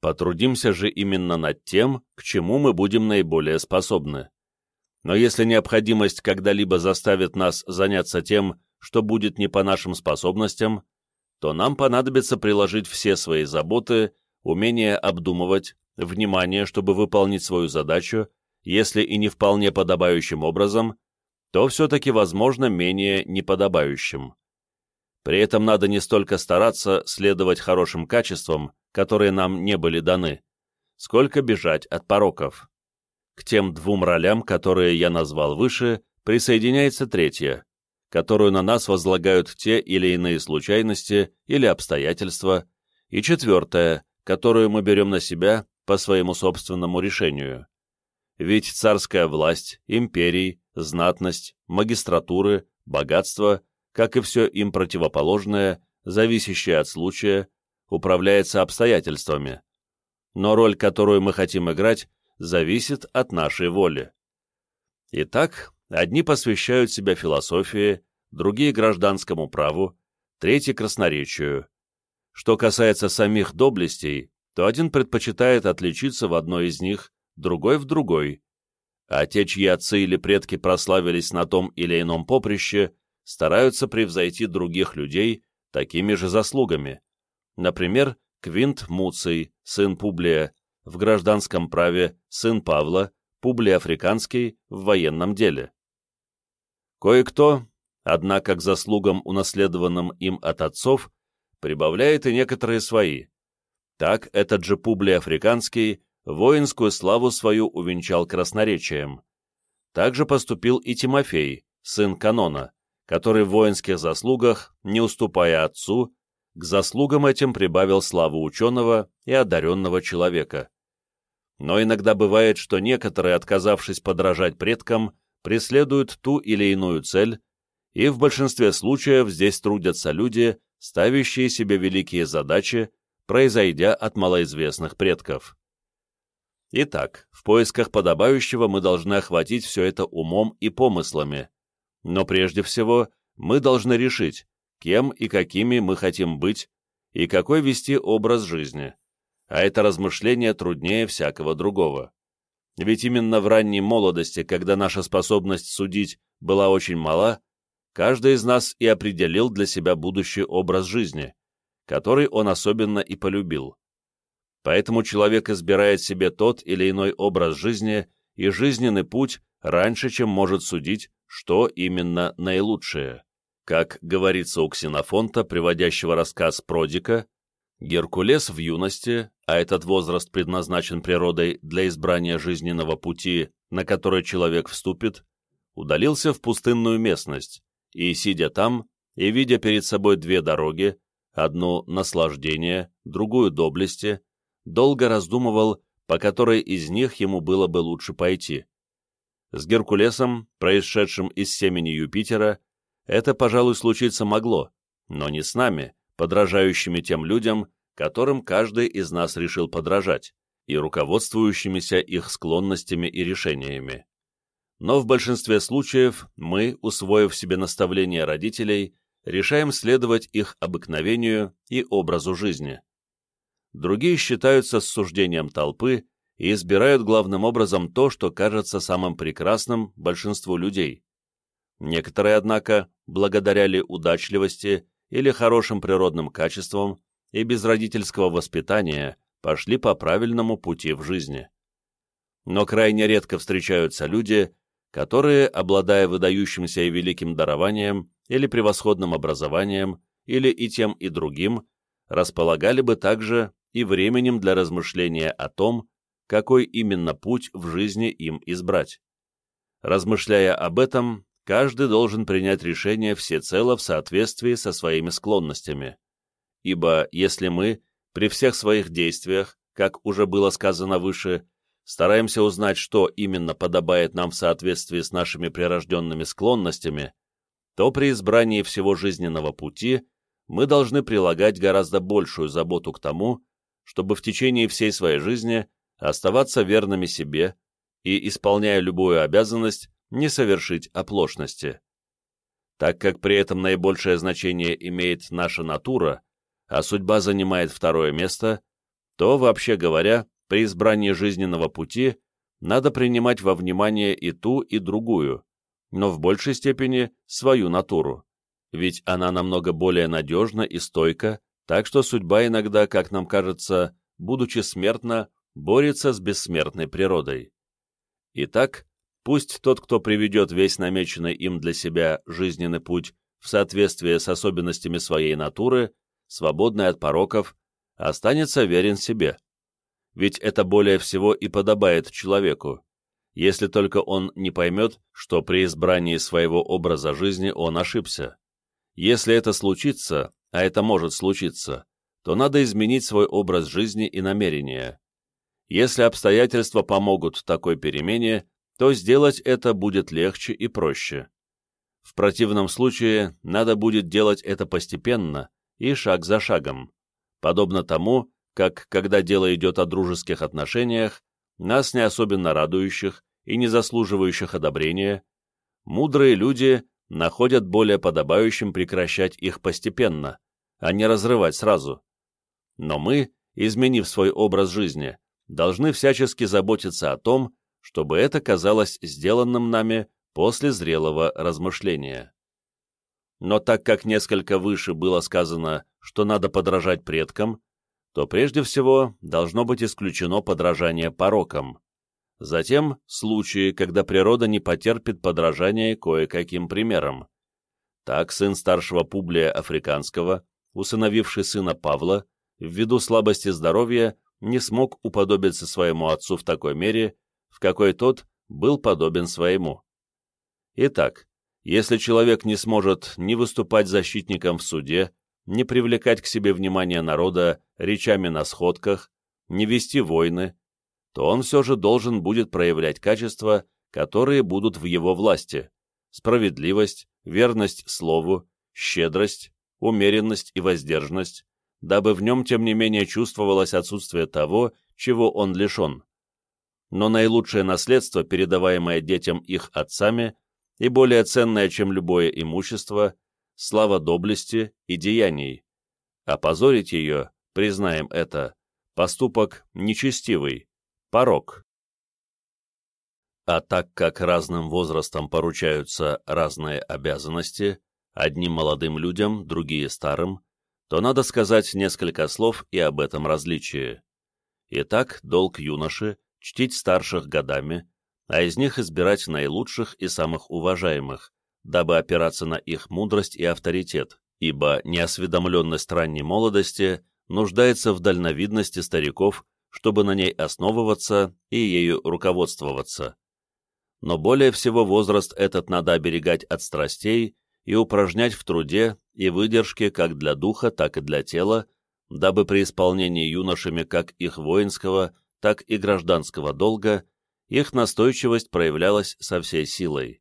Потрудимся же именно над тем, к чему мы будем наиболее способны. Но если необходимость когда-либо заставит нас заняться тем, что будет не по нашим способностям, то нам понадобится приложить все свои заботы, умение обдумывать, внимание, чтобы выполнить свою задачу, если и не вполне подобающим образом, то все-таки, возможно, менее неподобающим. При этом надо не столько стараться следовать хорошим качествам, которые нам не были даны, сколько бежать от пороков. К тем двум ролям, которые я назвал выше, присоединяется третья, которую на нас возлагают те или иные случайности или обстоятельства, и четвертая, которую мы берем на себя по своему собственному решению. Ведь царская власть, империи, знатность, магистратуры, богатство, как и все им противоположное, зависящее от случая, управляется обстоятельствами. Но роль, которую мы хотим играть, зависит от нашей воли. Итак, одни посвящают себя философии, другие — гражданскому праву, третьи — красноречию. Что касается самих доблестей, то один предпочитает отличиться в одной из них, другой — в другой. А те, чьи отцы или предки прославились на том или ином поприще, стараются превзойти других людей такими же заслугами. Например, Квинт Муций, сын Публия, в гражданском праве сын Павла, Публий Африканский в военном деле. Кое-кто, однако к заслугам, унаследованным им от отцов, прибавляет и некоторые свои. Так этот же Публий Африканский воинскую славу свою увенчал красноречием. Также поступил и Тимофей, сын Канона, который в воинских заслугах, не уступая отцу, к заслугам этим прибавил славу ученого и одаренного человека. Но иногда бывает, что некоторые, отказавшись подражать предкам, преследуют ту или иную цель, и в большинстве случаев здесь трудятся люди, ставящие себе великие задачи, произойдя от малоизвестных предков. Итак, в поисках подобающего мы должны охватить все это умом и помыслами, но прежде всего мы должны решить, кем и какими мы хотим быть и какой вести образ жизни а это размышление труднее всякого другого. Ведь именно в ранней молодости, когда наша способность судить была очень мала, каждый из нас и определил для себя будущий образ жизни, который он особенно и полюбил. Поэтому человек избирает себе тот или иной образ жизни и жизненный путь раньше, чем может судить, что именно наилучшее. Как говорится у Ксенофонта, приводящего рассказ Продика, Геркулес в юности, а этот возраст предназначен природой для избрания жизненного пути, на который человек вступит, удалился в пустынную местность и, сидя там, и видя перед собой две дороги, одну — наслаждение, другую — доблести, долго раздумывал, по которой из них ему было бы лучше пойти. С Геркулесом, происшедшим из семени Юпитера, это, пожалуй, случиться могло, но не с нами, подражающими тем людям, которым каждый из нас решил подражать, и руководствующимися их склонностями и решениями. Но в большинстве случаев мы, усвоив себе наставления родителей, решаем следовать их обыкновению и образу жизни. Другие считаются с суждением толпы и избирают главным образом то, что кажется самым прекрасным большинству людей. Некоторые, однако, благодаря ли удачливости или хорошим природным качествам и без родительского воспитания пошли по правильному пути в жизни. Но крайне редко встречаются люди, которые, обладая выдающимся и великим дарованием или превосходным образованием, или и тем, и другим, располагали бы также и временем для размышления о том, какой именно путь в жизни им избрать. Размышляя об этом, каждый должен принять решение всецело в соответствии со своими склонностями ибо если мы, при всех своих действиях, как уже было сказано выше, стараемся узнать, что именно подобает нам в соответствии с нашими прирожденными склонностями, то при избрании всего жизненного пути мы должны прилагать гораздо большую заботу к тому, чтобы в течение всей своей жизни оставаться верными себе и, исполняя любую обязанность, не совершить оплошности. Так как при этом наибольшее значение имеет наша натура, а судьба занимает второе место, то, вообще говоря, при избрании жизненного пути надо принимать во внимание и ту, и другую, но в большей степени свою натуру, ведь она намного более надежна и стойка, так что судьба иногда, как нам кажется, будучи смертна, борется с бессмертной природой. Итак, пусть тот, кто приведет весь намеченный им для себя жизненный путь в соответствии с особенностями своей натуры, свободный от пороков, останется верен себе. Ведь это более всего и подобает человеку, если только он не поймет, что при избрании своего образа жизни он ошибся. Если это случится, а это может случиться, то надо изменить свой образ жизни и намерения. Если обстоятельства помогут такой перемене, то сделать это будет легче и проще. В противном случае надо будет делать это постепенно и шаг за шагом, подобно тому, как, когда дело идет о дружеских отношениях, нас не особенно радующих и не заслуживающих одобрения, мудрые люди находят более подобающим прекращать их постепенно, а не разрывать сразу. Но мы, изменив свой образ жизни, должны всячески заботиться о том, чтобы это казалось сделанным нами после зрелого размышления. Но так как несколько выше было сказано, что надо подражать предкам, то прежде всего должно быть исключено подражание порокам. Затем случаи, когда природа не потерпит подражания кое-каким примерам. Так сын старшего Публия Африканского, усыновивший сына Павла, ввиду слабости здоровья не смог уподобиться своему отцу в такой мере, в какой тот был подобен своему. Итак, если человек не сможет ни выступать защитником в суде, ни привлекать к себе внимание народа речами на сходках, ни вести войны, то он все же должен будет проявлять качества, которые будут в его власти – справедливость, верность слову, щедрость, умеренность и воздержанность, дабы в нем, тем не менее, чувствовалось отсутствие того, чего он лишен. Но наилучшее наследство, передаваемое детям их отцами, и более ценное, чем любое имущество, слава доблести и деяний. Опозорить ее, признаем это, поступок нечестивый, порог. А так как разным возрастом поручаются разные обязанности, одним молодым людям, другие старым, то надо сказать несколько слов и об этом различии. Итак, долг юноши — чтить старших годами, а из них избирать наилучших и самых уважаемых, дабы опираться на их мудрость и авторитет, ибо неосведомленность ранней молодости нуждается в дальновидности стариков, чтобы на ней основываться и ею руководствоваться. Но более всего возраст этот надо оберегать от страстей и упражнять в труде и выдержке как для духа, так и для тела, дабы при исполнении юношами как их воинского, так и гражданского долга их настойчивость проявлялась со всей силой.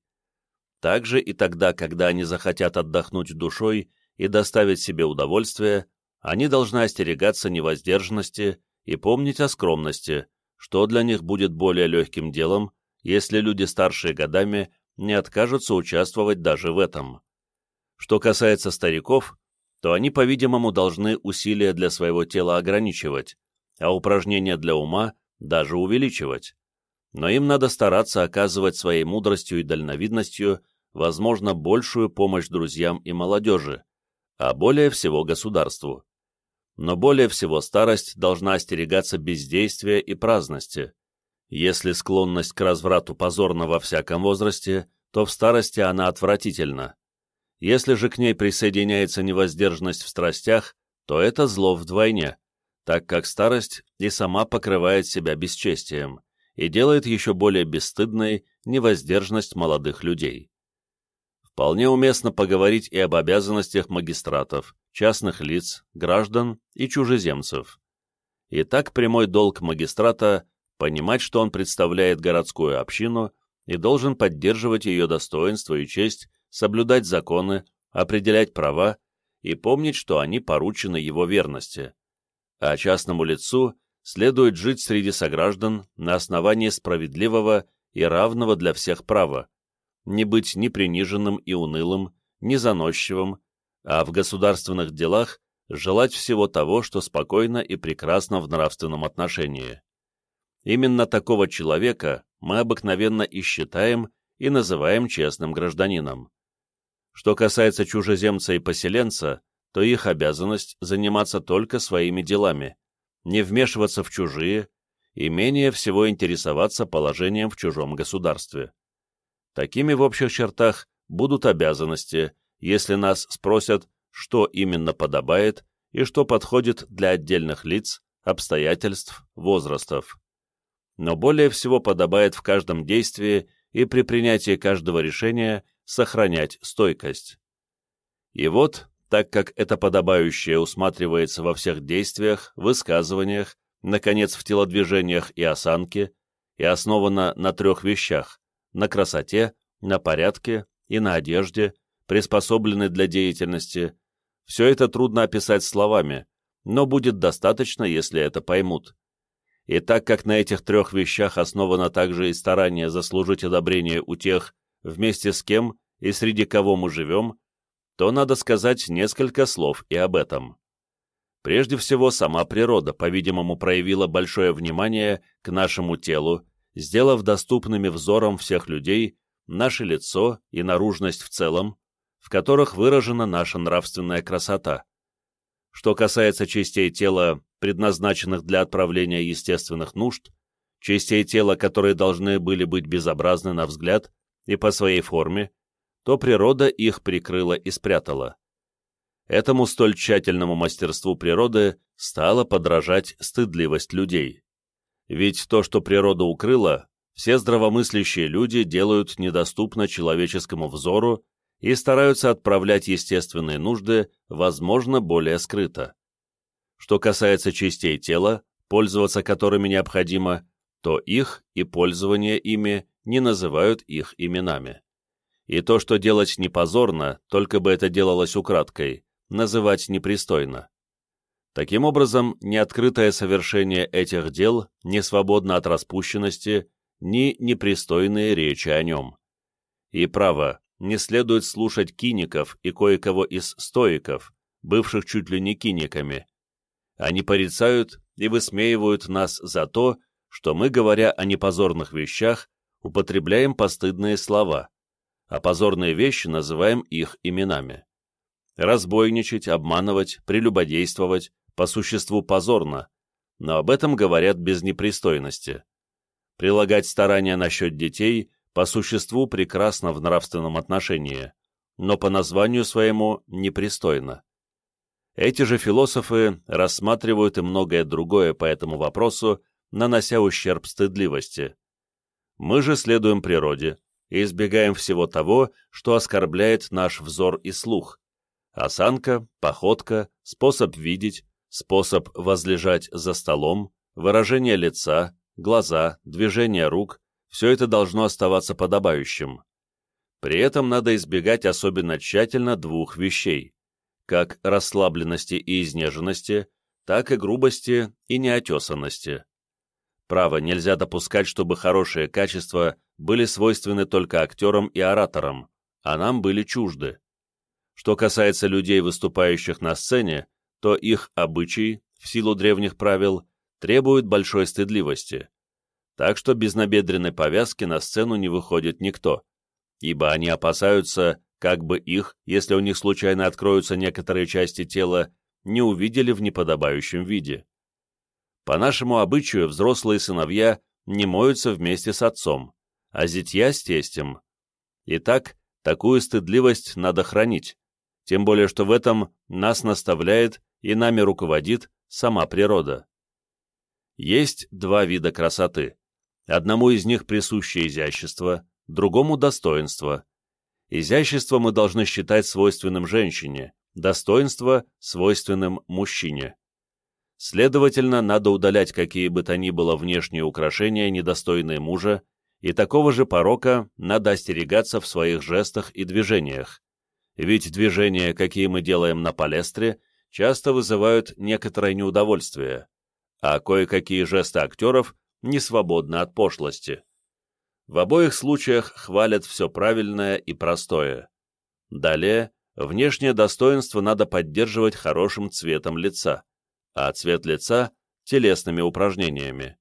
Также и тогда, когда они захотят отдохнуть душой и доставить себе удовольствие, они должны остерегаться невоздержанности и помнить о скромности, что для них будет более легким делом, если люди старшие годами не откажутся участвовать даже в этом. Что касается стариков, то они, по-видимому, должны усилия для своего тела ограничивать, а упражнения для ума даже увеличивать. Но им надо стараться оказывать своей мудростью и дальновидностью, возможно, большую помощь друзьям и молодежи, а более всего государству. Но более всего старость должна остерегаться бездействия и праздности. Если склонность к разврату позорна во всяком возрасте, то в старости она отвратительна. Если же к ней присоединяется невоздержанность в страстях, то это зло вдвойне, так как старость и сама покрывает себя бесчестием и делает еще более бесстыдной невоздержанность молодых людей. Вполне уместно поговорить и об обязанностях магистратов, частных лиц, граждан и чужеземцев. Итак, прямой долг магистрата – понимать, что он представляет городскую общину и должен поддерживать ее достоинство и честь соблюдать законы, определять права и помнить, что они поручены его верности. А частному лицу следует жить среди сограждан на основании справедливого и равного для всех права, не быть ни приниженным и унылым, ни заносчивым, а в государственных делах желать всего того, что спокойно и прекрасно в нравственном отношении. Именно такого человека мы обыкновенно и считаем и называем честным гражданином. Что касается чужеземца и поселенца, то их обязанность заниматься только своими делами, не вмешиваться в чужие и менее всего интересоваться положением в чужом государстве. Такими в общих чертах будут обязанности, если нас спросят, что именно подобает и что подходит для отдельных лиц, обстоятельств, возрастов. Но более всего подобает в каждом действии и при принятии каждого решения сохранять стойкость. И вот, так как это подобающее усматривается во всех действиях, высказываниях, наконец, в телодвижениях и осанке, и основано на трех вещах – на красоте, на порядке и на одежде, приспособленной для деятельности, все это трудно описать словами, но будет достаточно, если это поймут. И так как на этих трех вещах основано также и старание заслужить одобрение у тех, вместе с кем и среди кого мы живем, то надо сказать несколько слов и об этом. Прежде всего, сама природа, по-видимому, проявила большое внимание к нашему телу, сделав доступными взором всех людей наше лицо и наружность в целом, в которых выражена наша нравственная красота. Что касается частей тела, предназначенных для отправления естественных нужд, частей тела, которые должны были быть безобразны на взгляд и по своей форме, то природа их прикрыла и спрятала. Этому столь тщательному мастерству природы стала подражать стыдливость людей. Ведь то, что природа укрыла, все здравомыслящие люди делают недоступно человеческому взору и стараются отправлять естественные нужды, возможно, более скрыто. Что касается частей тела, пользоваться которыми необходимо, то их и пользование ими не называют их именами. И то, что делать не позорно, только бы это делалось украдкой, называть непристойно. Таким образом, неоткрытое совершение этих дел не свободно от распущенности, ни непристойные речи о нем. И право, не следует слушать киников и кое-кого из стоиков, бывших чуть ли не киниками. Они порицают и высмеивают нас за то, что мы, говоря о непозорных вещах, употребляем постыдные слова, а позорные вещи называем их именами. Разбойничать, обманывать, прелюбодействовать по существу позорно, но об этом говорят без непристойности. Прилагать старания насчет детей по существу прекрасно в нравственном отношении, но по названию своему непристойно. Эти же философы рассматривают и многое другое по этому вопросу, нанося ущерб стыдливости. Мы же следуем природе и избегаем всего того, что оскорбляет наш взор и слух. Осанка, походка, способ видеть, способ возлежать за столом, выражение лица, глаза, движение рук, все это должно оставаться подобающим. При этом надо избегать особенно тщательно двух вещей, как расслабленности и изнеженности, так и грубости и неотесанности. Право, нельзя допускать, чтобы хорошие качества были свойственны только актерам и ораторам, а нам были чужды. Что касается людей, выступающих на сцене, то их обычаи, в силу древних правил, требуют большой стыдливости так что без набедренной повязки на сцену не выходит никто, ибо они опасаются, как бы их, если у них случайно откроются некоторые части тела, не увидели в неподобающем виде. По нашему обычаю взрослые сыновья не моются вместе с отцом, а зятья с тестем. Итак, такую стыдливость надо хранить, тем более что в этом нас наставляет и нами руководит сама природа. Есть два вида красоты Одному из них присуще изящество, другому — достоинство. Изящество мы должны считать свойственным женщине, достоинство — свойственным мужчине. Следовательно, надо удалять какие бы то ни было внешние украшения, недостойные мужа, и такого же порока надо остерегаться в своих жестах и движениях. Ведь движения, какие мы делаем на палестре, часто вызывают некоторое неудовольствие, а кое-какие жесты актеров не свободны от пошлости. В обоих случаях хвалят все правильное и простое. Далее, внешнее достоинство надо поддерживать хорошим цветом лица, а цвет лица – телесными упражнениями.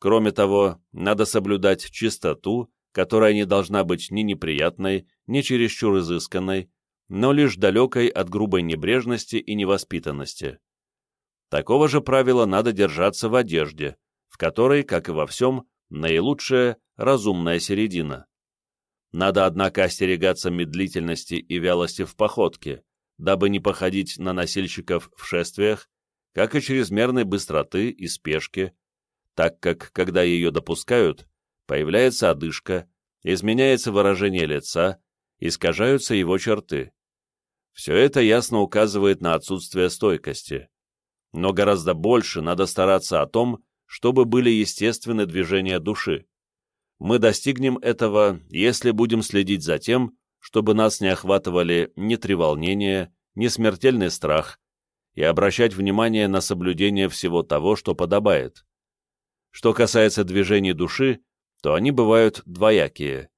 Кроме того, надо соблюдать чистоту, которая не должна быть ни неприятной, ни чересчур изысканной, но лишь далекой от грубой небрежности и невоспитанности. Такого же правила надо держаться в одежде, в которой, как и во всем, наилучшая разумная середина. Надо, однако, остерегаться медлительности и вялости в походке, дабы не походить на носильщиков в шествиях, как и чрезмерной быстроты и спешки, так как, когда ее допускают, появляется одышка, изменяется выражение лица, искажаются его черты. Все это ясно указывает на отсутствие стойкости. Но гораздо больше надо стараться о том, чтобы были естественны движения души. Мы достигнем этого, если будем следить за тем, чтобы нас не охватывали ни треволнение, ни смертельный страх, и обращать внимание на соблюдение всего того, что подобает. Что касается движений души, то они бывают двоякие.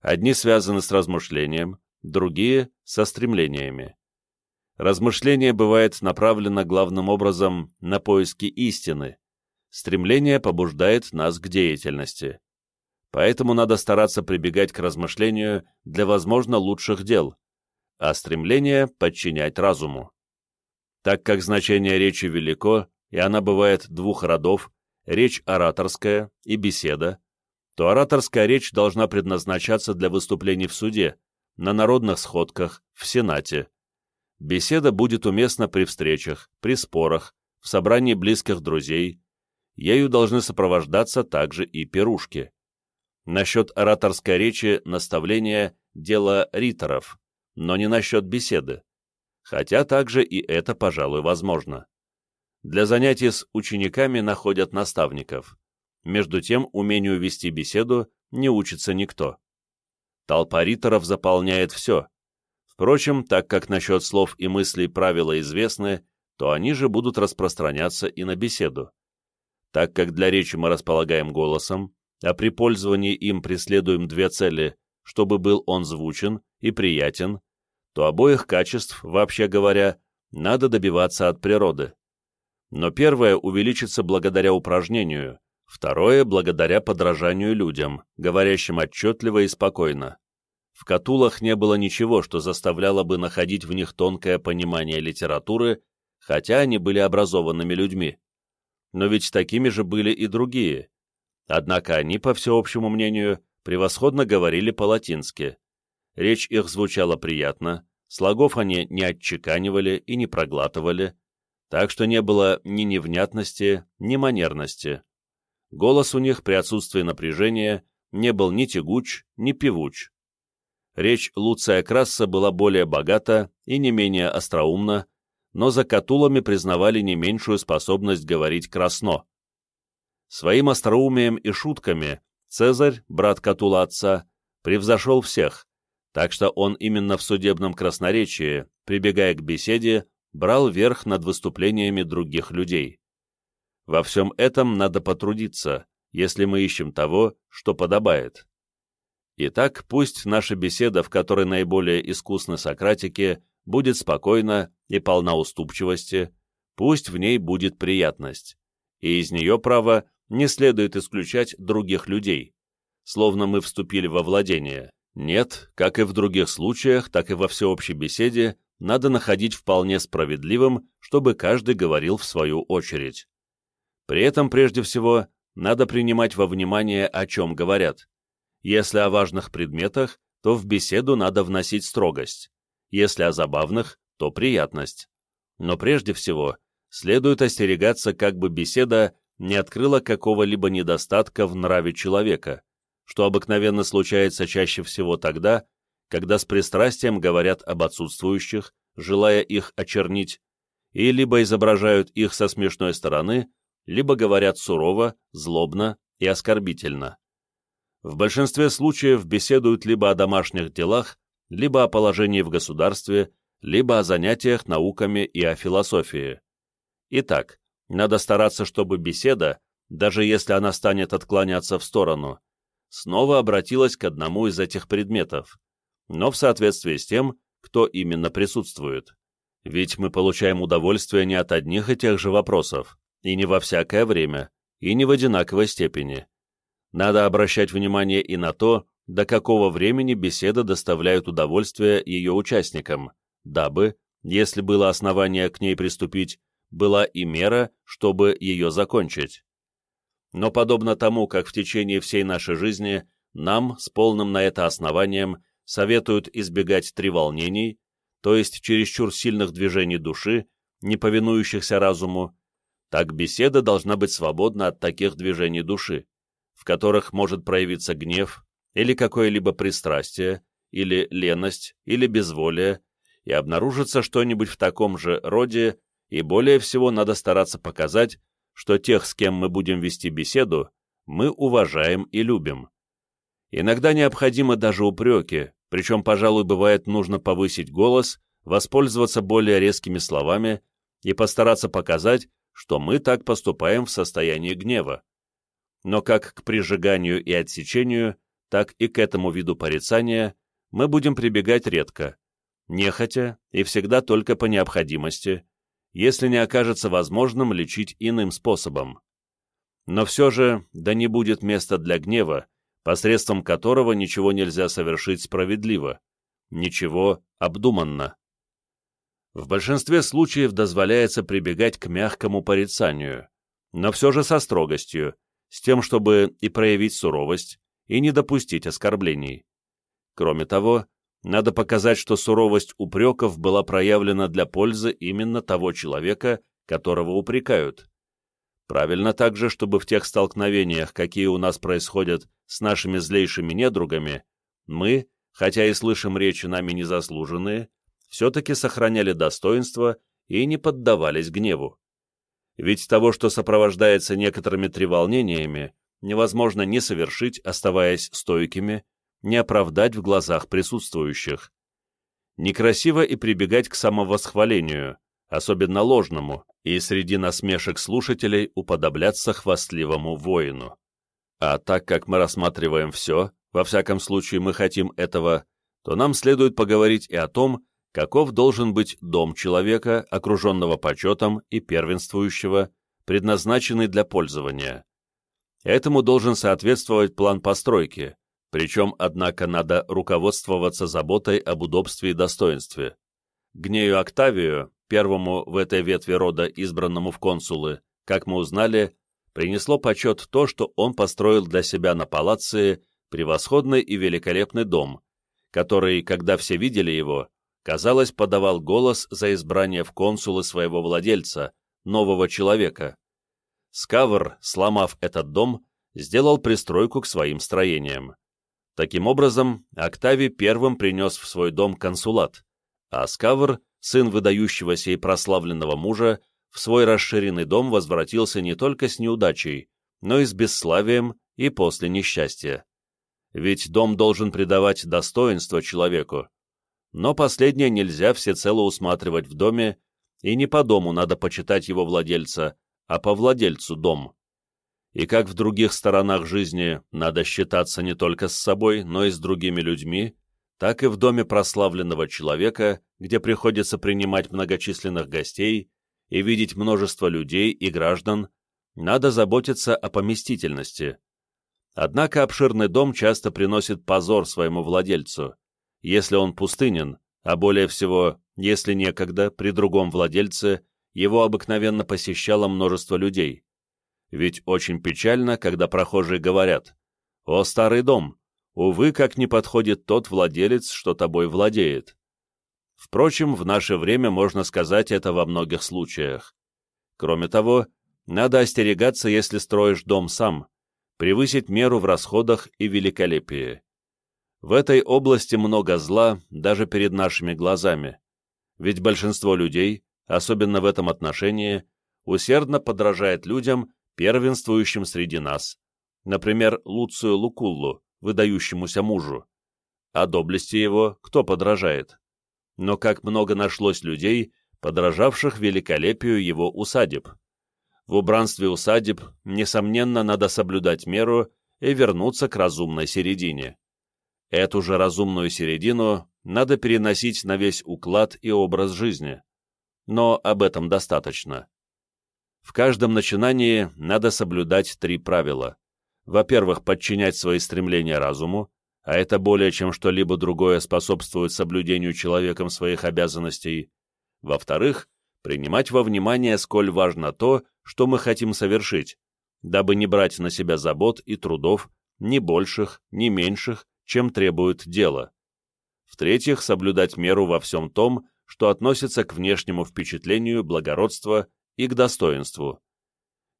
Одни связаны с размышлением, другие — со стремлениями. Размышление бывает направлено главным образом на поиски истины. Стремление побуждает нас к деятельности. Поэтому надо стараться прибегать к размышлению для, возможно, лучших дел, а стремление подчинять разуму. Так как значение речи велико, и она бывает двух родов, речь ораторская и беседа, то ораторская речь должна предназначаться для выступлений в суде, на народных сходках, в Сенате. Беседа будет уместна при встречах, при спорах, в собрании близких друзей. Ею должны сопровождаться также и пирушки. Насчет ораторской речи наставления – дело риторов, но не насчет беседы. Хотя также и это, пожалуй, возможно. Для занятий с учениками находят наставников. Между тем, умению вести беседу не учится никто. Толпа риторов заполняет все. Впрочем, так как насчет слов и мыслей правила известны, то они же будут распространяться и на беседу. Так как для речи мы располагаем голосом, а при пользовании им преследуем две цели, чтобы был он звучен и приятен, то обоих качеств, вообще говоря, надо добиваться от природы. Но первое увеличится благодаря упражнению, Второе — благодаря подражанию людям, говорящим отчетливо и спокойно. В Катулах не было ничего, что заставляло бы находить в них тонкое понимание литературы, хотя они были образованными людьми. Но ведь такими же были и другие. Однако они, по всеобщему мнению, превосходно говорили по-латински. Речь их звучала приятно, слогов они не отчеканивали и не проглатывали, так что не было ни невнятности, ни манерности. Голос у них при отсутствии напряжения не был ни тягуч, ни певуч. Речь Луция Красса была более богата и не менее остроумна, но за Катулами признавали не меньшую способность говорить красно. Своим остроумием и шутками Цезарь, брат Катула отца, превзошел всех, так что он именно в судебном красноречии, прибегая к беседе, брал верх над выступлениями других людей. Во всем этом надо потрудиться, если мы ищем того, что подобает. Итак, пусть наша беседа, в которой наиболее искусны сократики, будет спокойна и полна уступчивости, пусть в ней будет приятность, и из нее, право, не следует исключать других людей, словно мы вступили во владение. Нет, как и в других случаях, так и во всеобщей беседе, надо находить вполне справедливым, чтобы каждый говорил в свою очередь. При этом, прежде всего, надо принимать во внимание, о чем говорят. Если о важных предметах, то в беседу надо вносить строгость. Если о забавных, то приятность. Но прежде всего, следует остерегаться, как бы беседа не открыла какого-либо недостатка в нраве человека, что обыкновенно случается чаще всего тогда, когда с пристрастием говорят об отсутствующих, желая их очернить, и либо изображают их со смешной стороны, либо говорят сурово, злобно и оскорбительно. В большинстве случаев беседуют либо о домашних делах, либо о положении в государстве, либо о занятиях науками и о философии. Итак, надо стараться, чтобы беседа, даже если она станет отклоняться в сторону, снова обратилась к одному из этих предметов, но в соответствии с тем, кто именно присутствует. Ведь мы получаем удовольствие не от одних и тех же вопросов, и не во всякое время, и не в одинаковой степени. Надо обращать внимание и на то, до какого времени беседа доставляет удовольствие ее участникам, дабы, если было основание к ней приступить, была и мера, чтобы ее закончить. Но подобно тому, как в течение всей нашей жизни нам, с полным на это основанием, советуют избегать треволнений, то есть чересчур сильных движений души, не повинующихся разуму, так беседа должна быть свободна от таких движений души, в которых может проявиться гнев или какое-либо пристрастие, или леность, или безволие, и обнаружится что-нибудь в таком же роде, и более всего надо стараться показать, что тех, с кем мы будем вести беседу, мы уважаем и любим. Иногда необходимы даже упреки, причем, пожалуй, бывает нужно повысить голос, воспользоваться более резкими словами и постараться показать, что мы так поступаем в состоянии гнева. Но как к прижиганию и отсечению, так и к этому виду порицания мы будем прибегать редко, нехотя и всегда только по необходимости, если не окажется возможным лечить иным способом. Но все же, да не будет места для гнева, посредством которого ничего нельзя совершить справедливо, ничего обдуманно. В большинстве случаев дозволяется прибегать к мягкому порицанию, но все же со строгостью, с тем, чтобы и проявить суровость, и не допустить оскорблений. Кроме того, надо показать, что суровость упреков была проявлена для пользы именно того человека, которого упрекают. Правильно также, чтобы в тех столкновениях, какие у нас происходят с нашими злейшими недругами, мы, хотя и слышим речи нами незаслуженные, все-таки сохраняли достоинство и не поддавались гневу. Ведь того, что сопровождается некоторыми треволнениями, невозможно не совершить, оставаясь стойкими, не оправдать в глазах присутствующих. Некрасиво и прибегать к самовосхвалению, особенно ложному, и среди насмешек слушателей уподобляться хвастливому воину. А так как мы рассматриваем все, во всяком случае мы хотим этого, то нам следует поговорить и о том, каков должен быть дом человека, окруженного почетом и первенствующего, предназначенный для пользования. Этому должен соответствовать план постройки, причем, однако, надо руководствоваться заботой об удобстве и достоинстве. Гнею Октавию, первому в этой ветви рода, избранному в консулы, как мы узнали, принесло почет то, что он построил для себя на палации превосходный и великолепный дом, который, когда все видели его, казалось, подавал голос за избрание в консулы своего владельца, нового человека. Скавр, сломав этот дом, сделал пристройку к своим строениям. Таким образом, Октавий первым принес в свой дом консулат, а Скавр, сын выдающегося и прославленного мужа, в свой расширенный дом возвратился не только с неудачей, но и с бесславием и после несчастья. Ведь дом должен придавать достоинство человеку. Но последнее нельзя всецело усматривать в доме, и не по дому надо почитать его владельца, а по владельцу дом и как в других сторонах жизни надо считаться не только с собой, но и с другими людьми, так и в доме прославленного человека, где приходится принимать многочисленных гостей и видеть множество людей и граждан, надо заботиться о поместительности. Однако обширный дом часто приносит позор своему владельцу, если он пустынен, а более всего, если некогда, при другом владельце, его обыкновенно посещало множество людей. Ведь очень печально, когда прохожие говорят «О, старый дом! Увы, как не подходит тот владелец, что тобой владеет». Впрочем, в наше время можно сказать это во многих случаях. Кроме того, надо остерегаться, если строишь дом сам, превысить меру в расходах и великолепии. В этой области много зла даже перед нашими глазами, ведь большинство людей, особенно в этом отношении, усердно подражает людям, первенствующим среди нас, например, Луцию Лукуллу, выдающемуся мужу. А доблести его кто подражает? Но как много нашлось людей, подражавших великолепию его усадеб. в убранстве усадеб, несомненно, надо соблюдать меру и вернуться к разумной середине. Эту же разумную середину надо переносить на весь уклад и образ жизни. Но об этом достаточно. В каждом начинании надо соблюдать три правила. Во-первых, подчинять свои стремления разуму, а это более чем что-либо другое способствует соблюдению человеком своих обязанностей. Во-вторых, принимать во внимание, сколь важно то, что мы хотим совершить, дабы не брать на себя забот и трудов, ни больших, ни меньших, чем требует дело. В-третьих, соблюдать меру во всем том, что относится к внешнему впечатлению, благородства и к достоинству.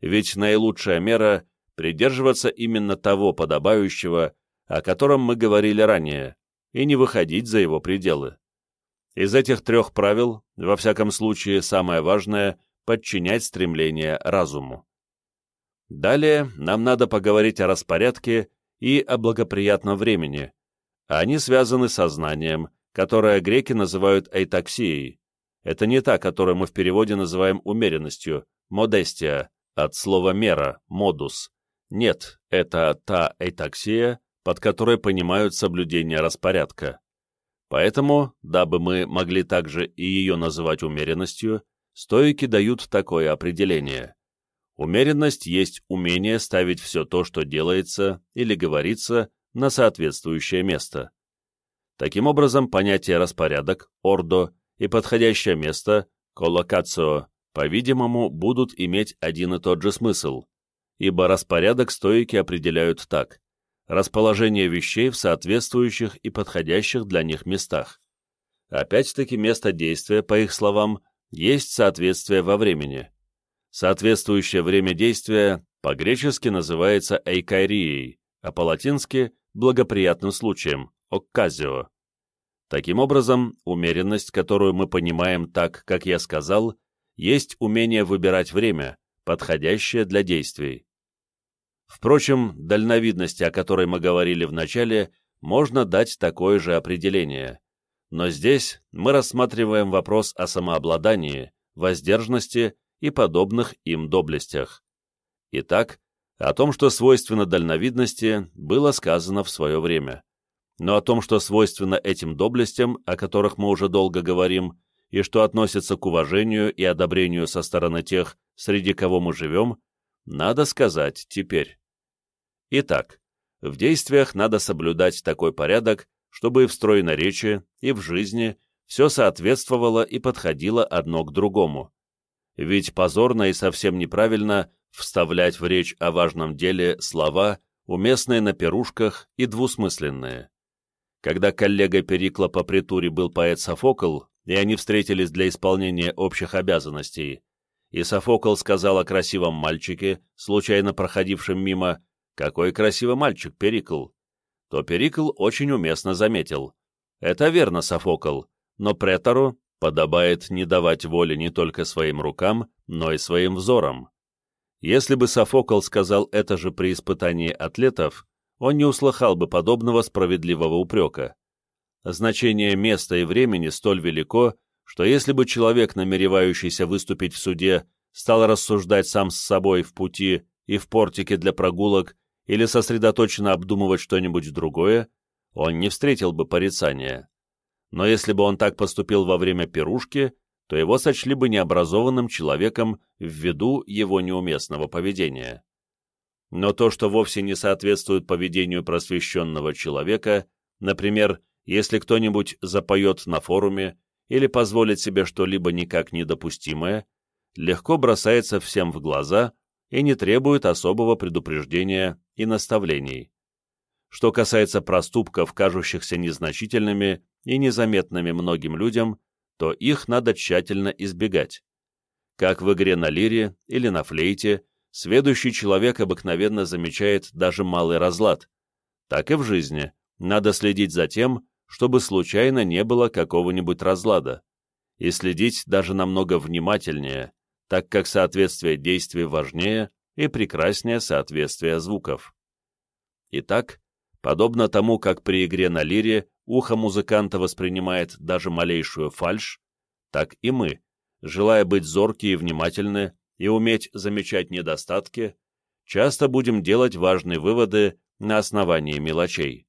Ведь наилучшая мера — придерживаться именно того подобающего, о котором мы говорили ранее, и не выходить за его пределы. Из этих трех правил, во всяком случае, самое важное — подчинять стремление разуму. Далее нам надо поговорить о распорядке и о благоприятном времени. Они связаны с сознанием, которое греки называют эйтаксией, это не та, которую мы в переводе называем умеренностью, модестия, от слова мера, модус. Нет, это та этаксия, под которой понимают соблюдение распорядка. Поэтому, дабы мы могли также и ее называть умеренностью, стоики дают такое определение. Умеренность есть умение ставить все то, что делается или говорится, на соответствующее место. Таким образом, понятие «распорядок», «ордо» и подходящее место, коллокацио, по-видимому, будут иметь один и тот же смысл, ибо распорядок стоики определяют так – расположение вещей в соответствующих и подходящих для них местах. Опять-таки место действия, по их словам, есть соответствие во времени. Соответствующее время действия по-гречески называется эйкарией, а по-латински – благоприятным случаем – окказио. Таким образом, умеренность, которую мы понимаем так, как я сказал, есть умение выбирать время, подходящее для действий. Впрочем, дальновидности, о которой мы говорили в начале, можно дать такое же определение. Но здесь мы рассматриваем вопрос о самообладании, воздержанности и подобных им доблестях. Итак, о том, что свойственно дальновидности, было сказано в свое время но о том, что свойственно этим доблестям, о которых мы уже долго говорим, и что относится к уважению и одобрению со стороны тех, среди кого мы живем, надо сказать теперь. Итак, в действиях надо соблюдать такой порядок, чтобы и в стройной речи, и в жизни все соответствовало и подходило одно к другому. Ведь позорно и совсем неправильно вставлять в речь о важном деле слова, уместные на пирушках и двусмысленные. Когда коллега Перикла по притуре был поэт Софокл, и они встретились для исполнения общих обязанностей, и Софокл сказал о красивом мальчике, случайно проходившем мимо, «Какой красивый мальчик, Перикл!» то Перикл очень уместно заметил. «Это верно, Софокл, но претору подобает не давать воли не только своим рукам, но и своим взорам». Если бы Софокл сказал это же при испытании атлетов, он не услыхал бы подобного справедливого упрека. Значение места и времени столь велико, что если бы человек, намеревающийся выступить в суде, стал рассуждать сам с собой в пути и в портике для прогулок или сосредоточенно обдумывать что-нибудь другое, он не встретил бы порицания. Но если бы он так поступил во время пирушки, то его сочли бы необразованным человеком ввиду его неуместного поведения но то, что вовсе не соответствует поведению просвещенного человека, например, если кто-нибудь запоет на форуме или позволит себе что-либо никак недопустимое, легко бросается всем в глаза и не требует особого предупреждения и наставлений. Что касается проступков, кажущихся незначительными и незаметными многим людям, то их надо тщательно избегать. Как в игре на лире или на флейте, сведущий человек обыкновенно замечает даже малый разлад. Так и в жизни надо следить за тем, чтобы случайно не было какого-нибудь разлада, и следить даже намного внимательнее, так как соответствие действий важнее и прекраснее соответствия звуков. Итак, подобно тому, как при игре на лире ухо музыканта воспринимает даже малейшую фальшь, так и мы, желая быть зоркие и внимательны, и уметь замечать недостатки, часто будем делать важные выводы на основании мелочей.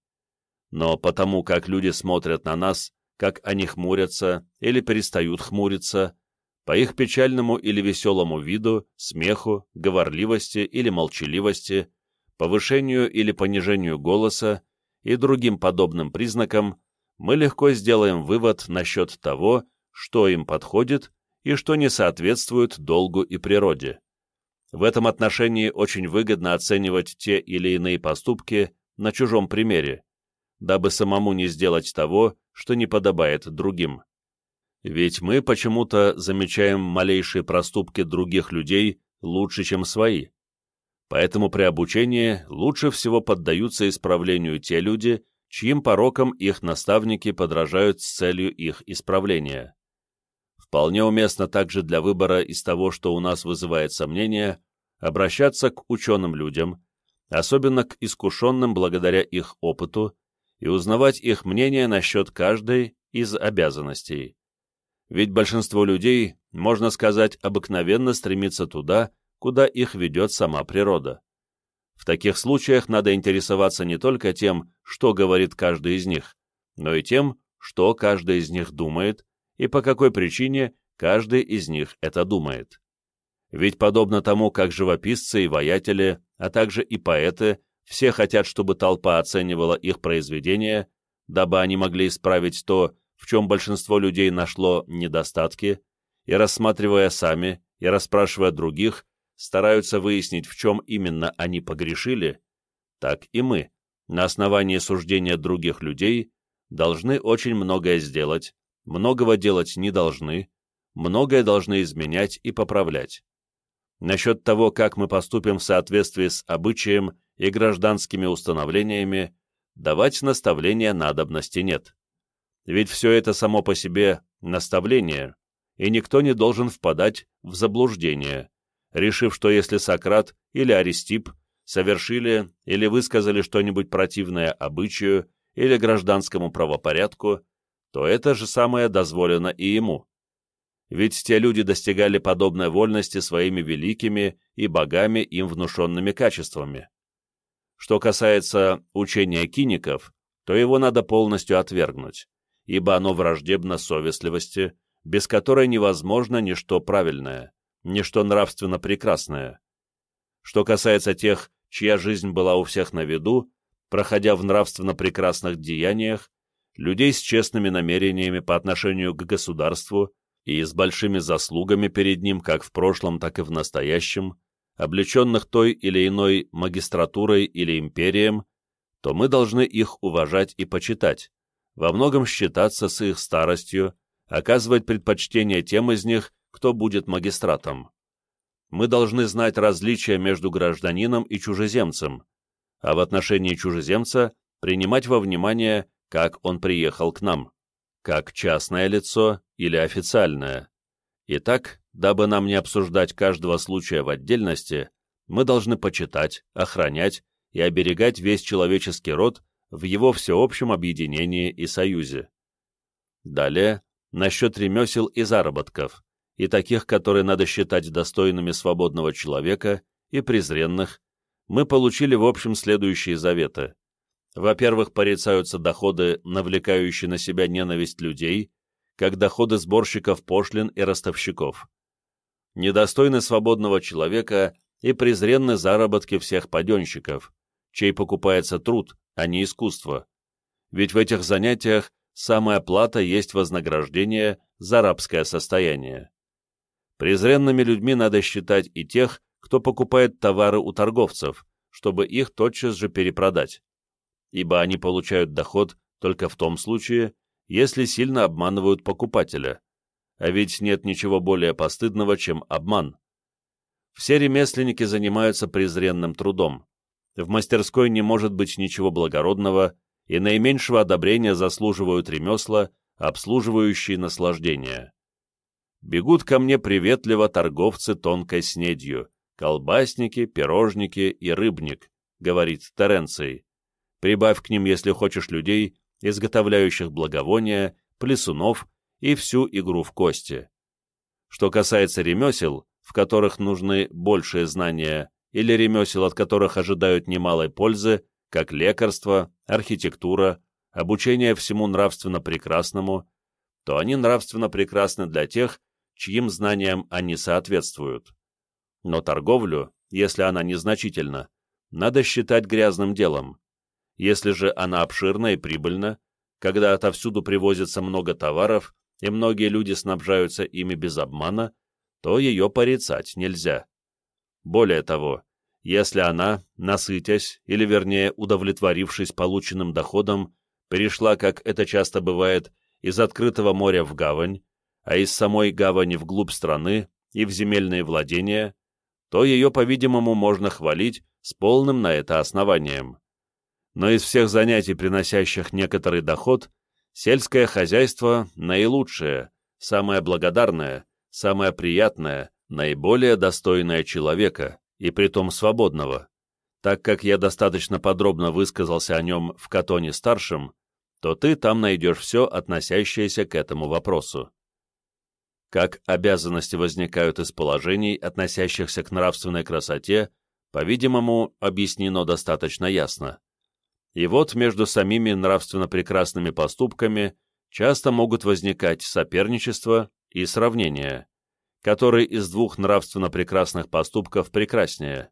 Но потому как люди смотрят на нас, как они хмурятся или перестают хмуриться, по их печальному или веселому виду, смеху, говорливости или молчаливости, повышению или понижению голоса и другим подобным признакам, мы легко сделаем вывод насчет того, что им подходит и что не соответствует долгу и природе. В этом отношении очень выгодно оценивать те или иные поступки на чужом примере, дабы самому не сделать того, что не подобает другим. Ведь мы почему-то замечаем малейшие проступки других людей лучше, чем свои. Поэтому при обучении лучше всего поддаются исправлению те люди, чьим порокам их наставники подражают с целью их исправления. Вполне уместно также для выбора из того, что у нас вызывает сомнения, обращаться к ученым людям, особенно к искушенным благодаря их опыту, и узнавать их мнение насчет каждой из обязанностей ведь большинство людей, можно сказать, обыкновенно стремится туда, куда их ведет сама природа. В таких случаях надо интересоваться не только тем, что говорит каждый из них, но и тем, что каждый из них думает и по какой причине каждый из них это думает. Ведь подобно тому, как живописцы и воятели, а также и поэты, все хотят, чтобы толпа оценивала их произведения, дабы они могли исправить то, в чем большинство людей нашло недостатки, и, рассматривая сами и расспрашивая других, стараются выяснить, в чем именно они погрешили, так и мы, на основании суждения других людей, должны очень многое сделать, многого делать не должны, многое должны изменять и поправлять. Насчет того, как мы поступим в соответствии с обычаем и гражданскими установлениями, давать наставления надобности нет. Ведь все это само по себе наставление, и никто не должен впадать в заблуждение, решив, что если Сократ или Аристип совершили или высказали что-нибудь противное обычаю или гражданскому правопорядку, то это же самое дозволено и ему. Ведь те люди достигали подобной вольности своими великими и богами им внушенными качествами. Что касается учения киников, то его надо полностью отвергнуть ибо оно враждебно совестливости, без которой невозможно ничто правильное, ничто нравственно прекрасное. Что касается тех, чья жизнь была у всех на виду, проходя в нравственно прекрасных деяниях, людей с честными намерениями по отношению к государству и с большими заслугами перед ним как в прошлом, так и в настоящем, облеченных той или иной магистратурой или империем, то мы должны их уважать и почитать, во многом считаться с их старостью, оказывать предпочтение тем из них, кто будет магистратом. Мы должны знать различия между гражданином и чужеземцем, а в отношении чужеземца принимать во внимание, как он приехал к нам, как частное лицо или официальное. Итак, дабы нам не обсуждать каждого случая в отдельности, мы должны почитать, охранять и оберегать весь человеческий род в его всеобщем объединении и союзе. Далее, насчет ремесел и заработков, и таких, которые надо считать достойными свободного человека, и презренных, мы получили в общем следующие заветы. Во-первых, порицаются доходы, навлекающие на себя ненависть людей, как доходы сборщиков пошлин и ростовщиков. Недостойны свободного человека и презренны заработки всех паденщиков, чей покупается труд, а не искусство. Ведь в этих занятиях самая плата есть вознаграждение за рабское состояние. Презренными людьми надо считать и тех, кто покупает товары у торговцев, чтобы их тотчас же перепродать, ибо они получают доход только в том случае, если сильно обманывают покупателя, а ведь нет ничего более постыдного, чем обман. Все ремесленники занимаются презренным трудом, в мастерской не может быть ничего благородного, и наименьшего одобрения заслуживают ремесла, обслуживающие наслаждение. Бегут ко мне приветливо торговцы тонкой снедью, колбасники, пирожники и рыбник, говорит Теренций. Прибавь к ним, если хочешь, людей, изготовляющих благовония, плесунов и всю игру в кости. Что касается ремесел, в которых нужны большие знания, или ремесел, от которых ожидают немалой пользы, как лекарство, архитектура, обучение всему нравственно прекрасному, то они нравственно прекрасны для тех, чьим знаниям они соответствуют. Но торговлю, если она незначительна, надо считать грязным делом. Если же она обширна и прибыльна, когда отовсюду привозится много товаров и многие люди снабжаются ими без обмана, то ее порицать нельзя. Более того, если она, насытясь, или вернее удовлетворившись полученным доходом, перешла, как это часто бывает, из открытого моря в гавань, а из самой гавани вглубь страны и в земельные владения, то ее, по-видимому, можно хвалить с полным на это основанием. Но из всех занятий, приносящих некоторый доход, сельское хозяйство наилучшее, самое благодарное, самое приятное, наиболее достойное человека, и притом свободного. Так как я достаточно подробно высказался о нем в Катоне-старшем, то ты там найдешь все, относящееся к этому вопросу. Как обязанности возникают из положений, относящихся к нравственной красоте, по-видимому, объяснено достаточно ясно. И вот между самими нравственно прекрасными поступками часто могут возникать соперничество и сравнение который из двух нравственно прекрасных поступков прекраснее.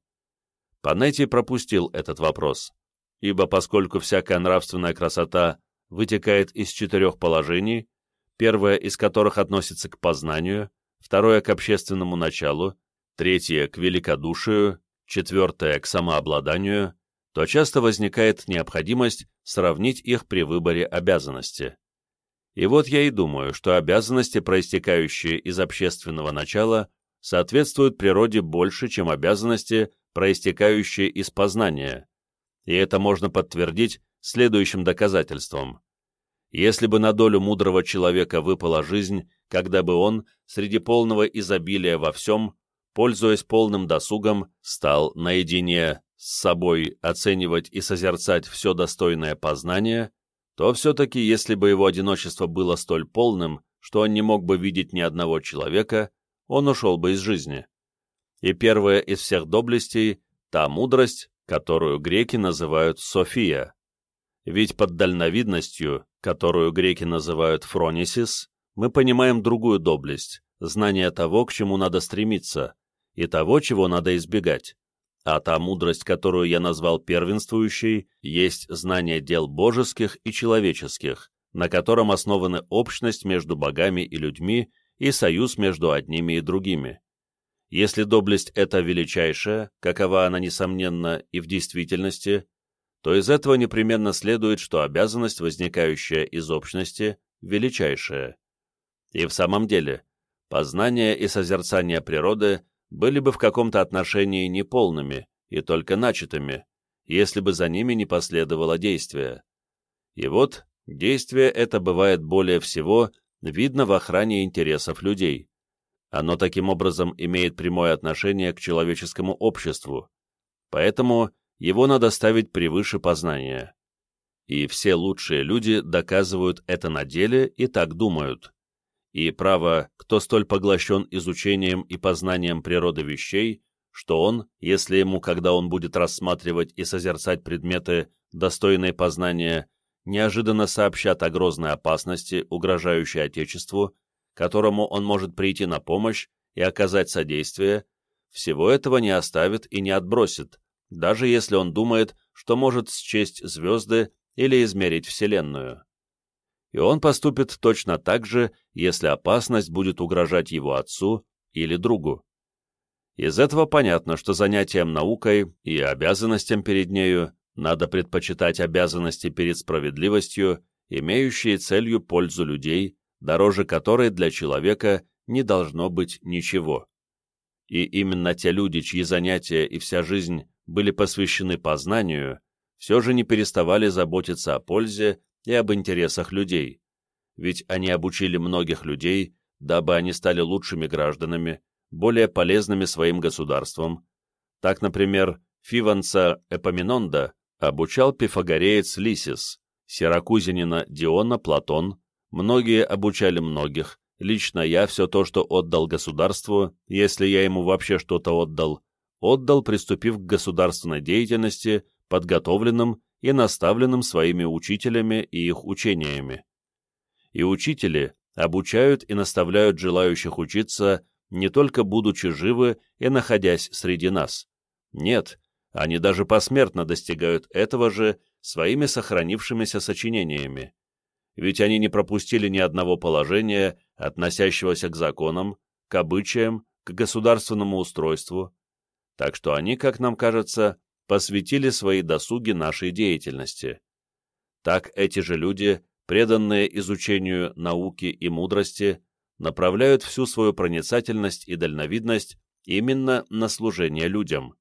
Панетти пропустил этот вопрос, ибо поскольку всякая нравственная красота вытекает из четырех положений, первое из которых относится к познанию, второе — к общественному началу, третье — к великодушию, четвертое — к самообладанию, то часто возникает необходимость сравнить их при выборе обязанности. И вот я и думаю, что обязанности, проистекающие из общественного начала, соответствуют природе больше, чем обязанности, проистекающие из познания. И это можно подтвердить следующим доказательством. Если бы на долю мудрого человека выпала жизнь, когда бы он, среди полного изобилия во всем, пользуясь полным досугом, стал наедине с собой оценивать и созерцать все достойное познание, то все-таки, если бы его одиночество было столь полным, что он не мог бы видеть ни одного человека, он ушел бы из жизни. И первая из всех доблестей — та мудрость, которую греки называют София. Ведь под дальновидностью, которую греки называют фронисис, мы понимаем другую доблесть — знание того, к чему надо стремиться, и того, чего надо избегать. А та мудрость, которую я назвал первенствующей, есть знание дел божеских и человеческих, на котором основаны общность между богами и людьми и союз между одними и другими. Если доблесть эта величайшая, какова она, несомненно, и в действительности, то из этого непременно следует, что обязанность, возникающая из общности, величайшая. И в самом деле, познание и созерцание природы были бы в каком-то отношении неполными и только начатыми, если бы за ними не последовало действие. И вот действие это бывает более всего видно в охране интересов людей. Оно таким образом имеет прямое отношение к человеческому обществу, поэтому его надо ставить превыше познания. И все лучшие люди доказывают это на деле и так думают и, право, кто столь поглощен изучением и познанием природы вещей, что он, если ему, когда он будет рассматривать и созерцать предметы, достойные познания, неожиданно сообщат о грозной опасности, угрожающей Отечеству, которому он может прийти на помощь и оказать содействие, всего этого не оставит и не отбросит, даже если он думает, что может счесть звезды или измерить Вселенную и он поступит точно так же, если опасность будет угрожать его отцу или другу. Из этого понятно, что занятием наукой и обязанностям перед нею надо предпочитать обязанности перед справедливостью, имеющие целью пользу людей, дороже которой для человека не должно быть ничего. И именно те люди, чьи занятия и вся жизнь были посвящены познанию, все же не переставали заботиться о пользе и об интересах людей, ведь они обучили многих людей, дабы они стали лучшими гражданами, более полезными своим государством. Так, например, Фиванца Эпоминонда обучал пифагореец Лисис, сиракузянина Диона Платон, многие обучали многих, лично я все то, что отдал государству, если я ему вообще что-то отдал, отдал, приступив к государственной деятельности, подготовленным и наставленным своими учителями и их учениями. И учители обучают и наставляют желающих учиться не только будучи живы и находясь среди нас. Нет, они даже посмертно достигают этого же своими сохранившимися сочинениями. Ведь они не пропустили ни одного положения, относящегося к законам, к обычаям, к государственному устройству. Так что они, как нам кажется, посвятили свои досуги нашей деятельности. Так эти же люди, преданные изучению науки и мудрости, направляют всю свою проницательность и дальновидность именно на служение людям.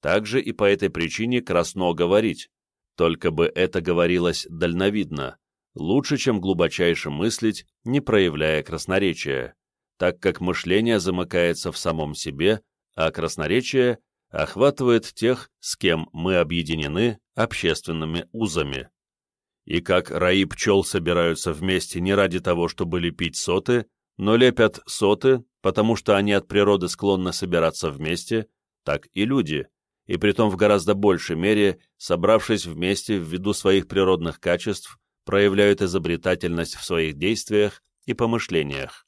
Также и по этой причине красно говорить, только бы это говорилось дальновидно, лучше, чем глубочайше мыслить, не проявляя красноречия, так как мышление замыкается в самом себе, а красноречие охватывает тех, с кем мы объединены общественными узами. И как раи пчел собираются вместе не ради того, чтобы лепить соты, но лепят соты, потому что они от природы склонны собираться вместе, так и люди, и притом в гораздо большей мере, собравшись вместе ввиду своих природных качеств, проявляют изобретательность в своих действиях и помышлениях.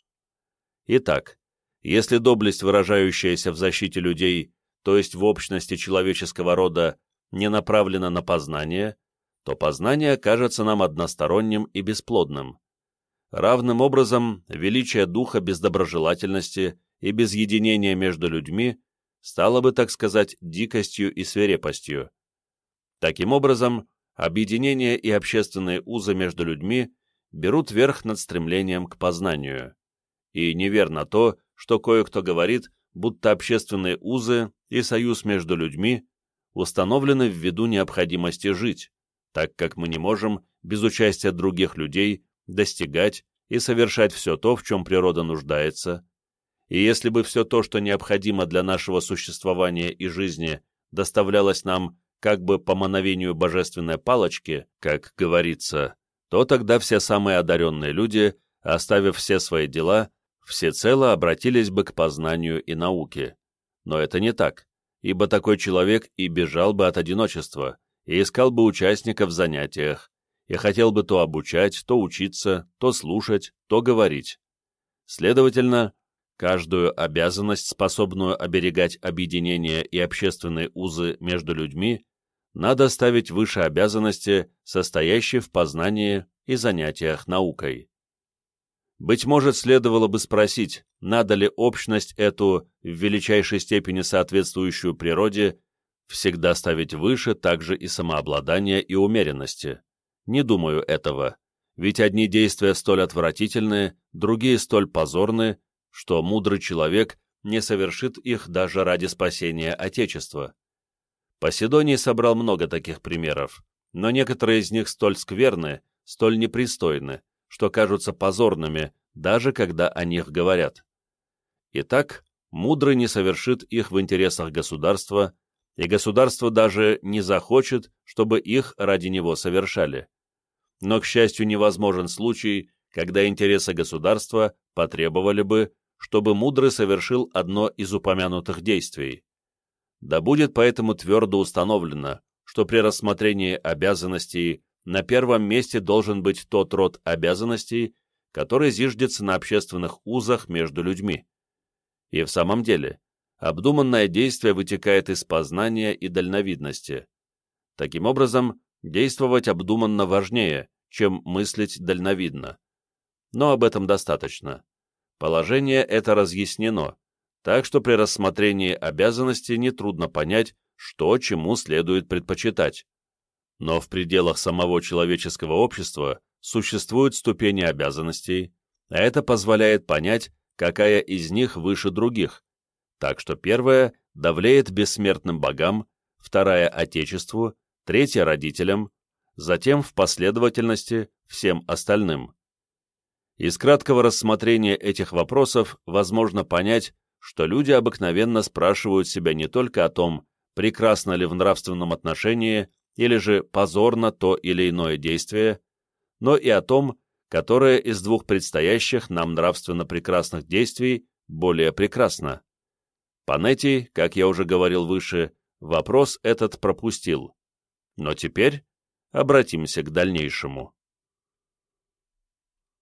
Итак, если доблесть, выражающаяся в защите людей, то есть в общности человеческого рода, не направлена на познание, то познание кажется нам односторонним и бесплодным. Равным образом, величие духа без доброжелательности и без единения между людьми стало бы, так сказать, дикостью и свирепостью. Таким образом, объединение и общественные узы между людьми берут верх над стремлением к познанию. И неверно то, что кое-кто говорит, будто общественные узы и союз между людьми установлены ввиду необходимости жить, так как мы не можем без участия других людей достигать и совершать все то, в чем природа нуждается, и если бы все то, что необходимо для нашего существования и жизни, доставлялось нам как бы по мановению божественной палочки, как говорится, то тогда все самые одаренные люди, оставив все свои дела, всецело обратились бы к познанию и науке. Но это не так, ибо такой человек и бежал бы от одиночества, и искал бы участников в занятиях, и хотел бы то обучать, то учиться, то слушать, то говорить. Следовательно, каждую обязанность, способную оберегать объединение и общественные узы между людьми, надо ставить выше обязанности, состоящей в познании и занятиях наукой. Быть может, следовало бы спросить, надо ли общность эту, в величайшей степени соответствующую природе, всегда ставить выше также и самообладания и умеренности. Не думаю этого, ведь одни действия столь отвратительные, другие столь позорные, что мудрый человек не совершит их даже ради спасения Отечества. Поседоний собрал много таких примеров, но некоторые из них столь скверны, столь непристойны, что кажутся позорными, даже когда о них говорят. Итак, мудрый не совершит их в интересах государства, и государство даже не захочет, чтобы их ради него совершали. Но, к счастью, невозможен случай, когда интересы государства потребовали бы, чтобы мудрый совершил одно из упомянутых действий. Да будет поэтому твердо установлено, что при рассмотрении обязанностей на первом месте должен быть тот род обязанностей, который зиждется на общественных узах между людьми. И в самом деле, обдуманное действие вытекает из познания и дальновидности. Таким образом, действовать обдуманно важнее, чем мыслить дальновидно. Но об этом достаточно. Положение это разъяснено, так что при рассмотрении обязанностей нетрудно понять, что чему следует предпочитать. Но в пределах самого человеческого общества существуют ступени обязанностей, а это позволяет понять, какая из них выше других. Так что первая давлеет бессмертным богам, вторая – Отечеству, третья – родителям, затем в последовательности всем остальным. Из краткого рассмотрения этих вопросов возможно понять, что люди обыкновенно спрашивают себя не только о том, прекрасно ли в нравственном отношении или же позорно то или иное действие, но и о том, которое из двух предстоящих нам нравственно прекрасных действий более прекрасно. Панетти, как я уже говорил выше, вопрос этот пропустил. Но теперь обратимся к дальнейшему.